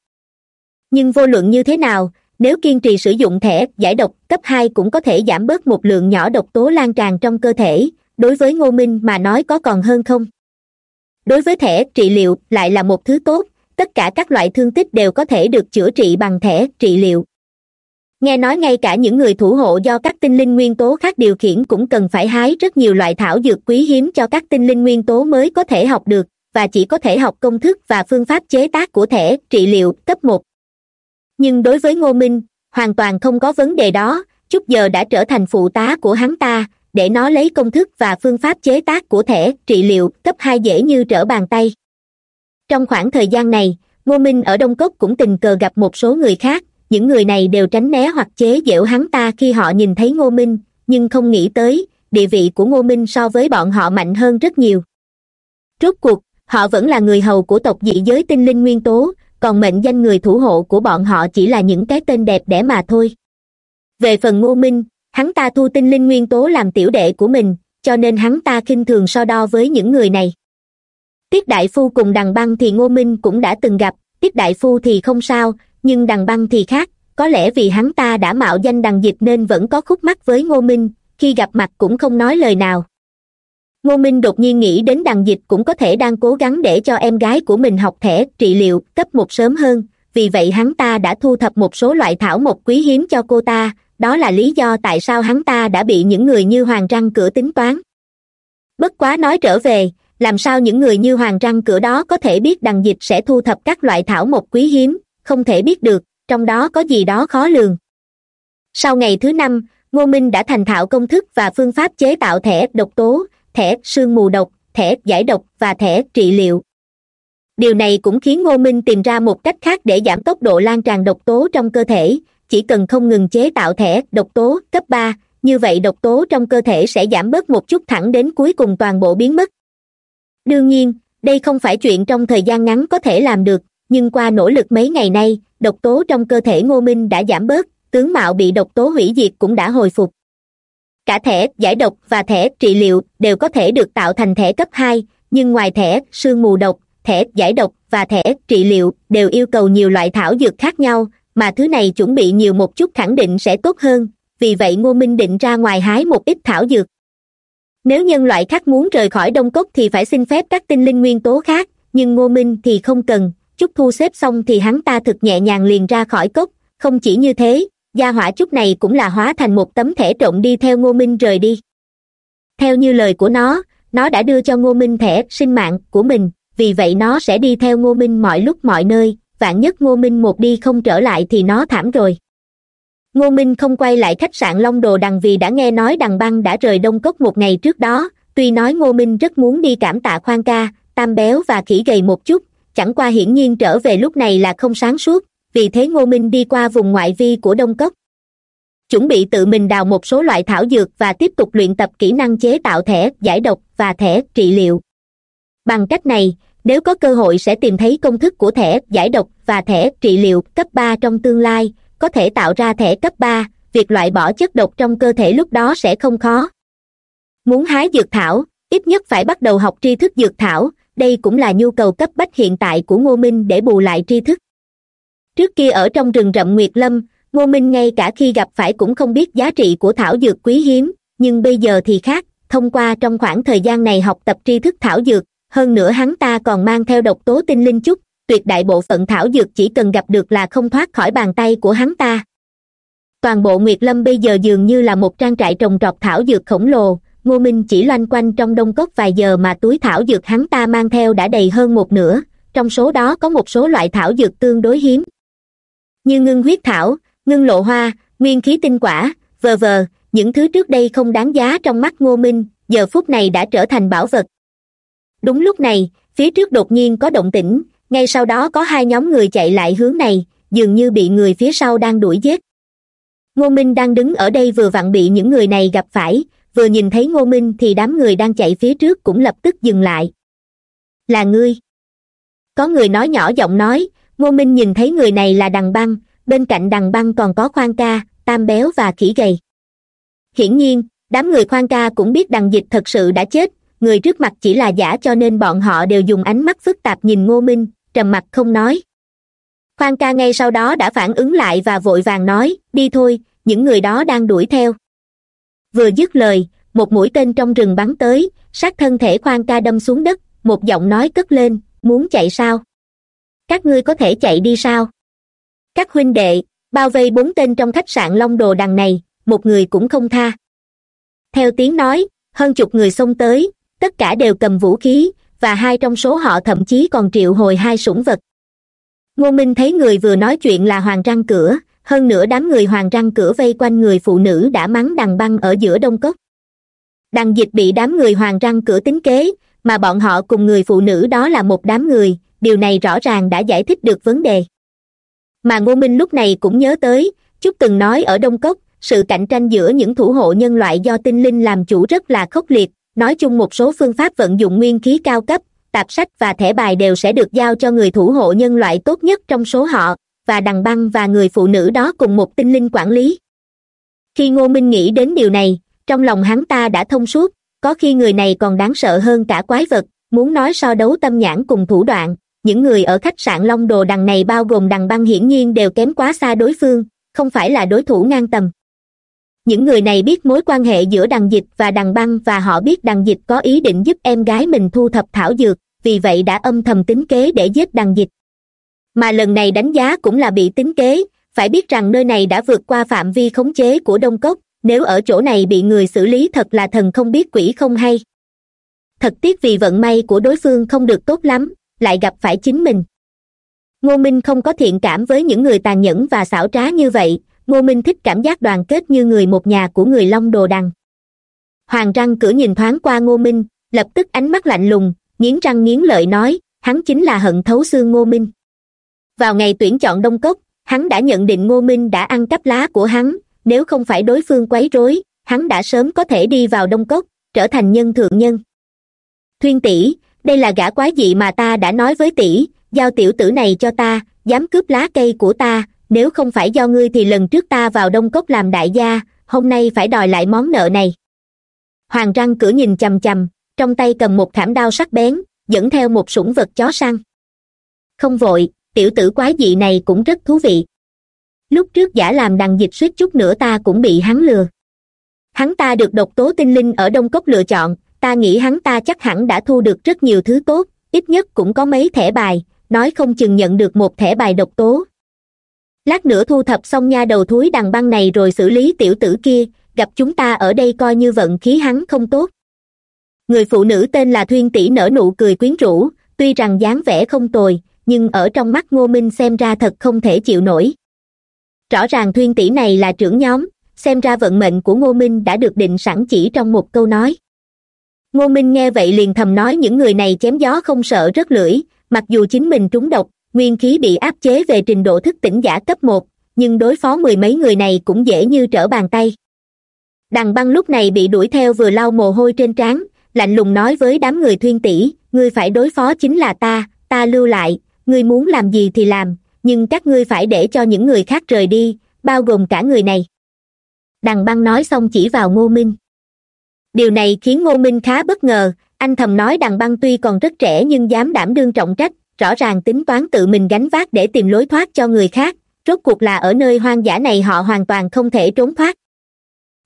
Nhưng vô luận như thế nào, nếu kiên trì sử dụng thẻ, giải độc, cấp hai cũng có thể giảm bớt một lượng nhỏ độc tố lan tràn trong cơ thể. Đối với ngô minh mà nói có còn hơn không? Đối với thẻ, trị liệu lại là một thứ tốt. Tất cả các loại thương tích đều có thể được chữa trị bằng thẻ, trị liệu. Nghe nói ngay cả những người thủ hộ do các tinh linh nguyên tố khác điều khiển cũng cần phải hái rất nhiều loại thảo dược quý hiếm cho các tinh linh nguyên tố mới có thể học được và chỉ có thể học công thức và phương pháp chế tác của thẻ, trị liệu, cấp một. Nhưng đối với ngô minh, hoàn toàn không có vấn đề đó. Chút giờ đã trở thành phụ tá của hắn ta để nó lấy công thức và phương pháp chế tác của thẻ, trị liệu, cấp hai dễ như trở bàn tay. Trong khoảng thời gian này, ngô minh ở đông cốc cũng tình cờ gặp một số người khác, những người này đều tránh né hoặc chế giễu hắn ta khi họ nhìn thấy ngô minh, nhưng không nghĩ tới, địa vị của ngô minh so với bọn họ mạnh hơn rất nhiều. Rốt cuộc, họ vẫn là người hầu của tộc dị giới tinh linh nguyên tố, còn mệnh danh người thủ hộ của bọn họ chỉ là những cái tên đẹp đẽ mà thôi. Về phần ngô minh hắn ta thu tinh linh nguyên tố làm tiểu đệ của mình, cho nên hắn ta khinh thường so đo với những người này. Tiết đại phu cùng đằng băng thì ngô minh cũng đã từng gặp, tiết đại phu thì không sao, nhưng đằng băng thì khác, có lẽ vì hắn ta đã mạo danh đằng dịch nên vẫn có khúc mắc với ngô minh, khi gặp mặt cũng không nói lời nào. Ngô minh đột nhiên nghĩ đến đằng dịch cũng có thể đang cố gắng để cho em gái của mình học thẻ, trị liệu, cấp một sớm hơn, vì vậy hắn ta đã thu thập một số loại thảo mộc quý hiếm cho cô ta đó là lý do tại sao hắn ta đã bị những người như hoàng răng cửa tính toán. Bất quá nói trở về, làm sao những người như hoàng răng cửa đó có thể biết đằng dịch sẽ thu thập các loại thảo mộc quý hiếm, không thể biết được, trong đó có gì đó khó lường. Sau ngày thứ năm, ngô minh đã thành thạo công thức và phương pháp chế tạo thẻ độc tố, thẻ sương mù độc, thẻ giải độc và thẻ trị liệu. Điều này cũng khiến ngô minh tìm ra một cách khác để giảm tốc độ lan tràn độc tố trong cơ thể chỉ cần không ngừng chế tạo thẻ độc tố cấp ba, như vậy độc tố trong cơ thể sẽ giảm bớt một chút thẳng đến cuối cùng toàn bộ biến mất. Đương nhiên, đây không phải chuyện trong thời gian ngắn có thể làm được, nhưng qua nỗ lực mấy ngày nay, độc tố trong cơ thể ngô minh đã giảm bớt, tướng mạo bị độc tố hủy diệt cũng đã hồi phục. Cả thẻ giải độc và thẻ trị liệu đều có thể được tạo thành thẻ cấp hai, nhưng ngoài thẻ sương mù độc, thẻ giải độc và thẻ trị liệu đều yêu cầu nhiều loại thảo dược khác nhau mà thứ này chuẩn bị nhiều một chút khẳng định sẽ tốt hơn, vì vậy ngô minh định ra ngoài hái một ít thảo dược. Nếu nhân loại khác muốn rời khỏi đông cốc thì phải xin phép các tinh linh nguyên tố khác, nhưng ngô minh thì không cần, chút thu xếp xong thì hắn ta thực nhẹ nhàng liền ra khỏi cốc, không chỉ như thế, gia hỏa chút này cũng là hóa thành một tấm thẻ trộn đi theo ngô minh rời đi. Theo như lời của nó nó đã đưa cho ngô minh thẻ sinh mạng của mình, vì vậy nó sẽ đi theo ngô minh mọi lúc mọi nơi vạn nhất ngô minh một đi không trở lại thì nó thảm rồi. Ngô minh không quay lại khách sạn long đồ đằng vì đã nghe nói đằng băng đã rời đông cốc một ngày trước đó. Tuy nói ngô minh rất muốn đi cảm tạ khoan ca, tam béo và khỉ gầy một chút, chẳng qua hiển nhiên trở về lúc này là không sáng suốt, vì thế ngô minh đi qua vùng ngoại vi của đông cốc. Chuẩn bị tự mình đào một số loại thảo dược và tiếp tục luyện tập kỹ năng chế tạo thẻ giải độc và thẻ trị liệu. Bằng cách này nếu có cơ hội sẽ tìm thấy công thức của thẻ giải độc và thẻ trị liệu cấp ba trong tương lai, có thể tạo ra thẻ cấp ba. Việc loại bỏ chất độc trong cơ thể lúc đó sẽ không khó. Muốn hái dược thảo, ít nhất phải bắt đầu học tri thức dược thảo. Đây cũng là nhu cầu cấp bách hiện tại của ngô minh để bù lại tri thức. Trước kia ở trong rừng rậm nguyệt lâm, ngô minh ngay cả khi gặp phải cũng không biết giá trị của thảo dược quý hiếm, nhưng bây giờ thì khác. Thông qua trong khoảng thời gian này học tập tri thức thảo dược hơn nữa hắn ta còn mang theo độc tố tinh linh chút, tuyệt đại bộ phận thảo dược chỉ cần gặp được là không thoát khỏi bàn tay của hắn ta. Toàn bộ nguyệt lâm bây giờ dường như là một trang trại trồng trọt thảo dược khổng lồ, ngô minh chỉ loanh quanh trong đông cốc vài giờ mà túi thảo dược hắn ta mang theo đã đầy hơn một nửa, trong số đó có một số loại thảo dược tương đối hiếm. Như ngưng huyết thảo, ngưng lộ hoa, nguyên khí tinh quả, vờ vờ, những thứ trước đây không đáng giá trong mắt ngô minh, giờ phút này đã trở thành bảo vật đúng lúc này, phía trước đột nhiên có động tĩnh, ngay sau đó có hai nhóm người chạy lại hướng này, dường như bị người phía sau đang đuổi giết. Ngô minh đang đứng ở đây vừa vặn bị những người này gặp phải, vừa nhìn thấy ngô minh thì đám người đang chạy phía trước cũng lập tức dừng lại. Là ngươi. Có người nói nhỏ giọng nói, ngô minh nhìn thấy người này là đằng băng, bên cạnh đằng băng còn có khoan ca, tam béo và khỉ gầy. Hiển nhiên, đám người khoan ca cũng biết đằng dịch thật sự đã chết người trước mặt chỉ là giả cho nên bọn họ đều dùng ánh mắt phức tạp nhìn ngô minh, trầm mặc không nói. Khoan ca ngay sau đó đã phản ứng lại và vội vàng nói, đi thôi, những người đó đang đuổi theo. Vừa dứt lời, một mũi tên trong rừng bắn tới, sát thân thể khoan ca đâm xuống đất, một giọng nói cất lên, muốn chạy sao? Các ngươi có thể chạy đi sao? Các huynh đệ, bao vây bốn tên trong khách sạn long đồ đằng này, một người cũng không tha. Theo tiếng nói, hơn chục người xông tới tất cả đều cầm vũ khí, và hai trong số họ thậm chí còn triệu hồi hai sủng vật. Ngô minh thấy người vừa nói chuyện là hoàng răng cửa, hơn nữa đám người hoàng răng cửa vây quanh người phụ nữ đã mắng đằng băng ở giữa đông cốc. Đằng dịch bị đám người hoàng răng cửa tính kế, mà bọn họ cùng người phụ nữ đó là một đám người, điều này rõ ràng đã giải thích được vấn đề. Mà ngô minh lúc này cũng nhớ tới, chúc từng nói ở đông cốc, sự cạnh tranh giữa những thủ hộ nhân loại do tinh linh làm chủ rất là khốc liệt nói chung một số phương pháp vận dụng nguyên khí cao cấp, tạp sách và thẻ bài đều sẽ được giao cho người thủ hộ nhân loại tốt nhất trong số họ, và đằng băng và người phụ nữ đó cùng một tinh linh quản lý. Khi ngô minh nghĩ đến điều này, trong lòng hắn ta đã thông suốt, có khi người này còn đáng sợ hơn cả quái vật, muốn nói so đấu tâm nhãn cùng thủ đoạn, những người ở khách sạn long đồ đằng này bao gồm đằng băng hiển nhiên đều kém quá xa đối phương, không phải là đối thủ ngang tầm những người này biết mối quan hệ giữa đằng dịch và đằng băng và họ biết đằng dịch có ý định giúp em gái mình thu thập thảo dược, vì vậy đã âm thầm tính kế để giết đằng dịch. Mà lần này đánh giá cũng là bị tính kế, phải biết rằng nơi này đã vượt qua phạm vi khống chế của đông cốc, nếu ở chỗ này bị người xử lý thật là thần không biết quỷ không hay. Thật tiếc vì vận may của đối phương không được tốt lắm, lại gặp phải chính mình. Ngô minh không có thiện cảm với những người tàn nhẫn và xảo trá như vậy ngô minh thích cảm giác đoàn kết như người một nhà của người long đồ đằng. Hoàng răng cửa nhìn thoáng qua ngô minh, lập tức ánh mắt lạnh lùng, nghiến răng nghiến lợi nói, hắn chính là hận thấu xương ngô minh. Vào ngày tuyển chọn đông cốc, hắn đã nhận định ngô minh đã ăn cắp lá của hắn, nếu không phải đối phương quấy rối, hắn đã sớm có thể đi vào đông cốc, trở thành nhân thượng nhân. Thuyên tỷ, đây là gã quái dị mà ta đã nói với tỷ, giao tiểu tử này cho ta, dám cướp lá cây của ta nếu không phải do ngươi thì lần trước ta vào đông cốc làm đại gia, hôm nay phải đòi lại món nợ này. Hoàng răng cửa nhìn chằm chằm, trong tay cầm một thảm đao sắc bén, dẫn theo một sủng vật chó săn. Không vội, tiểu tử quái dị này cũng rất thú vị. Lúc trước giả làm đằng dịch suýt chút nữa ta cũng bị hắn lừa. Hắn ta được độc tố tinh linh ở đông cốc lựa chọn, ta nghĩ hắn ta chắc hẳn đã thu được rất nhiều thứ tốt, ít nhất cũng có mấy thẻ bài, nói không chừng nhận được một thẻ bài độc tố lát nữa thu thập xong nha đầu thúi đằng băng này rồi xử lý tiểu tử kia, gặp chúng ta ở đây coi như vận khí hắn không tốt. Người phụ nữ tên là thuyên tỷ nở nụ cười quyến rũ, tuy rằng dáng vẻ không tồi, nhưng ở trong mắt ngô minh xem ra thật không thể chịu nổi. Rõ ràng thuyên tỷ này là trưởng nhóm, xem ra vận mệnh của ngô minh đã được định sẵn chỉ trong một câu nói. Ngô minh nghe vậy liền thầm nói những người này chém gió không sợ rất lưỡi, mặc dù chính mình trúng độc nguyên khí bị áp chế về trình độ thức tỉnh giả cấp một, nhưng đối phó mười mấy người này cũng dễ như trở bàn tay. Đằng băng lúc này bị đuổi theo vừa lau mồ hôi trên trán, lạnh lùng nói với đám người thuyên tỷ ngươi phải đối phó chính là ta ta lưu lại, ngươi muốn làm gì thì làm, nhưng các ngươi phải để cho những người khác rời đi, bao gồm cả người này. Đằng băng nói xong chỉ vào ngô minh. Điều này khiến ngô minh khá bất ngờ, anh thầm nói đằng băng tuy còn rất trẻ nhưng dám đảm đương trọng trách rõ ràng tính toán tự mình gánh vác để tìm lối thoát cho người khác, rốt cuộc là ở nơi hoang dã này họ hoàn toàn không thể trốn thoát.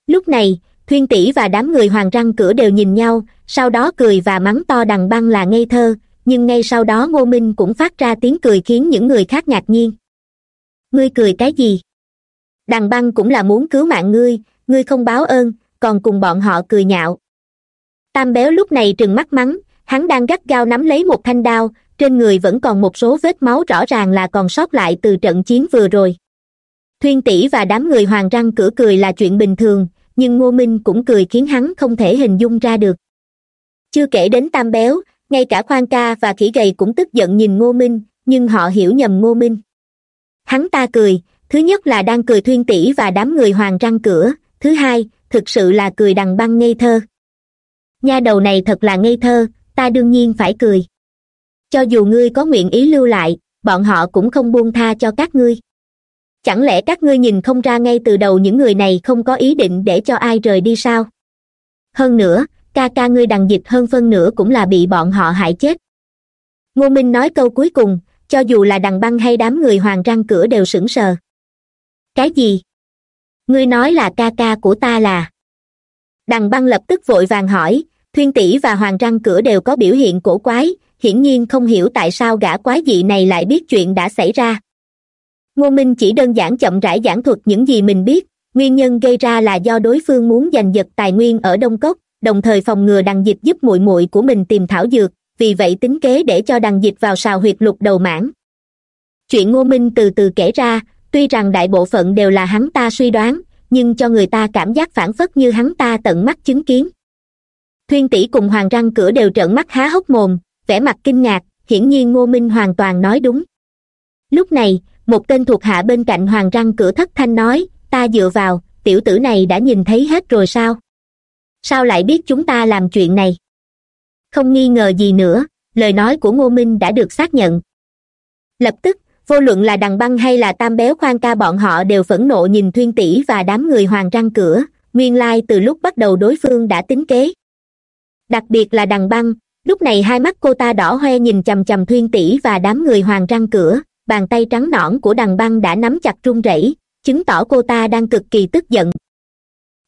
Lúc này, thuyên tỷ và đám người hoàng răng cửa đều nhìn nhau, sau đó cười và mắng to đằng băng là ngây thơ, nhưng ngay sau đó ngô minh cũng phát ra tiếng cười khiến những người khác ngạc nhiên. Ngươi cười cái gì? Đằng băng cũng là muốn cứu mạng ngươi ngươi không báo ơn, còn cùng bọn họ cười nhạo. Tam béo lúc này trừng mắt mắng, hắn đang gắt gao nắm lấy một thanh đao trên người vẫn còn một số vết máu rõ ràng là còn sót lại từ trận chiến vừa rồi. Thuyên tỷ và đám người hoàng răng cửa cười là chuyện bình thường, nhưng ngô minh cũng cười khiến hắn không thể hình dung ra được. Chưa kể đến tam béo, ngay cả khoan ca và khỉ gầy cũng tức giận nhìn ngô minh, nhưng họ hiểu nhầm ngô minh. Hắn ta cười, thứ nhất là đang cười thuyên tỷ và đám người hoàng răng cửa, thứ hai, thực sự là cười đằng băng ngây thơ. Nha đầu này thật là ngây thơ, ta đương nhiên phải cười cho dù ngươi có nguyện ý lưu lại, bọn họ cũng không buông tha cho các ngươi. Chẳng lẽ các ngươi nhìn không ra ngay từ đầu những người này không có ý định để cho ai rời đi sao? Hơn nữa, ca ca ngươi đằng dịch hơn phân nửa cũng là bị bọn họ hại chết. Ngô minh nói câu cuối cùng, cho dù là đằng băng hay đám người hoàng răng cửa đều sững sờ. Cái gì? Ngươi nói là ca ca của ta là. Đằng băng lập tức vội vàng hỏi, thuyên tỷ và hoàng răng cửa đều có biểu hiện cổ quái hiển nhiên không hiểu tại sao gã quái dị này lại biết chuyện đã xảy ra. Ngô minh chỉ đơn giản chậm rãi giảng thuật những gì mình biết, nguyên nhân gây ra là do đối phương muốn giành giật tài nguyên ở đông cốc, đồng thời phòng ngừa đằng dịch giúp muội muội của mình tìm thảo dược, vì vậy tính kế để cho đằng dịch vào sào huyệt lục đầu mãn. Chuyện ngô minh từ từ kể ra, tuy rằng đại bộ phận đều là hắn ta suy đoán, nhưng cho người ta cảm giác phản phất như hắn ta tận mắt chứng kiến. Thuyên tỷ cùng hoàng răng cửa đều trợn mắt há hốc mồm vẻ mặt kinh ngạc, hiển nhiên ngô minh hoàn toàn nói đúng. Lúc này, một tên thuộc hạ bên cạnh hoàng răng cửa thất thanh nói, ta dựa vào, tiểu tử này đã nhìn thấy hết rồi sao? Sao lại biết chúng ta làm chuyện này? Không nghi ngờ gì nữa, lời nói của ngô minh đã được xác nhận. Lập tức, vô luận là đằng băng hay là tam béo khoan ca bọn họ đều phẫn nộ nhìn thuyên tỷ và đám người hoàng răng cửa, nguyên lai từ lúc bắt đầu đối phương đã tính kế. Đặc biệt là đằng băng lúc này hai mắt cô ta đỏ hoe nhìn chằm chằm thuyên tỷ và đám người hoàng răng cửa, bàn tay trắng nõn của đằng băng đã nắm chặt run rẩy, chứng tỏ cô ta đang cực kỳ tức giận.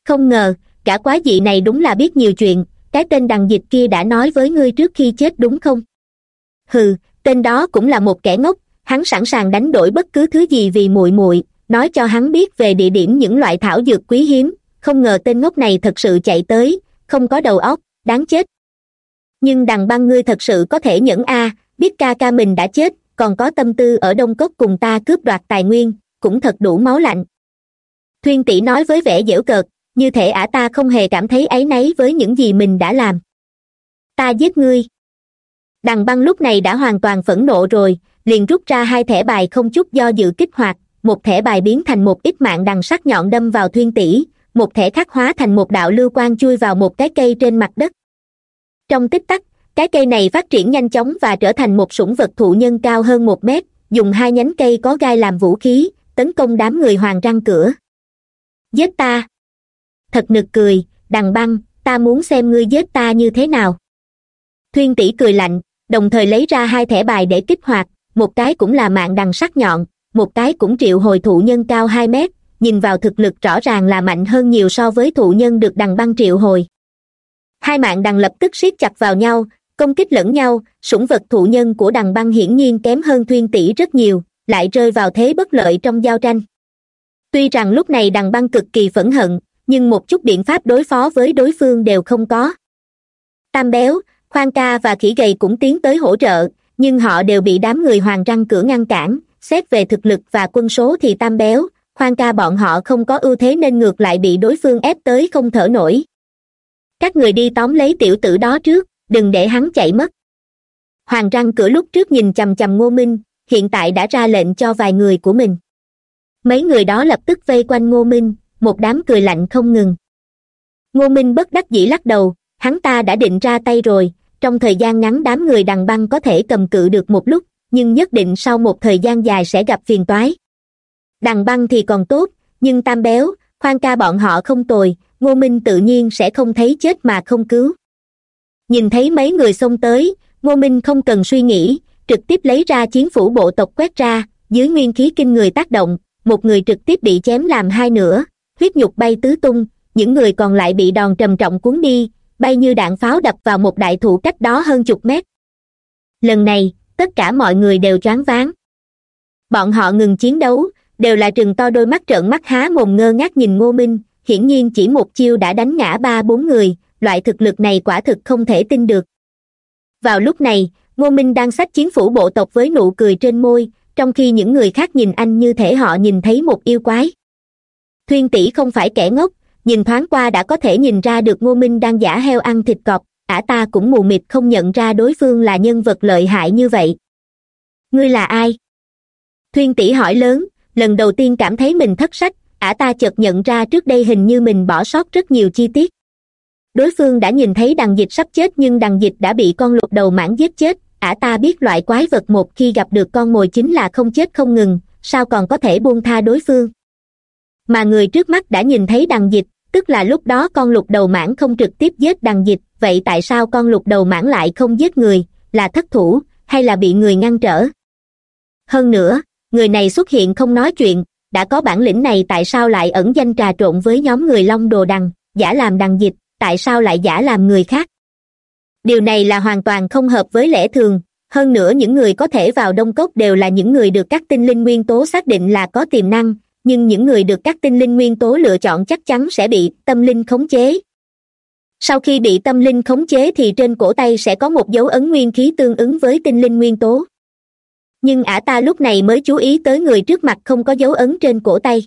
Không ngờ cả quá dị này đúng là biết nhiều chuyện, cái tên đằng dịch kia đã nói với ngươi trước khi chết đúng không? Hừ, tên đó cũng là một kẻ ngốc, hắn sẵn sàng đánh đổi bất cứ thứ gì vì muội muội, nói cho hắn biết về địa điểm những loại thảo dược quý hiếm, không ngờ tên ngốc này thật sự chạy tới, không có đầu óc, đáng chết nhưng đằng băng ngươi thật sự có thể nhẫn a, biết ca ca mình đã chết, còn có tâm tư ở đông cốc cùng ta cướp đoạt tài nguyên, cũng thật đủ máu lạnh. Thuyên tỷ nói với vẻ dễu cợt, như thể ả ta không hề cảm thấy áy náy với những gì mình đã làm. Ta giết ngươi. Đằng băng lúc này đã hoàn toàn phẫn nộ rồi, liền rút ra hai thẻ bài không chút do dự kích hoạt, một thẻ bài biến thành một ít mạng đằng sắc nhọn đâm vào thuyên tỷ, một thẻ khắc hóa thành một đạo lưu quang chui vào một cái cây trên mặt đất trong tích tắc, cái cây này phát triển nhanh chóng và trở thành một sủng vật thụ nhân cao hơn một mét, dùng hai nhánh cây có gai làm vũ khí, tấn công đám người hoàng răng cửa. Giết ta! Thật nực cười, đằng băng, ta muốn xem ngươi giết ta như thế nào. Thuyên tỷ cười lạnh, đồng thời lấy ra hai thẻ bài để kích hoạt, một cái cũng là mạng đằng sắc nhọn, một cái cũng triệu hồi thụ nhân cao hai mét, nhìn vào thực lực rõ ràng là mạnh hơn nhiều so với thụ nhân được đằng băng triệu hồi hai mạng đằng lập tức siết chặt vào nhau, công kích lẫn nhau, sủng vật thụ nhân của đằng băng hiển nhiên kém hơn thuyên tỷ rất nhiều, lại rơi vào thế bất lợi trong giao tranh. Tuy rằng lúc này đằng băng cực kỳ phẫn hận, nhưng một chút biện pháp đối phó với đối phương đều không có. Tam béo, khoan ca và khỉ gầy cũng tiến tới hỗ trợ, nhưng họ đều bị đám người hoàng răng cửa ngăn cản. Xét về thực lực và quân số thì tam béo, khoan ca bọn họ không có ưu thế nên ngược lại bị đối phương ép tới không thở nổi các người đi tóm lấy tiểu tử đó trước, đừng để hắn chạy mất. Hoàng răng cửa lúc trước nhìn chằm chằm ngô minh, hiện tại đã ra lệnh cho vài người của mình. Mấy người đó lập tức vây quanh ngô minh, một đám cười lạnh không ngừng. Ngô minh bất đắc dĩ lắc đầu, hắn ta đã định ra tay rồi, trong thời gian ngắn đám người đằng băng có thể cầm cự được một lúc, nhưng nhất định sau một thời gian dài sẽ gặp phiền toái. Đằng băng thì còn tốt, nhưng tam béo, khoan ca bọn họ không tồi ngô minh tự nhiên sẽ không thấy chết mà không cứu. Nhìn thấy mấy người xông tới, ngô minh không cần suy nghĩ, trực tiếp lấy ra chiến phủ bộ tộc quét ra, dưới nguyên khí kinh người tác động, một người trực tiếp bị chém làm hai nửa, huyết nhục bay tứ tung, những người còn lại bị đòn trầm trọng cuốn đi, bay như đạn pháo đập vào một đại thụ cách đó hơn chục mét. Lần này, tất cả mọi người đều choáng váng. Bọn họ ngừng chiến đấu, đều là trừng to đôi mắt trợn mắt há mồm ngơ ngác nhìn ngô minh hiển nhiên chỉ một chiêu đã đánh ngã ba bốn người, loại thực lực này quả thực không thể tin được. Vào lúc này, ngô minh đang xách chiến phủ bộ tộc với nụ cười trên môi, trong khi những người khác nhìn anh như thể họ nhìn thấy một yêu quái. Thuyên tỷ không phải kẻ ngốc, nhìn thoáng qua đã có thể nhìn ra được ngô minh đang giả heo ăn thịt cọp, ả ta cũng mù mịt không nhận ra đối phương là nhân vật lợi hại như vậy. Ngươi là ai? Thuyên tỷ hỏi lớn, lần đầu tiên cảm thấy mình thất sách ả ta chợt nhận ra trước đây hình như mình bỏ sót rất nhiều chi tiết. Đối phương đã nhìn thấy đằng dịch sắp chết nhưng đằng dịch đã bị con lục đầu mãn giết chết. Ả ta biết loại quái vật một khi gặp được con mồi chính là không chết không ngừng, sao còn có thể buông tha đối phương? Mà người trước mắt đã nhìn thấy đằng dịch, tức là lúc đó con lục đầu mãn không trực tiếp giết đằng dịch, vậy tại sao con lục đầu mãn lại không giết người, là thất thủ, hay là bị người ngăn trở? Hơn nữa, người này xuất hiện không nói chuyện đã có bản lĩnh này tại sao lại ẩn danh trà trộn với nhóm người long đồ đằng, giả làm đằng dịch, tại sao lại giả làm người khác? Điều này là hoàn toàn không hợp với lẽ thường, hơn nữa những người có thể vào đông cốc đều là những người được các tinh linh nguyên tố xác định là có tiềm năng, nhưng những người được các tinh linh nguyên tố lựa chọn chắc chắn sẽ bị tâm linh khống chế. Sau khi bị tâm linh khống chế thì trên cổ tay sẽ có một dấu ấn nguyên khí tương ứng với tinh linh nguyên tố nhưng ả ta lúc này mới chú ý tới người trước mặt không có dấu ấn trên cổ tay.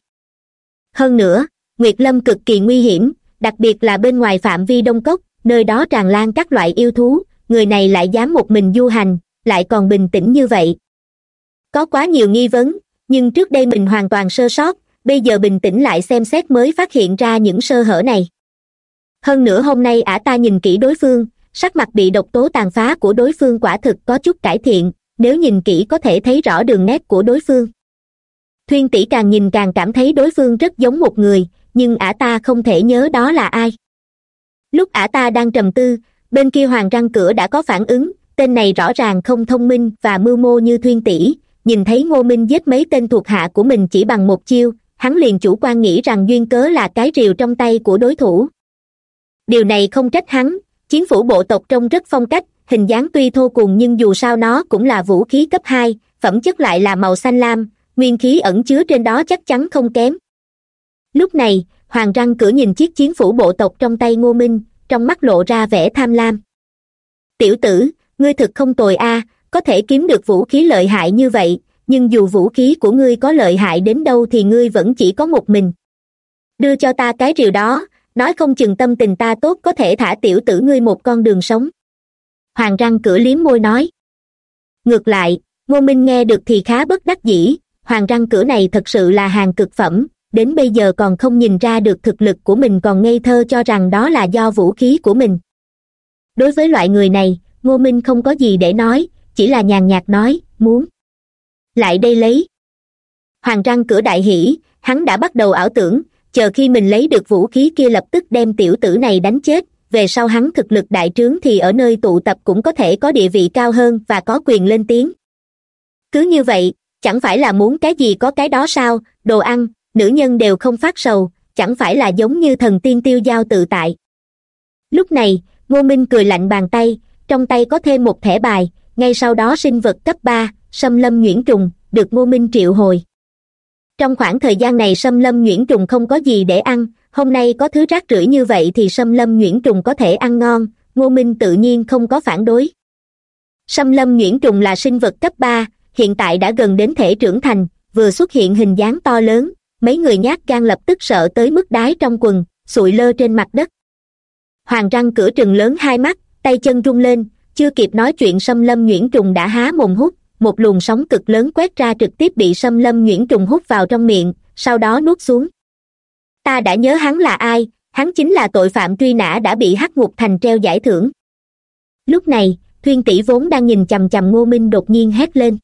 Hơn nữa, nguyệt lâm cực kỳ nguy hiểm, đặc biệt là bên ngoài phạm vi đông cốc, nơi đó tràn lan các loại yêu thú, người này lại dám một mình du hành, lại còn bình tĩnh như vậy. Có quá nhiều nghi vấn, nhưng trước đây mình hoàn toàn sơ sót, bây giờ bình tĩnh lại xem xét mới phát hiện ra những sơ hở này. Hơn nữa hôm nay ả ta nhìn kỹ đối phương, sắc mặt bị độc tố tàn phá của đối phương quả thực có chút cải thiện nếu nhìn kỹ có thể thấy rõ đường nét của đối phương. Thuyên tỷ càng nhìn càng cảm thấy đối phương rất giống một người, nhưng ả ta không thể nhớ đó là ai. Lúc ả ta đang trầm tư, bên kia hoàng răng cửa đã có phản ứng, tên này rõ ràng không thông minh và mưu mô như thuyên tỷ. Nhìn thấy ngô minh giết mấy tên thuộc hạ của mình chỉ bằng một chiêu, hắn liền chủ quan nghĩ rằng duyên cớ là cái rìu trong tay của đối thủ. Điều này không trách hắn, chiến phủ bộ tộc trông rất phong cách hình dáng tuy thô cùng nhưng dù sao nó cũng là vũ khí cấp hai, phẩm chất lại là màu xanh lam, nguyên khí ẩn chứa trên đó chắc chắn không kém. Lúc này, hoàng răng cửa nhìn chiếc chiến phủ bộ tộc trong tay ngô minh, trong mắt lộ ra vẻ tham lam. Tiểu tử, ngươi thực không tồi a, có thể kiếm được vũ khí lợi hại như vậy, nhưng dù vũ khí của ngươi có lợi hại đến đâu thì ngươi vẫn chỉ có một mình. Đưa cho ta cái rìu đó, nói không chừng tâm tình ta tốt có thể thả tiểu tử ngươi một con đường sống hoàng răng cửa liếm môi nói. Ngược lại, ngô minh nghe được thì khá bất đắc dĩ, hoàng răng cửa này thật sự là hàng cực phẩm, đến bây giờ còn không nhìn ra được thực lực của mình còn ngây thơ cho rằng đó là do vũ khí của mình. Đối với loại người này, ngô minh không có gì để nói, chỉ là nhàn nhạt nói, muốn lại đây lấy. Hoàng răng cửa đại hỷ hắn đã bắt đầu ảo tưởng, chờ khi mình lấy được vũ khí kia lập tức đem tiểu tử này đánh chết về sau hắn thực lực đại trướng thì ở nơi tụ tập cũng có thể có địa vị cao hơn và có quyền lên tiếng. Cứ như vậy, chẳng phải là muốn cái gì có cái đó sao, đồ ăn, nữ nhân đều không phát sầu, chẳng phải là giống như thần tiên tiêu giao tự tại. Lúc này, ngô minh cười lạnh bàn tay, trong tay có thêm một thẻ bài, ngay sau đó sinh vật cấp ba xâm lâm nhuyễn trùng, được ngô minh triệu hồi. Trong khoảng thời gian này xâm lâm nhuyễn trùng không có gì để ăn hôm nay có thứ rác rưởi như vậy thì xâm lâm nhuyễn trùng có thể ăn ngon, ngô minh tự nhiên không có phản đối. Xâm lâm nhuyễn trùng là sinh vật cấp ba, hiện tại đã gần đến thể trưởng thành, vừa xuất hiện hình dáng to lớn, mấy người nhát gan lập tức sợ tới mức đái trong quần, sụi lơ trên mặt đất. Hoàng răng cửa trừng lớn hai mắt, tay chân rung lên, chưa kịp nói chuyện xâm lâm nhuyễn trùng đã há mồm hút, một luồng sóng cực lớn quét ra trực tiếp bị xâm lâm nhuyễn trùng hút vào trong miệng, sau đó nuốt xuống ta đã nhớ hắn là ai, hắn chính là tội phạm truy nã đã bị hắc ngục thành treo giải thưởng. Lúc này, thuyên tỷ vốn đang nhìn chằm chằm ngô minh đột nhiên hét lên.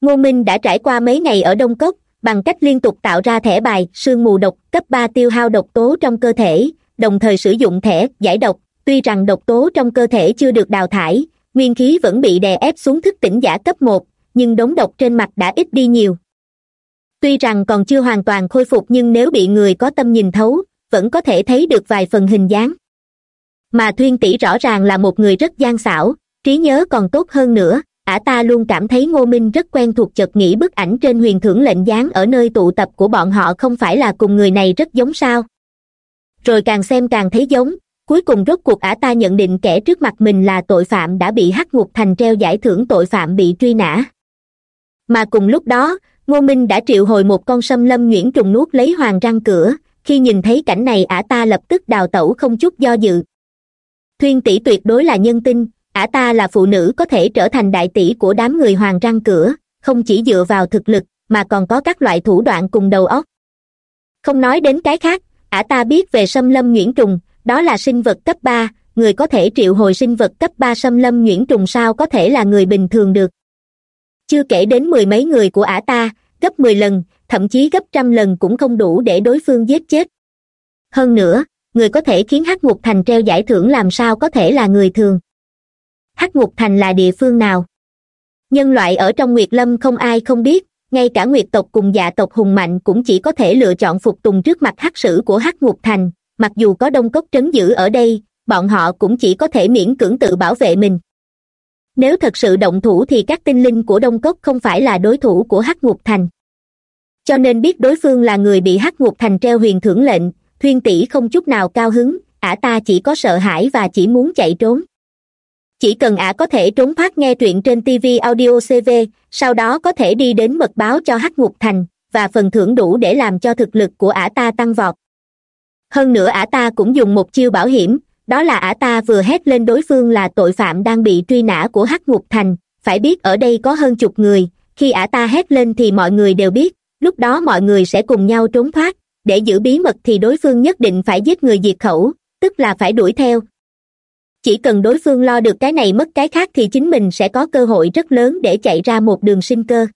Ngô minh đã trải qua mấy ngày ở đông cốc, bằng cách liên tục tạo ra thẻ bài, sương mù độc, cấp ba tiêu hao độc tố trong cơ thể, đồng thời sử dụng thẻ, giải độc. Tuy rằng độc tố trong cơ thể chưa được đào thải, nguyên khí vẫn bị đè ép xuống thức tỉnh giả cấp một, nhưng đống độc trên mặt đã ít đi nhiều tuy rằng còn chưa hoàn toàn khôi phục nhưng nếu bị người có tâm nhìn thấu, vẫn có thể thấy được vài phần hình dáng. Mà thuyên tỷ rõ ràng là một người rất gian xảo, trí nhớ còn tốt hơn nữa, ả ta luôn cảm thấy ngô minh rất quen thuộc chợt nghĩ bức ảnh trên huyền thưởng lệnh dáng ở nơi tụ tập của bọn họ không phải là cùng người này rất giống sao. Rồi càng xem càng thấy giống, cuối cùng rốt cuộc ả ta nhận định kẻ trước mặt mình là tội phạm đã bị hắc ngục thành treo giải thưởng tội phạm bị truy nã. Mà cùng lúc đó ngô minh đã triệu hồi một con sâm lâm nhuyễn trùng nuốt lấy hoàng răng cửa. Khi nhìn thấy cảnh này, ả ta lập tức đào tẩu không chút do dự. Thuyên tỷ tuyệt đối là nhân tinh ả ta là phụ nữ có thể trở thành đại tỷ của đám người hoàng răng cửa, không chỉ dựa vào thực lực, mà còn có các loại thủ đoạn cùng đầu óc. Không nói đến cái khác, ả ta biết về sâm lâm nhuyễn trùng, đó là sinh vật cấp ba, người có thể triệu hồi sinh vật cấp ba xâm lâm nhuyễn trùng sao có thể là người bình thường được chưa kể đến mười mấy người của ả ta, gấp mười lần, thậm chí gấp trăm lần cũng không đủ để đối phương giết chết. Hơn nữa, người có thể khiến hắc ngục thành treo giải thưởng làm sao có thể là người thường? Hắc ngục thành là địa phương nào? Nhân loại ở trong nguyệt lâm không ai không biết, ngay cả nguyệt tộc cùng dạ tộc hùng mạnh cũng chỉ có thể lựa chọn phục tùng trước mặt hắc sử của hắc ngục thành, mặc dù có đông cốc trấn giữ ở đây, bọn họ cũng chỉ có thể miễn cưỡng tự bảo vệ mình nếu thật sự động thủ thì các tinh linh của đông cốc không phải là đối thủ của hắc ngục thành. Cho nên biết đối phương là người bị hắc ngục thành treo huyền thưởng lệnh, thuyên tỷ không chút nào cao hứng, ả ta chỉ có sợ hãi và chỉ muốn chạy trốn. Chỉ cần ả có thể trốn thoát nghe truyện trên tv audio cv sau đó có thể đi đến mật báo cho hắc ngục thành, và phần thưởng đủ để làm cho thực lực của ả ta tăng vọt. Hơn nữa ả ta cũng dùng một chiêu bảo hiểm đó là ả ta vừa hét lên đối phương là tội phạm đang bị truy nã của hắc ngục thành. Phải biết ở đây có hơn chục người. Khi ả ta hét lên thì mọi người đều biết. Lúc đó mọi người sẽ cùng nhau trốn thoát. Để giữ bí mật thì đối phương nhất định phải giết người diệt khẩu, tức là phải đuổi theo. Chỉ cần đối phương lo được cái này mất cái khác thì chính mình sẽ có cơ hội rất lớn để chạy ra một đường sinh cơ.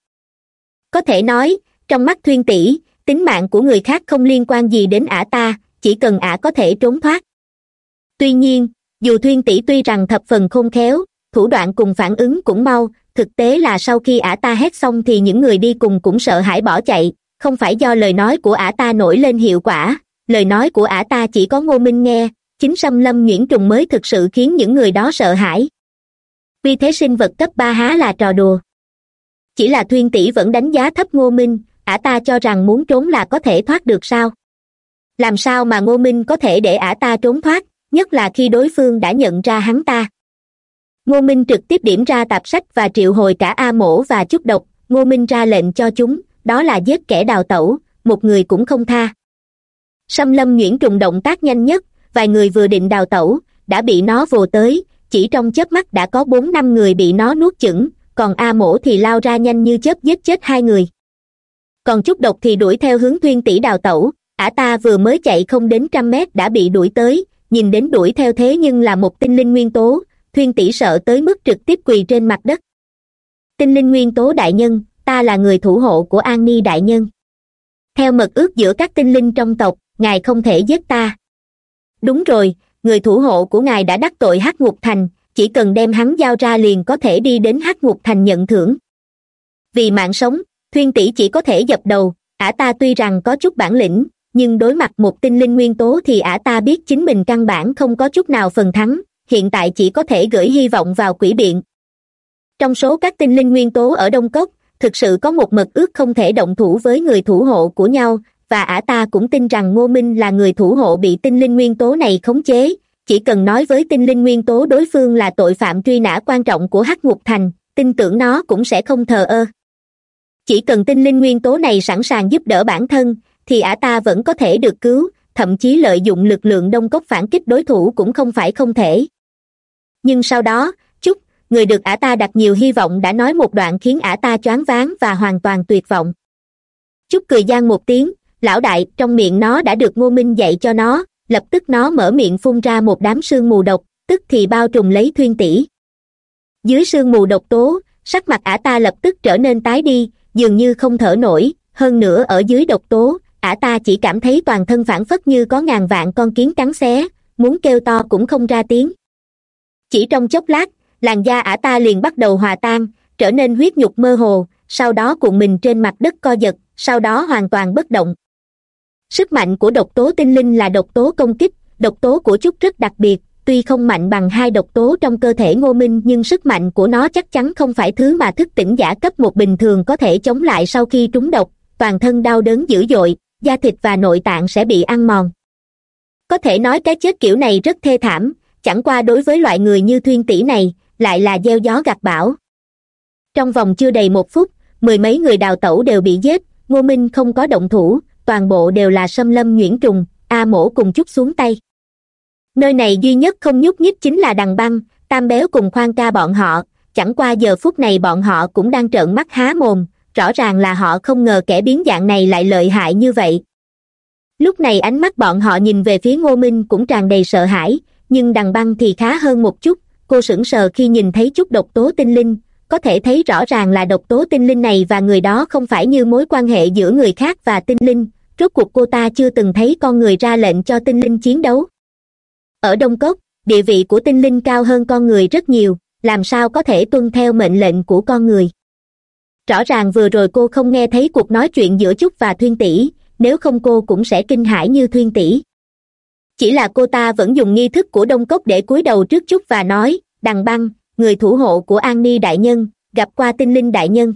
Có thể nói, trong mắt thuyên tỷ, tính mạng của người khác không liên quan gì đến ả ta, chỉ cần ả có thể trốn thoát tuy nhiên, dù thuyên tỷ tuy rằng thập phần khôn khéo, thủ đoạn cùng phản ứng cũng mau, thực tế là sau khi ả ta hét xong thì những người đi cùng cũng sợ hãi bỏ chạy, không phải do lời nói của ả ta nổi lên hiệu quả. Lời nói của ả ta chỉ có ngô minh nghe, chính xâm lâm nhuyễn trùng mới thực sự khiến những người đó sợ hãi. Vì thế sinh vật cấp ba há là trò đùa. Chỉ là thuyên tỷ vẫn đánh giá thấp ngô minh, ả ta cho rằng muốn trốn là có thể thoát được sao? Làm sao mà ngô minh có thể để ả ta trốn thoát? Nhất là khi đối phương đã nhận ra hắn ta. Ngô minh trực tiếp điểm ra tạp sách và triệu hồi cả a mổ và chút độc. Ngô minh ra lệnh cho chúng, đó là giết kẻ đào tẩu, một người cũng không tha. Xâm lâm nhuyễn trùng động tác nhanh nhất, vài người vừa định đào tẩu, đã bị nó vồ tới, chỉ trong chớp mắt đã có bốn năm người bị nó nuốt chửng, còn a mổ thì lao ra nhanh như chớp giết chết hai người. Còn chút độc thì đuổi theo hướng thuyên tỷ đào tẩu, ả ta vừa mới chạy không đến trăm mét đã bị đuổi tới nhìn đến đuổi theo thế nhưng là một tinh linh nguyên tố, thuyên tỷ sợ tới mức trực tiếp quỳ trên mặt đất. Tinh linh nguyên tố đại nhân, ta là người thủ hộ của an ni đại nhân. Theo mật ước giữa các tinh linh trong tộc, ngài không thể giết ta. Đúng rồi, người thủ hộ của ngài đã đắc tội hắc ngục thành, chỉ cần đem hắn giao ra liền có thể đi đến hắc ngục thành nhận thưởng. Vì mạng sống, thuyên tỷ chỉ có thể dập đầu, ả ta tuy rằng có chút bản lĩnh nhưng đối mặt một tinh linh nguyên tố thì ả ta biết chính mình căn bản không có chút nào phần thắng, hiện tại chỉ có thể gửi hy vọng vào quỷ biện. Trong số các tinh linh nguyên tố ở đông cốc, thực sự có một mật ước không thể động thủ với người thủ hộ của nhau, và ả ta cũng tin rằng ngô minh là người thủ hộ bị tinh linh nguyên tố này khống chế. Chỉ cần nói với tinh linh nguyên tố đối phương là tội phạm truy nã quan trọng của hắc ngục thành, tin tưởng nó cũng sẽ không thờ ơ. Chỉ cần tinh linh nguyên tố này sẵn sàng giúp đỡ bản thân thì ả ta vẫn có thể được cứu, thậm chí lợi dụng lực lượng đông cốc phản kích đối thủ cũng không phải không thể. Nhưng sau đó, chúc, người được ả ta đặt nhiều hy vọng đã nói một đoạn khiến ả ta choáng váng và hoàn toàn tuyệt vọng. Chúc cười gian một tiếng, lão đại, trong miệng nó đã được ngô minh dạy cho nó, lập tức nó mở miệng phun ra một đám sương mù độc, tức thì bao trùm lấy thuyên tỷ. Dưới sương mù độc tố, sắc mặt ả ta lập tức trở nên tái đi, dường như không thở nổi, hơn nữa ở dưới độc tố ả ta chỉ cảm thấy toàn thân phản phất như có ngàn vạn con kiến cắn xé, muốn kêu to cũng không ra tiếng. Chỉ trong chốc lát, làn da ả ta liền bắt đầu hòa tan, trở nên huyết nhục mơ hồ, sau đó cuộn mình trên mặt đất co giật, sau đó hoàn toàn bất động. Sức mạnh của độc tố tinh linh là độc tố công kích, độc tố của trúc rất đặc biệt, tuy không mạnh bằng hai độc tố trong cơ thể ngô minh, nhưng sức mạnh của nó chắc chắn không phải thứ mà thức tỉnh giả cấp một bình thường có thể chống lại sau khi trúng độc, toàn thân đau đớn dữ dội da thịt và nội tạng sẽ bị ăn mòn. Có thể nói cái chết kiểu này rất thê thảm, chẳng qua đối với loại người như thuyên tỷ này, lại là gieo gió gặt bão. Trong vòng chưa đầy một phút, mười mấy người đào tẩu đều bị giết, ngô minh không có động thủ, toàn bộ đều là xâm lâm nhuyễn trùng, a mổ cùng chút xuống tay. Nơi này duy nhất không nhúc nhích chính là đằng băng, tam béo cùng khoan ca bọn họ, chẳng qua giờ phút này bọn họ cũng đang trợn mắt há mồm rõ ràng là họ không ngờ kẻ biến dạng này lại lợi hại như vậy. Lúc này ánh mắt bọn họ nhìn về phía ngô minh cũng tràn đầy sợ hãi, nhưng đằng băng thì khá hơn một chút, cô sững sờ khi nhìn thấy chút độc tố tinh linh, có thể thấy rõ ràng là độc tố tinh linh này và người đó không phải như mối quan hệ giữa người khác và tinh linh, rốt cuộc cô ta chưa từng thấy con người ra lệnh cho tinh linh chiến đấu. Ở đông cốc, địa vị của tinh linh cao hơn con người rất nhiều, làm sao có thể tuân theo mệnh lệnh của con người? Rõ ràng vừa rồi cô không nghe thấy cuộc nói chuyện giữa trúc và thuyên tỷ, nếu không cô cũng sẽ kinh hãi như thuyên tỷ. Chỉ là cô ta vẫn dùng nghi thức của đông cốc để cúi đầu trước trúc và nói, đằng băng, người thủ hộ của an ni đại nhân, gặp qua tinh linh đại nhân.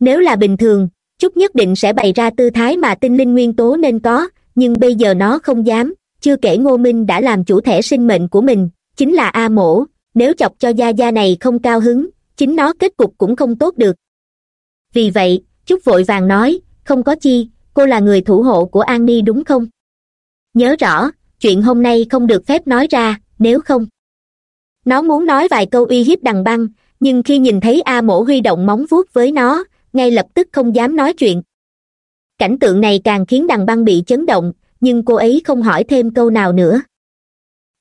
Nếu là bình thường, trúc nhất định sẽ bày ra tư thái mà tinh linh nguyên tố nên có, nhưng bây giờ nó không dám, chưa kể ngô minh đã làm chủ thể sinh mệnh của mình, chính là a mổ. Nếu chọc cho gia gia này không cao hứng, chính nó kết cục cũng không tốt được vì vậy chúc vội vàng nói, không có chi, cô là người thủ hộ của an ni đúng không? Nhớ rõ, chuyện hôm nay không được phép nói ra, nếu không. Nó muốn nói vài câu uy hiếp đằng băng, nhưng khi nhìn thấy a mổ huy động móng vuốt với nó, ngay lập tức không dám nói chuyện. Cảnh tượng này càng khiến đằng băng bị chấn động, nhưng cô ấy không hỏi thêm câu nào nữa.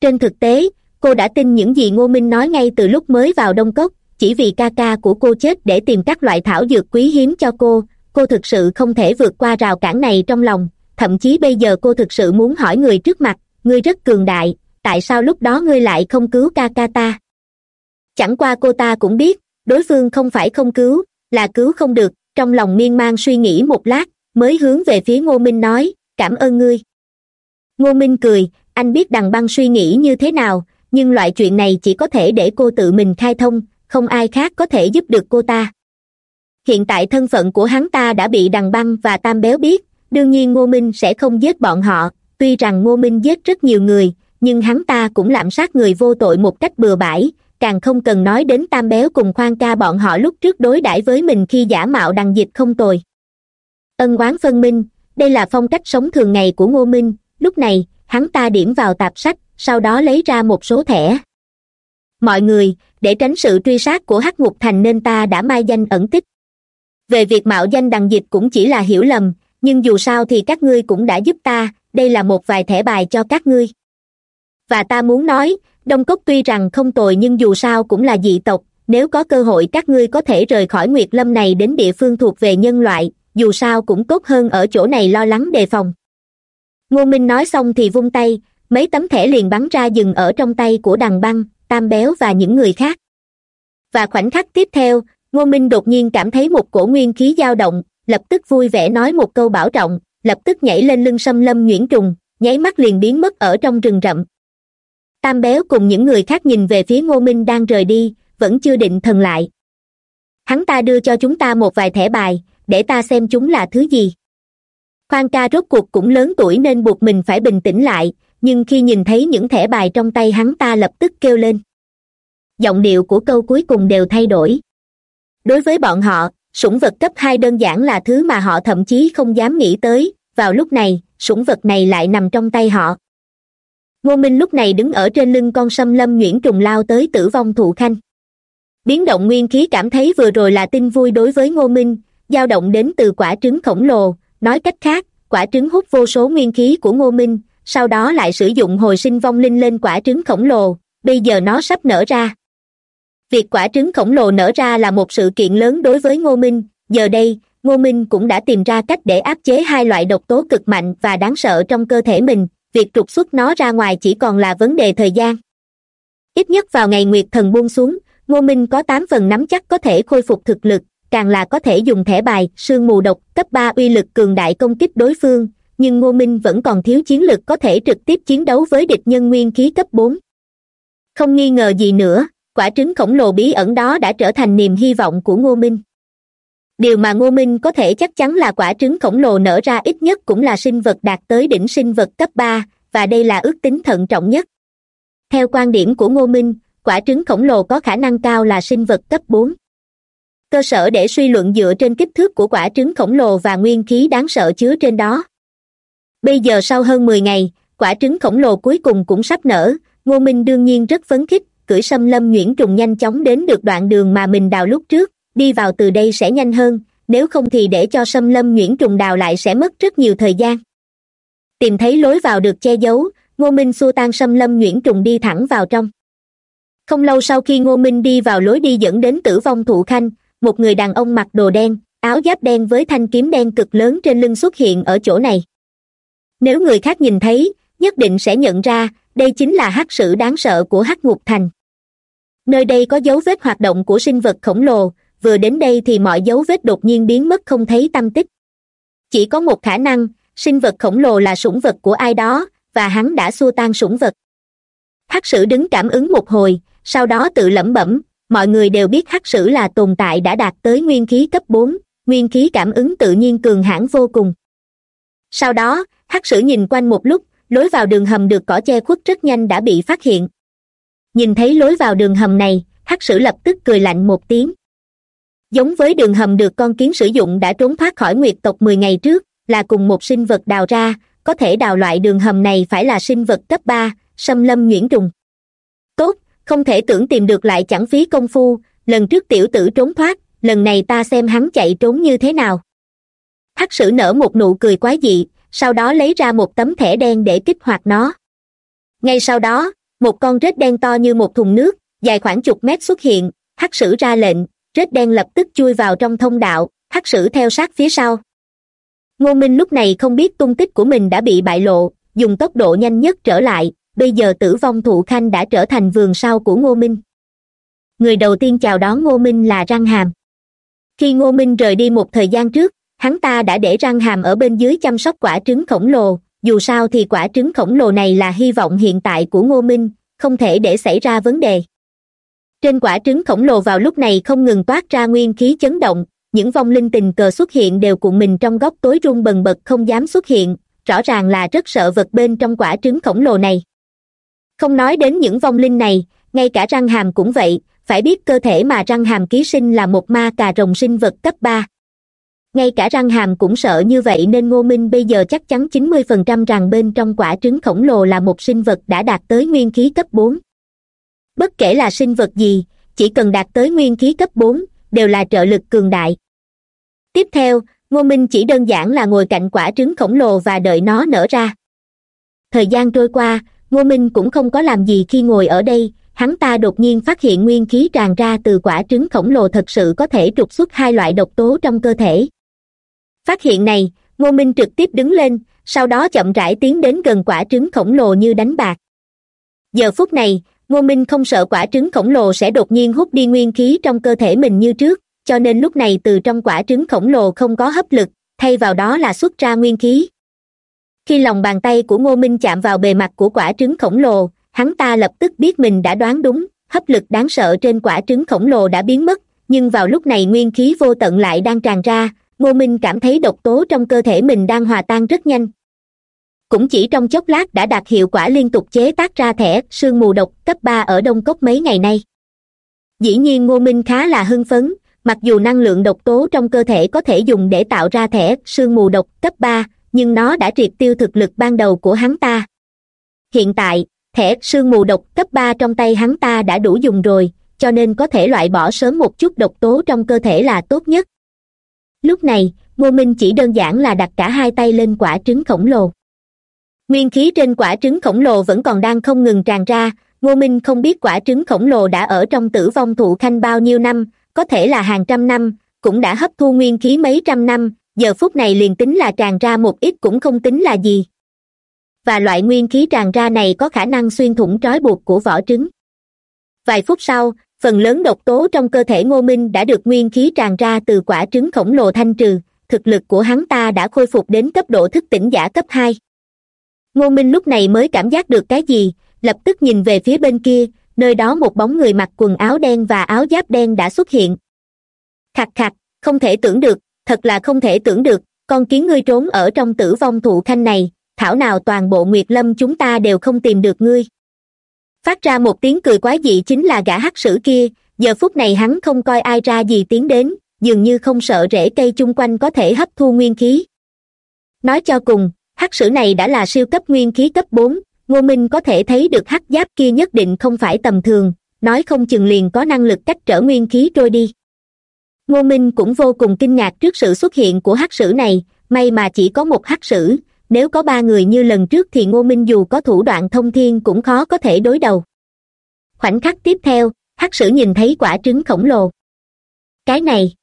Trên thực tế, cô đã tin những gì ngô minh nói ngay từ lúc mới vào đông cốc chỉ vì ca ca của cô chết để tìm các loại thảo dược quý hiếm cho cô. Cô thực sự không thể vượt qua rào cản này trong lòng. Thậm chí bây giờ cô thực sự muốn hỏi người trước mặt, ngươi rất cường đại, tại sao lúc đó ngươi lại không cứu ca ca ta? Chẳng qua cô ta cũng biết, đối phương không phải không cứu, là cứu không được. Trong lòng miên man suy nghĩ một lát, mới hướng về phía ngô minh nói, cảm ơn ngươi. Ngô minh cười, anh biết đằng băng suy nghĩ như thế nào, nhưng loại chuyện này chỉ có thể để cô tự mình khai thông không ai khác có thể giúp được cô ta. Hiện tại thân phận của hắn ta đã bị đằng băng và tam béo biết, đương nhiên ngô minh sẽ không giết bọn họ, tuy rằng ngô minh giết rất nhiều người, nhưng hắn ta cũng lạm sát người vô tội một cách bừa bãi, càng không cần nói đến tam béo cùng khoan ca bọn họ lúc trước đối đãi với mình khi giả mạo đằng dịch không tồi. Ân oán phân minh, đây là phong cách sống thường ngày của ngô minh, lúc này, hắn ta điểm vào tạp sách, sau đó lấy ra một số thẻ mọi người, để tránh sự truy sát của hắc ngục thành nên ta đã mai danh ẩn tích. Về việc mạo danh đằng dịch cũng chỉ là hiểu lầm, nhưng dù sao thì các ngươi cũng đã giúp ta, đây là một vài thẻ bài cho các ngươi. Và ta muốn nói, đông cốc tuy rằng không tồi nhưng dù sao cũng là dị tộc, nếu có cơ hội các ngươi có thể rời khỏi nguyệt lâm này đến địa phương thuộc về nhân loại, dù sao cũng tốt hơn ở chỗ này lo lắng đề phòng. Ngô minh nói xong thì vung tay, mấy tấm thẻ liền bắn ra dừng ở trong tay của đằng băng tam béo và những người khác. Và khoảnh khắc tiếp theo, ngô minh đột nhiên cảm thấy một cổ nguyên khí dao động, lập tức vui vẻ nói một câu bảo trọng, lập tức nhảy lên lưng xâm lâm nhuyễn trùng, nháy mắt liền biến mất ở trong rừng rậm. Tam béo cùng những người khác nhìn về phía ngô minh đang rời đi, vẫn chưa định thần lại. Hắn ta đưa cho chúng ta một vài thẻ bài, để ta xem chúng là thứ gì. Khoan ca rốt cuộc cũng lớn tuổi nên buộc mình phải bình tĩnh lại nhưng khi nhìn thấy những thẻ bài trong tay hắn ta lập tức kêu lên. Giọng điệu của câu cuối cùng đều thay đổi. Đối với bọn họ, sủng vật cấp hai đơn giản là thứ mà họ thậm chí không dám nghĩ tới, vào lúc này, sủng vật này lại nằm trong tay họ. Ngô minh lúc này đứng ở trên lưng con sâm lâm nhuyễn trùng lao tới tử vong thụ khanh. Biến động nguyên khí cảm thấy vừa rồi là tin vui đối với ngô minh, dao động đến từ quả trứng khổng lồ, nói cách khác, quả trứng hút vô số nguyên khí của ngô minh sau đó lại sử dụng hồi sinh vong linh lên quả trứng khổng lồ, bây giờ nó sắp nở ra. Việc quả trứng khổng lồ nở ra là một sự kiện lớn đối với ngô minh, giờ đây, ngô minh cũng đã tìm ra cách để áp chế hai loại độc tố cực mạnh và đáng sợ trong cơ thể mình, việc trục xuất nó ra ngoài chỉ còn là vấn đề thời gian. Ít nhất vào ngày nguyệt thần buông xuống, ngô minh có tám phần nắm chắc có thể khôi phục thực lực, càng là có thể dùng thẻ bài, sương mù độc cấp ba uy lực cường đại công kích đối phương nhưng ngô minh vẫn còn thiếu chiến lực có thể trực tiếp chiến đấu với địch nhân nguyên khí cấp bốn. Không nghi ngờ gì nữa, quả trứng khổng lồ bí ẩn đó đã trở thành niềm hy vọng của ngô minh. Điều mà ngô minh có thể chắc chắn là quả trứng khổng lồ nở ra ít nhất cũng là sinh vật đạt tới đỉnh sinh vật cấp ba, và đây là ước tính thận trọng nhất. Theo quan điểm của ngô minh, quả trứng khổng lồ có khả năng cao là sinh vật cấp bốn. Cơ sở để suy luận dựa trên kích thước của quả trứng khổng lồ và nguyên khí đáng sợ chứa trên đó bây giờ sau hơn mười ngày, quả trứng khổng lồ cuối cùng cũng sắp nở. Ngô minh đương nhiên rất phấn khích cưỡi xâm lâm nhuyễn trùng nhanh chóng đến được đoạn đường mà mình đào lúc trước. Đi vào từ đây sẽ nhanh hơn, nếu không thì để cho xâm lâm nhuyễn trùng đào lại sẽ mất rất nhiều thời gian. Tìm thấy lối vào được che giấu, ngô minh xua tan xâm lâm nhuyễn trùng đi thẳng vào trong. Không lâu sau khi ngô minh đi vào lối đi dẫn đến tử vong thụ khanh, một người đàn ông mặc đồ đen, áo giáp đen với thanh kiếm đen cực lớn trên lưng xuất hiện ở chỗ này nếu người khác nhìn thấy, nhất định sẽ nhận ra, đây chính là hắc sử đáng sợ của hắc ngục thành. Nơi đây có dấu vết hoạt động của sinh vật khổng lồ, vừa đến đây thì mọi dấu vết đột nhiên biến mất không thấy tâm tích. Chỉ có một khả năng, sinh vật khổng lồ là sủng vật của ai đó, và hắn đã xua tan sủng vật. Hắc sử đứng cảm ứng một hồi, sau đó tự lẩm bẩm, mọi người đều biết hắc sử là tồn tại đã đạt tới nguyên khí cấp bốn, nguyên khí cảm ứng tự nhiên cường hãn vô cùng. Sau đó hắc sử nhìn quanh một lúc, lối vào đường hầm được cỏ che khuất rất nhanh đã bị phát hiện. Nhìn thấy lối vào đường hầm này, hắc sử lập tức cười lạnh một tiếng. Giống với đường hầm được con kiến sử dụng đã trốn thoát khỏi nguyệt tộc mười ngày trước, là cùng một sinh vật đào ra, có thể đào loại đường hầm này phải là sinh vật cấp ba, xâm lâm nhuyễn trùng. Tốt, không thể tưởng tìm được lại chẳng phí công phu, lần trước tiểu tử trốn thoát, lần này ta xem hắn chạy trốn như thế nào. Hắc sử nở một nụ cười quái dị sau đó lấy ra một tấm thẻ đen để kích hoạt nó. Ngay sau đó, một con rết đen to như một thùng nước, dài khoảng chục mét xuất hiện, hắc sử ra lệnh, rết đen lập tức chui vào trong thông đạo, hắc sử theo sát phía sau. Ngô minh lúc này không biết tung tích của mình đã bị bại lộ, dùng tốc độ nhanh nhất trở lại, bây giờ tử vong thụ khanh đã trở thành vườn sau của ngô minh. Người đầu tiên chào đón ngô minh là răng hàm. Khi ngô minh rời đi một thời gian trước hắn ta đã để răng hàm ở bên dưới chăm sóc quả trứng khổng lồ, dù sao thì quả trứng khổng lồ này là hy vọng hiện tại của ngô minh, không thể để xảy ra vấn đề. Trên quả trứng khổng lồ vào lúc này không ngừng toát ra nguyên khí chấn động, những vong linh tình cờ xuất hiện đều cuộn mình trong góc tối rung bần bật không dám xuất hiện, rõ ràng là rất sợ vật bên trong quả trứng khổng lồ này. Không nói đến những vong linh này, ngay cả răng hàm cũng vậy, phải biết cơ thể mà răng hàm ký sinh là một ma cà rồng sinh vật cấp ba ngay cả răng hàm cũng sợ như vậy nên ngô minh bây giờ chắc chắn chín mươi phần trăm rằng bên trong quả trứng khổng lồ là một sinh vật đã đạt tới nguyên khí cấp bốn. Bất kể là sinh vật gì, chỉ cần đạt tới nguyên khí cấp bốn, đều là trợ lực cường đại. Tiếp theo, ngô minh chỉ đơn giản là ngồi cạnh quả trứng khổng lồ và đợi nó nở ra. Thời gian trôi qua, ngô minh cũng không có làm gì khi ngồi ở đây, hắn ta đột nhiên phát hiện nguyên khí tràn ra từ quả trứng khổng lồ thật sự có thể trục xuất hai loại độc tố trong cơ thể phát hiện này, ngô minh trực tiếp đứng lên, sau đó chậm rãi tiến đến gần quả trứng khổng lồ như đánh bạc. Giờ phút này, ngô minh không sợ quả trứng khổng lồ sẽ đột nhiên hút đi nguyên khí trong cơ thể mình như trước, cho nên lúc này từ trong quả trứng khổng lồ không có hấp lực, thay vào đó là xuất ra nguyên khí. Khi lòng bàn tay của ngô minh chạm vào bề mặt của quả trứng khổng lồ, hắn ta lập tức biết mình đã đoán đúng, hấp lực đáng sợ trên quả trứng khổng lồ đã biến mất, nhưng vào lúc này nguyên khí vô tận lại đang tràn ra ngô minh cảm thấy độc tố trong cơ thể mình đang hòa tan rất nhanh. Cũng chỉ trong chốc lát đã đạt hiệu quả liên tục chế tác ra thẻ sương mù độc cấp ba ở đông cốc mấy ngày nay. Dĩ nhiên ngô minh khá là hưng phấn, mặc dù năng lượng độc tố trong cơ thể có thể dùng để tạo ra thẻ sương mù độc cấp ba, nhưng nó đã triệt tiêu thực lực ban đầu của hắn ta. Hiện tại, thẻ sương mù độc cấp ba trong tay hắn ta đã đủ dùng rồi, cho nên có thể loại bỏ sớm một chút độc tố trong cơ thể là tốt nhất lúc này, ngô minh chỉ đơn giản là đặt cả hai tay lên quả trứng khổng lồ. Nguyên khí trên quả trứng khổng lồ vẫn còn đang không ngừng tràn ra, ngô minh không biết quả trứng khổng lồ đã ở trong tử vong thụ khanh bao nhiêu năm, có thể là hàng trăm năm, cũng đã hấp thu nguyên khí mấy trăm năm, giờ phút này liền tính là tràn ra một ít cũng không tính là gì. Và loại nguyên khí tràn ra này có khả năng xuyên thủng trói buộc của vỏ trứng. Vài phút sau phần lớn độc tố trong cơ thể ngô minh đã được nguyên khí tràn ra từ quả trứng khổng lồ thanh trừ. Thực lực của hắn ta đã khôi phục đến cấp độ thức tỉnh giả cấp hai. Ngô minh lúc này mới cảm giác được cái gì, lập tức nhìn về phía bên kia, nơi đó một bóng người mặc quần áo đen và áo giáp đen đã xuất hiện. Khặt khặt không thể tưởng được, thật là không thể tưởng được, con kiến ngươi trốn ở trong tử vong thụ khanh này, thảo nào toàn bộ nguyệt lâm chúng ta đều không tìm được ngươi phát ra một tiếng cười quái dị chính là gã hắc sử kia, giờ phút này hắn không coi ai ra gì tiến đến, dường như không sợ rễ cây chung quanh có thể hấp thu nguyên khí. Nói cho cùng, hắc sử này đã là siêu cấp nguyên khí cấp bốn, ngô minh có thể thấy được hắc giáp kia nhất định không phải tầm thường, nói không chừng liền có năng lực cách trở nguyên khí trôi đi. Ngô minh cũng vô cùng kinh ngạc trước sự xuất hiện của hắc sử này, may mà chỉ có một hắc sử nếu có ba người như lần trước thì ngô minh dù có thủ đoạn thông thiên cũng khó có thể đối đầu. Khoảnh khắc tiếp theo, hắc sử nhìn thấy quả trứng khổng lồ. Cái này,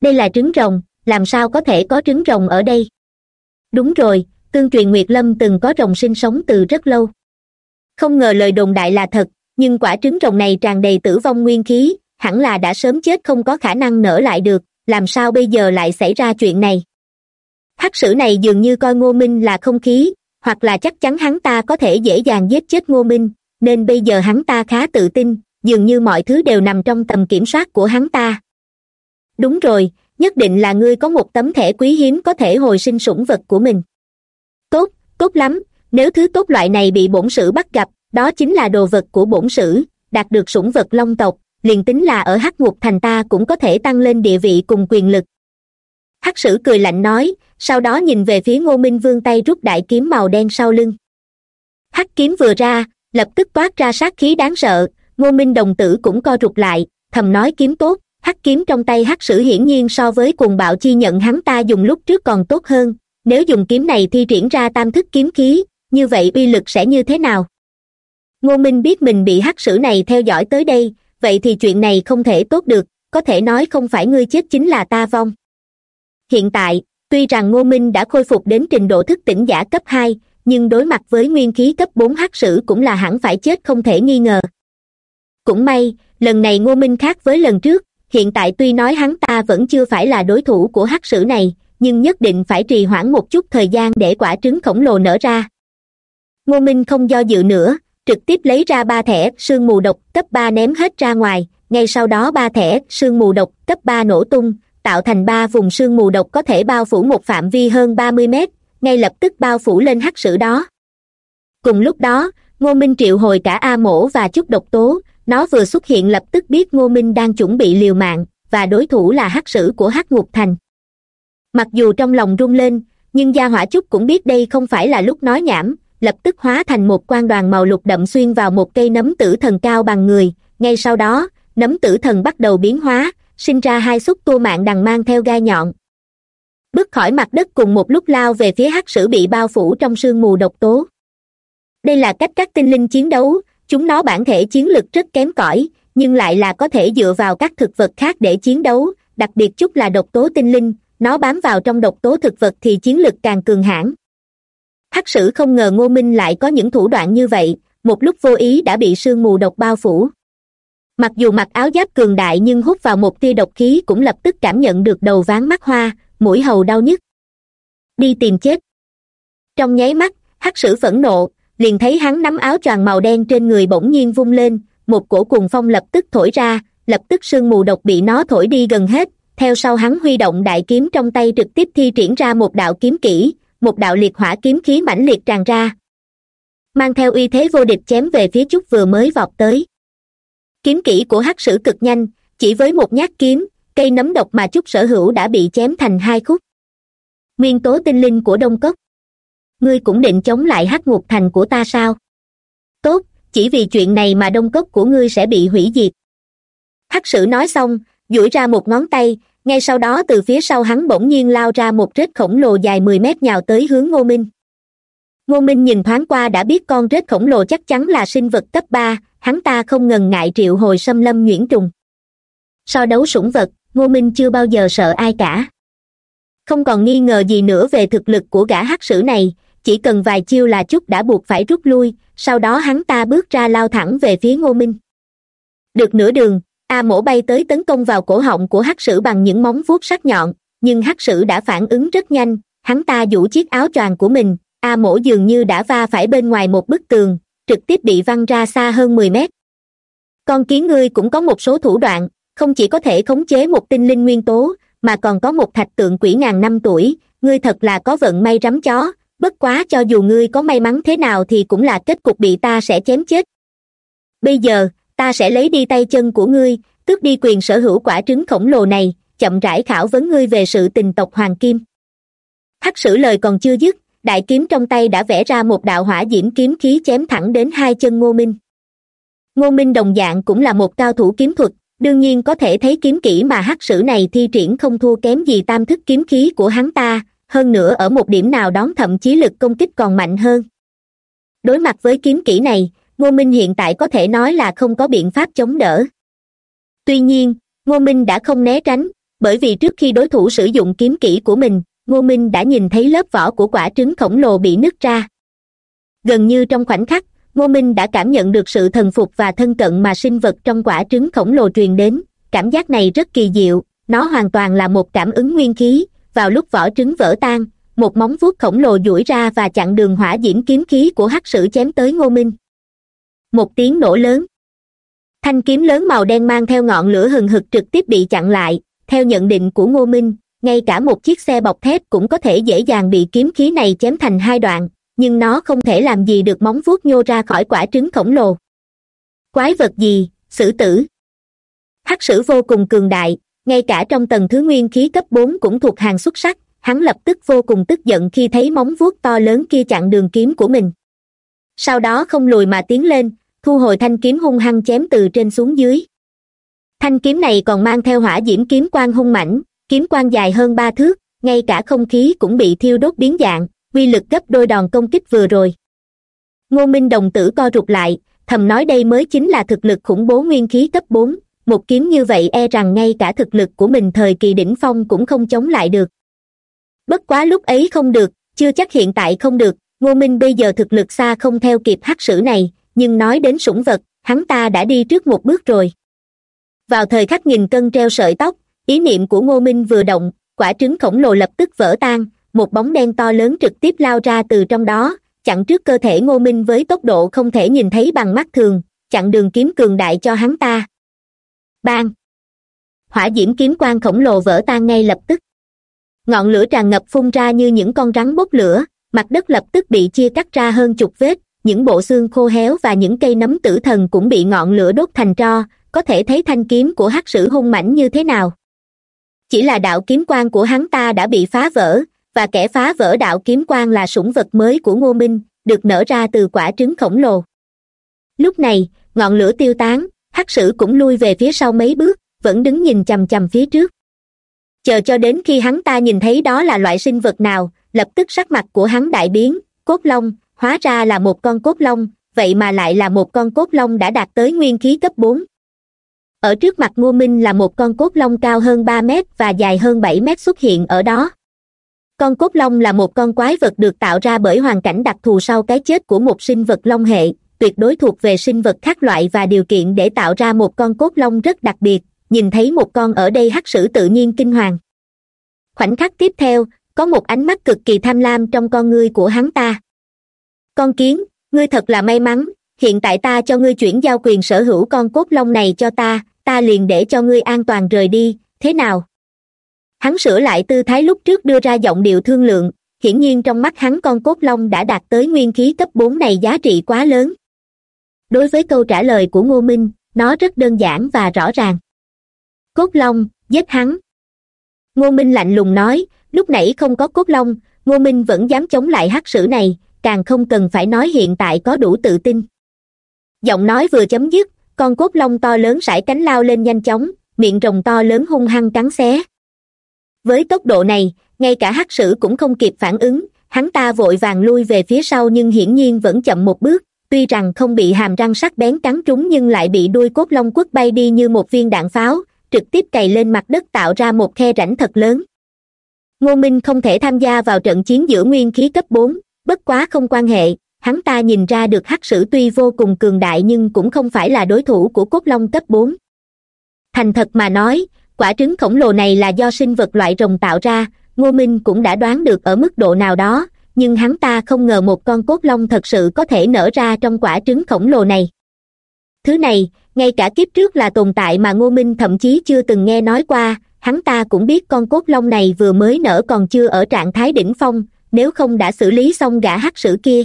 đây là trứng rồng, làm sao có thể có trứng rồng ở đây? Đúng rồi, tương truyền nguyệt lâm từng có rồng sinh sống từ rất lâu. Không ngờ lời đồn đại là thật, nhưng quả trứng rồng này tràn đầy tử vong nguyên khí, hẳn là đã sớm chết không có khả năng nở lại được, làm sao bây giờ lại xảy ra chuyện này? Hắc sử này dường như coi ngô minh là không khí, hoặc là chắc chắn hắn ta có thể dễ dàng giết chết ngô minh, nên bây giờ hắn ta khá tự tin, dường như mọi thứ đều nằm trong tầm kiểm soát của hắn ta. Đúng rồi, nhất định là ngươi có một tấm thẻ quý hiếm có thể hồi sinh sủng vật của mình. Tốt tốt lắm, nếu thứ tốt loại này bị bổn sử bắt gặp, đó chính là đồ vật của bổn sử, đạt được sủng vật long tộc, liền tính là ở hắc ngục thành ta cũng có thể tăng lên địa vị cùng quyền lực. Hắc sử cười lạnh nói sau đó nhìn về phía ngô minh vương tay rút đại kiếm màu đen sau lưng. Hắc kiếm vừa ra, lập tức toát ra sát khí đáng sợ, ngô minh đồng tử cũng co rụt lại, thầm nói kiếm tốt, hắc kiếm trong tay hắc sử hiển nhiên so với cuồng bạo chi nhận hắn ta dùng lúc trước còn tốt hơn, nếu dùng kiếm này thi triển ra tam thức kiếm khí, như vậy uy lực sẽ như thế nào? Ngô minh biết mình bị hắc sử này theo dõi tới đây, vậy thì chuyện này không thể tốt được, có thể nói không phải ngươi chết chính là ta vong. Hiện tại tuy rằng ngô minh đã khôi phục đến trình độ thức tỉnh giả cấp hai, nhưng đối mặt với nguyên khí cấp bốn hắc sử cũng là hẳn phải chết không thể nghi ngờ. Cũng may, lần này ngô minh khác với lần trước, hiện tại tuy nói hắn ta vẫn chưa phải là đối thủ của hắc sử này, nhưng nhất định phải trì hoãn một chút thời gian để quả trứng khổng lồ nở ra. Ngô minh không do dự nữa, trực tiếp lấy ra ba thẻ sương mù độc cấp ba ném hết ra ngoài, ngay sau đó ba thẻ sương mù độc cấp ba nổ tung tạo thành ba vùng sương mù độc có thể bao phủ một phạm vi hơn ba mươi mét, ngay lập tức bao phủ lên hắc sử đó. Cùng lúc đó, ngô minh triệu hồi cả a mổ và chút độc tố, nó vừa xuất hiện lập tức biết ngô minh đang chuẩn bị liều mạng, và đối thủ là hắc sử của hắc ngục thành. Mặc dù trong lòng rung lên, nhưng gia hỏa chút cũng biết đây không phải là lúc nói nhảm, lập tức hóa thành một quan đoàn màu lục đậm xuyên vào một cây nấm tử thần cao bằng người, ngay sau đó, nấm tử thần bắt đầu biến hóa sinh ra hai xúc tua mạng đằng mang theo gai nhọn. Bước khỏi mặt đất cùng một lúc lao về phía hắc sử bị bao phủ trong sương mù độc tố. Đây là cách các tinh linh chiến đấu, chúng nó bản thể chiến lực rất kém cỏi, nhưng lại là có thể dựa vào các thực vật khác để chiến đấu, đặc biệt chút là độc tố tinh linh, nó bám vào trong độc tố thực vật thì chiến lực càng cường hãn. Hắc sử không ngờ ngô minh lại có những thủ đoạn như vậy, một lúc vô ý đã bị sương mù độc bao phủ mặc dù mặc áo giáp cường đại nhưng hút vào một tia độc khí cũng lập tức cảm nhận được đầu ván mắt hoa, mũi hầu đau nhức. Đi tìm chết. Trong nháy mắt, hắc sử phẫn nộ, liền thấy hắn nắm áo choàng màu đen trên người bỗng nhiên vung lên, một cổ cuồng phong lập tức thổi ra, lập tức sương mù độc bị nó thổi đi gần hết. Theo sau hắn huy động đại kiếm trong tay trực tiếp thi triển ra một đạo kiếm kỹ, một đạo liệt hỏa kiếm khí mãnh liệt tràn ra. Mang theo uy thế vô địch chém về phía chút vừa mới vọt tới kiếm kỹ của hắc sử cực nhanh, chỉ với một nhát kiếm, cây nấm độc mà Chúc sở hữu đã bị chém thành hai khúc. Nguyên tố tinh linh của đông cốc. Ngươi cũng định chống lại hắc ngục thành của ta sao? Tốt, chỉ vì chuyện này mà đông cốc của ngươi sẽ bị hủy diệt. Hắc sử nói xong, duỗi ra một ngón tay, ngay sau đó từ phía sau hắn bỗng nhiên lao ra một rết khổng lồ dài mười mét nhào tới hướng ngô minh ngô minh nhìn thoáng qua đã biết con rết khổng lồ chắc chắn là sinh vật cấp ba, hắn ta không ngần ngại triệu hồi xâm lâm nhuyễn trùng. So đấu sủng vật, ngô minh chưa bao giờ sợ ai cả. Không còn nghi ngờ gì nữa về thực lực của gã hắc sử này, chỉ cần vài chiêu là chút đã buộc phải rút lui, sau đó hắn ta bước ra lao thẳng về phía ngô minh. Được nửa đường, a mổ bay tới tấn công vào cổ họng của hắc sử bằng những móng vuốt sắc nhọn, nhưng hắc sử đã phản ứng rất nhanh, hắn ta giũ chiếc áo choàng của mình a mổ dường như đã va phải bên ngoài một bức tường, trực tiếp bị văng ra xa hơn mười mét. Con kiến ngươi cũng có một số thủ đoạn, không chỉ có thể khống chế một tinh linh nguyên tố, mà còn có một thạch tượng quỷ ngàn năm tuổi, ngươi thật là có vận may rắm chó, bất quá cho dù ngươi có may mắn thế nào thì cũng là kết cục bị ta sẽ chém chết. Bây giờ, ta sẽ lấy đi tay chân của ngươi, tước đi quyền sở hữu quả trứng khổng lồ này, chậm rãi khảo vấn ngươi về sự tình tộc hoàng kim. Hắc sử lời còn chưa dứt đại kiếm trong tay đã vẽ ra một đạo hỏa diễm kiếm khí chém thẳng đến hai chân ngô minh. Ngô minh đồng dạng cũng là một cao thủ kiếm thuật, đương nhiên có thể thấy kiếm kỹ mà hắc sử này thi triển không thua kém gì tam thức kiếm khí của hắn ta, hơn nữa ở một điểm nào đón thậm chí lực công kích còn mạnh hơn. Đối mặt với kiếm kỹ này, ngô minh hiện tại có thể nói là không có biện pháp chống đỡ. Tuy nhiên, ngô minh đã không né tránh, bởi vì trước khi đối thủ sử dụng kiếm kỹ của mình ngô minh đã nhìn thấy lớp vỏ của quả trứng khổng lồ bị nứt ra. Gần như trong khoảnh khắc, ngô minh đã cảm nhận được sự thần phục và thân cận mà sinh vật trong quả trứng khổng lồ truyền đến. Cảm giác này rất kỳ diệu, nó hoàn toàn là một cảm ứng nguyên khí. Vào lúc vỏ trứng vỡ tan, một móng vuốt khổng lồ duỗi ra và chặn đường hỏa diễm kiếm khí của hắc sử chém tới ngô minh. Một tiếng nổ lớn. Thanh kiếm lớn màu đen mang theo ngọn lửa hừng hực trực tiếp bị chặn lại, theo nhận định của ngô minh ngay cả một chiếc xe bọc thép cũng có thể dễ dàng bị kiếm khí này chém thành hai đoạn, nhưng nó không thể làm gì được móng vuốt nhô ra khỏi quả trứng khổng lồ. Quái vật gì? Sử tử. Hắc sử vô cùng cường đại, ngay cả trong tầng thứ nguyên khí cấp bốn cũng thuộc hàng xuất sắc, hắn lập tức vô cùng tức giận khi thấy móng vuốt to lớn kia chặn đường kiếm của mình. Sau đó không lùi mà tiến lên, thu hồi thanh kiếm hung hăng chém từ trên xuống dưới. Thanh kiếm này còn mang theo hỏa diễm kiếm quang hung mãnh kiếm quang dài hơn ba thước, ngay cả không khí cũng bị thiêu đốt biến dạng uy lực gấp đôi đòn công kích vừa rồi. Ngô minh đồng tử co rụt lại, thầm nói đây mới chính là thực lực khủng bố nguyên khí cấp bốn, một kiếm như vậy e rằng ngay cả thực lực của mình thời kỳ đỉnh phong cũng không chống lại được. Bất quá lúc ấy không được, chưa chắc hiện tại không được, ngô minh bây giờ thực lực xa không theo kịp hắc sử này, nhưng nói đến sủng vật, hắn ta đã đi trước một bước rồi. Vào thời khắc nghìn cân treo sợi tóc ý niệm của ngô minh vừa động, quả trứng khổng lồ lập tức vỡ tan, một bóng đen to lớn trực tiếp lao ra từ trong đó, chặn trước cơ thể ngô minh với tốc độ không thể nhìn thấy bằng mắt thường, chặn đường kiếm cường đại cho hắn ta. Bang! Hỏa diễm kiếm quang khổng lồ vỡ tan ngay lập tức. Ngọn lửa tràn ngập phun ra như những con rắn bốc lửa, mặt đất lập tức bị chia cắt ra hơn chục vết, những bộ xương khô héo và những cây nấm tử thần cũng bị ngọn lửa đốt thành tro, có thể thấy thanh kiếm của hắc sử hung mãnh như thế nào chỉ là đạo kiếm quan của hắn ta đã bị phá vỡ, và kẻ phá vỡ đạo kiếm quan là sủng vật mới của ngô minh, được nở ra từ quả trứng khổng lồ. Lúc này, ngọn lửa tiêu tán, hắc sử cũng lui về phía sau mấy bước, vẫn đứng nhìn chằm chằm phía trước. Chờ cho đến khi hắn ta nhìn thấy đó là loại sinh vật nào, lập tức sắc mặt của hắn đại biến, cốt long, hóa ra là một con cốt long, vậy mà lại là một con cốt long đã đạt tới nguyên khí cấp bốn ở trước mặt ngô minh là một con cốt long cao hơn ba mét và dài hơn bảy mét xuất hiện ở đó. Con cốt long là một con quái vật được tạo ra bởi hoàn cảnh đặc thù sau cái chết của một sinh vật long hệ, tuyệt đối thuộc về sinh vật khác loại và điều kiện để tạo ra một con cốt long rất đặc biệt, nhìn thấy một con ở đây hắc sử tự nhiên kinh hoàng. Khoảnh khắc tiếp theo, có một ánh mắt cực kỳ tham lam trong con ngươi của hắn ta. Con kiến, ngươi thật là may mắn, hiện tại ta cho ngươi chuyển giao quyền sở hữu con cốt long này cho ta ta liền để cho ngươi an toàn rời đi, thế nào? Hắn sửa lại tư thái lúc trước đưa ra giọng điệu thương lượng, hiển nhiên trong mắt hắn con cốt long đã đạt tới nguyên khí cấp bốn này giá trị quá lớn. Đối với câu trả lời của ngô minh, nó rất đơn giản và rõ ràng. Cốt long, giết hắn. Ngô minh lạnh lùng nói, lúc nãy không có cốt long, ngô minh vẫn dám chống lại hắc sử này, càng không cần phải nói hiện tại có đủ tự tin. Giọng nói vừa chấm dứt con cốt long to lớn sải cánh lao lên nhanh chóng, miệng rồng to lớn hung hăng cắn xé. Với tốc độ này, ngay cả hắc sử cũng không kịp phản ứng, hắn ta vội vàng lui về phía sau nhưng hiển nhiên vẫn chậm một bước, tuy rằng không bị hàm răng sắc bén cắn trúng nhưng lại bị đuôi cốt long quất bay đi như một viên đạn pháo, trực tiếp cày lên mặt đất tạo ra một khe rãnh thật lớn. Ngô minh không thể tham gia vào trận chiến giữa nguyên khí cấp bốn, bất quá không quan hệ hắn ta nhìn ra được hắc sử tuy vô cùng cường đại nhưng cũng không phải là đối thủ của cốt long cấp bốn. Thành thật mà nói, quả trứng khổng lồ này là do sinh vật loại rồng tạo ra, ngô minh cũng đã đoán được ở mức độ nào đó, nhưng hắn ta không ngờ một con cốt long thật sự có thể nở ra trong quả trứng khổng lồ này. Thứ này, ngay cả kiếp trước là tồn tại mà ngô minh thậm chí chưa từng nghe nói qua, hắn ta cũng biết con cốt long này vừa mới nở còn chưa ở trạng thái đỉnh phong, nếu không đã xử lý xong gã hắc sử kia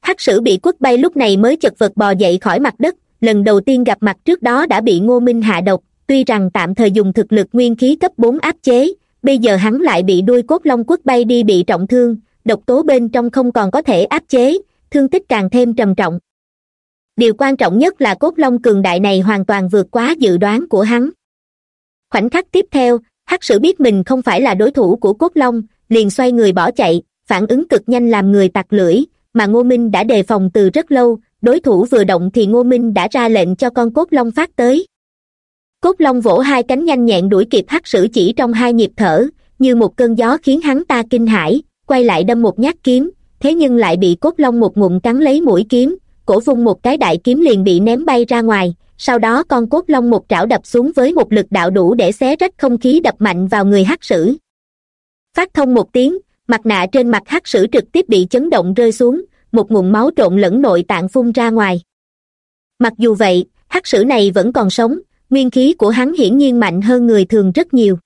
hắc sử bị quất bay lúc này mới chật vật bò dậy khỏi mặt đất, lần đầu tiên gặp mặt trước đó đã bị ngô minh hạ độc, tuy rằng tạm thời dùng thực lực nguyên khí cấp bốn áp chế, bây giờ hắn lại bị đuôi cốt long quất bay đi bị trọng thương, độc tố bên trong không còn có thể áp chế, thương tích càng thêm trầm trọng. Điều quan trọng nhất là cốt long cường đại này hoàn toàn vượt quá dự đoán của hắn. Khoảnh khắc tiếp theo hắc sử biết mình không phải là đối thủ của cốt long, liền xoay người bỏ chạy, phản ứng cực nhanh làm người tặc lưỡi mà ngô minh đã đề phòng từ rất lâu, đối thủ vừa động thì ngô minh đã ra lệnh cho con cốt long phát tới. Cốt long vỗ hai cánh nhanh nhẹn đuổi kịp hắc sử chỉ trong hai nhịp thở, như một cơn gió khiến hắn ta kinh hãi, quay lại đâm một nhát kiếm, thế nhưng lại bị cốt long một ngụm cắn lấy mũi kiếm, cổ vung một cái đại kiếm liền bị ném bay ra ngoài, sau đó con cốt long một trảo đập xuống với một lực đạo đủ để xé rách không khí đập mạnh vào người hắc sử. Phát thông một tiếng mặt nạ trên mặt hắc sử trực tiếp bị chấn động rơi xuống, một nguồn máu trộn lẫn nội tạng phun ra ngoài. Mặc dù vậy, hắc sử này vẫn còn sống, nguyên khí của hắn hiển nhiên mạnh hơn người thường rất nhiều.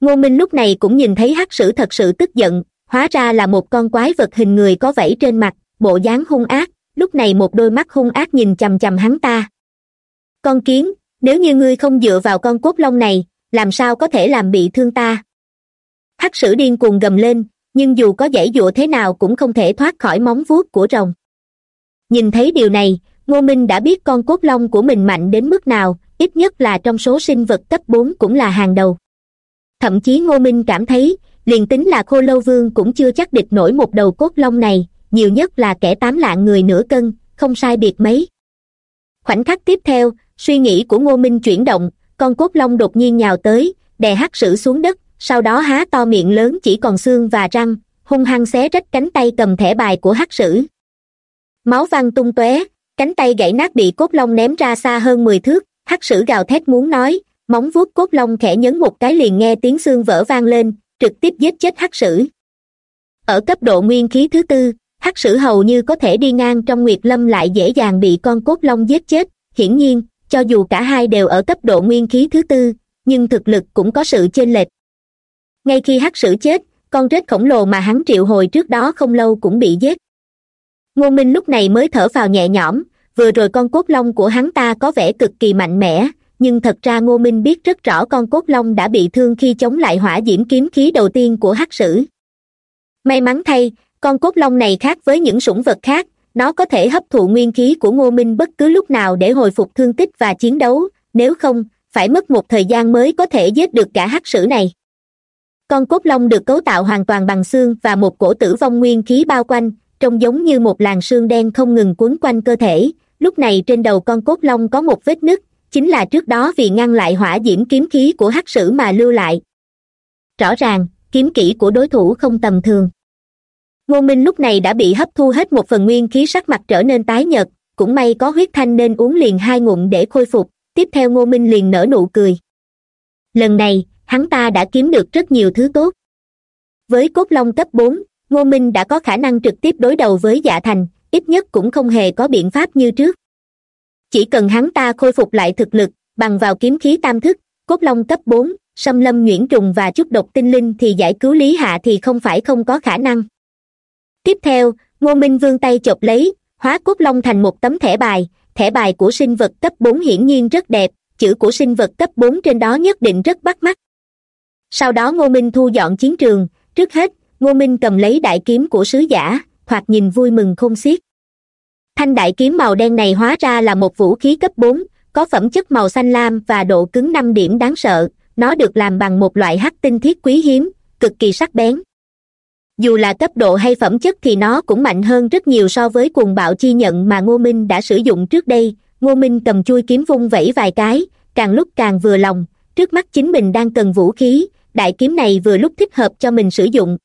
Ngô minh lúc này cũng nhìn thấy hắc sử thật sự tức giận, hóa ra là một con quái vật hình người có vẫy trên mặt, bộ dáng hung ác, lúc này một đôi mắt hung ác nhìn chằm chằm hắn ta. Con kiến, nếu như ngươi không dựa vào con cốt long này, làm sao có thể làm bị thương ta? Hắc sử điên cuồng gầm lên nhưng dù có dãy dụa thế nào cũng không thể thoát khỏi móng vuốt của rồng. Nhìn thấy điều này, ngô minh đã biết con cốt long của mình mạnh đến mức nào, ít nhất là trong số sinh vật cấp bốn cũng là hàng đầu. Thậm chí ngô minh cảm thấy, liền tính là khô lâu vương cũng chưa chắc địch nổi một đầu cốt long này, nhiều nhất là kẻ tám lạng người nửa cân, không sai biệt mấy. Khoảnh khắc tiếp theo, suy nghĩ của ngô minh chuyển động, con cốt long đột nhiên nhào tới, đè hắc sử xuống đất sau đó há to miệng lớn chỉ còn xương và răng, hung hăng xé rách cánh tay cầm thẻ bài của hắc sử. Máu văng tung tóe, cánh tay gãy nát bị cốt long ném ra xa hơn mười thước, hắc sử gào thét muốn nói, móng vuốt cốt long khẽ nhấn một cái liền nghe tiếng xương vỡ vang lên, trực tiếp giết chết hắc sử. Ở cấp độ nguyên khí thứ tư, hắc sử hầu như có thể đi ngang trong nguyệt lâm lại dễ dàng bị con cốt long giết chết. Hiển nhiên, cho dù cả hai đều ở cấp độ nguyên khí thứ tư, nhưng thực lực cũng có sự chênh lệch ngay khi hắc sử chết, con rết khổng lồ mà hắn triệu hồi trước đó không lâu cũng bị giết. Ngô minh lúc này mới thở vào nhẹ nhõm, vừa rồi con cốt long của hắn ta có vẻ cực kỳ mạnh mẽ, nhưng thật ra ngô minh biết rất rõ con cốt long đã bị thương khi chống lại hỏa diễm kiếm khí đầu tiên của hắc sử. May mắn thay, con cốt long này khác với những sủng vật khác, nó có thể hấp thụ nguyên khí của ngô minh bất cứ lúc nào để hồi phục thương tích và chiến đấu, nếu không, phải mất một thời gian mới có thể giết được cả hắc sử này con cốt long được cấu tạo hoàn toàn bằng xương và một cổ tử vong nguyên khí bao quanh, trông giống như một làn xương đen không ngừng quấn quanh cơ thể. Lúc này trên đầu con cốt long có một vết nứt, chính là trước đó vì ngăn lại hỏa diễm kiếm khí của hắc sử mà lưu lại. Rõ ràng, kiếm kỹ của đối thủ không tầm thường. Ngô minh lúc này đã bị hấp thu hết một phần nguyên khí sắc mặt trở nên tái nhợt, cũng may có huyết thanh nên uống liền hai ngụm để khôi phục. Tiếp theo ngô minh liền nở nụ cười. Lần này hắn ta đã kiếm được rất nhiều thứ tốt. Với cốt long cấp bốn, ngô minh đã có khả năng trực tiếp đối đầu với dạ thành, ít nhất cũng không hề có biện pháp như trước. Chỉ cần hắn ta khôi phục lại thực lực, bằng vào kiếm khí tam thức, cốt long cấp bốn, xâm lâm nhuyễn trùng và chút độc tinh linh thì giải cứu lý hạ thì không phải không có khả năng. Tiếp theo, ngô minh vươn tay chộp lấy, hóa cốt long thành một tấm thẻ bài. Thẻ bài của sinh vật cấp bốn hiển nhiên rất đẹp, chữ của sinh vật cấp bốn trên đó nhất định rất bắt mắt sau đó ngô minh thu dọn chiến trường. Trước hết, ngô minh cầm lấy đại kiếm của sứ giả, thoạt nhìn vui mừng không xiết. Thanh đại kiếm màu đen này hóa ra là một vũ khí cấp bốn, có phẩm chất màu xanh lam và độ cứng năm điểm đáng sợ. Nó được làm bằng một loại hắc tinh thiết quý hiếm, cực kỳ sắc bén. Dù là cấp độ hay phẩm chất thì nó cũng mạnh hơn rất nhiều so với cuồng bạo chi nhận mà ngô minh đã sử dụng trước đây. Ngô minh cầm chui kiếm vung vẩy vài cái, càng lúc càng vừa lòng. Trước mắt chính mình đang cần vũ khí đại kiếm này vừa lúc thích hợp cho mình sử dụng.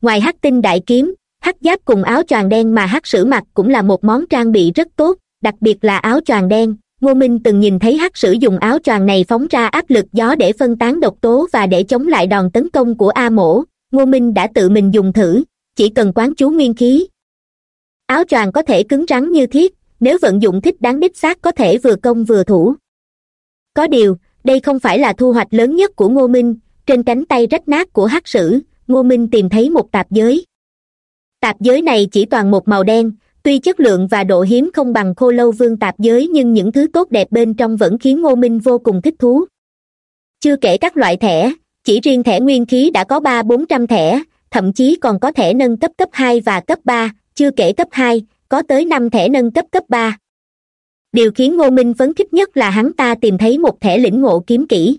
Ngoài hắc tinh đại kiếm, hắc giáp cùng áo choàng đen mà hắc sử mặc cũng là một món trang bị rất tốt, đặc biệt là áo choàng đen. Ngô minh từng nhìn thấy hắc sử dùng áo choàng này phóng ra áp lực gió để phân tán độc tố và để chống lại đòn tấn công của a mổ. Ngô minh đã tự mình dùng thử, chỉ cần quán chú nguyên khí. Áo choàng có thể cứng rắn như thiết, nếu vận dụng thích đáng đích xác có thể vừa công vừa thủ. Có điều, đây không phải là thu hoạch lớn nhất của ngô minh trên cánh tay rách nát của hắc sử, ngô minh tìm thấy một tạp giới. Tạp giới này chỉ toàn một màu đen, tuy chất lượng và độ hiếm không bằng khô lâu vương tạp giới nhưng những thứ tốt đẹp bên trong vẫn khiến ngô minh vô cùng thích thú. Chưa kể các loại thẻ, chỉ riêng thẻ nguyên khí đã có ba bốn trăm thẻ, thậm chí còn có thẻ nâng cấp cấp hai và cấp ba, chưa kể cấp hai, có tới năm thẻ nâng cấp cấp ba. Điều khiến ngô minh phấn khích nhất là hắn ta tìm thấy một thẻ lĩnh ngộ kiếm kỹ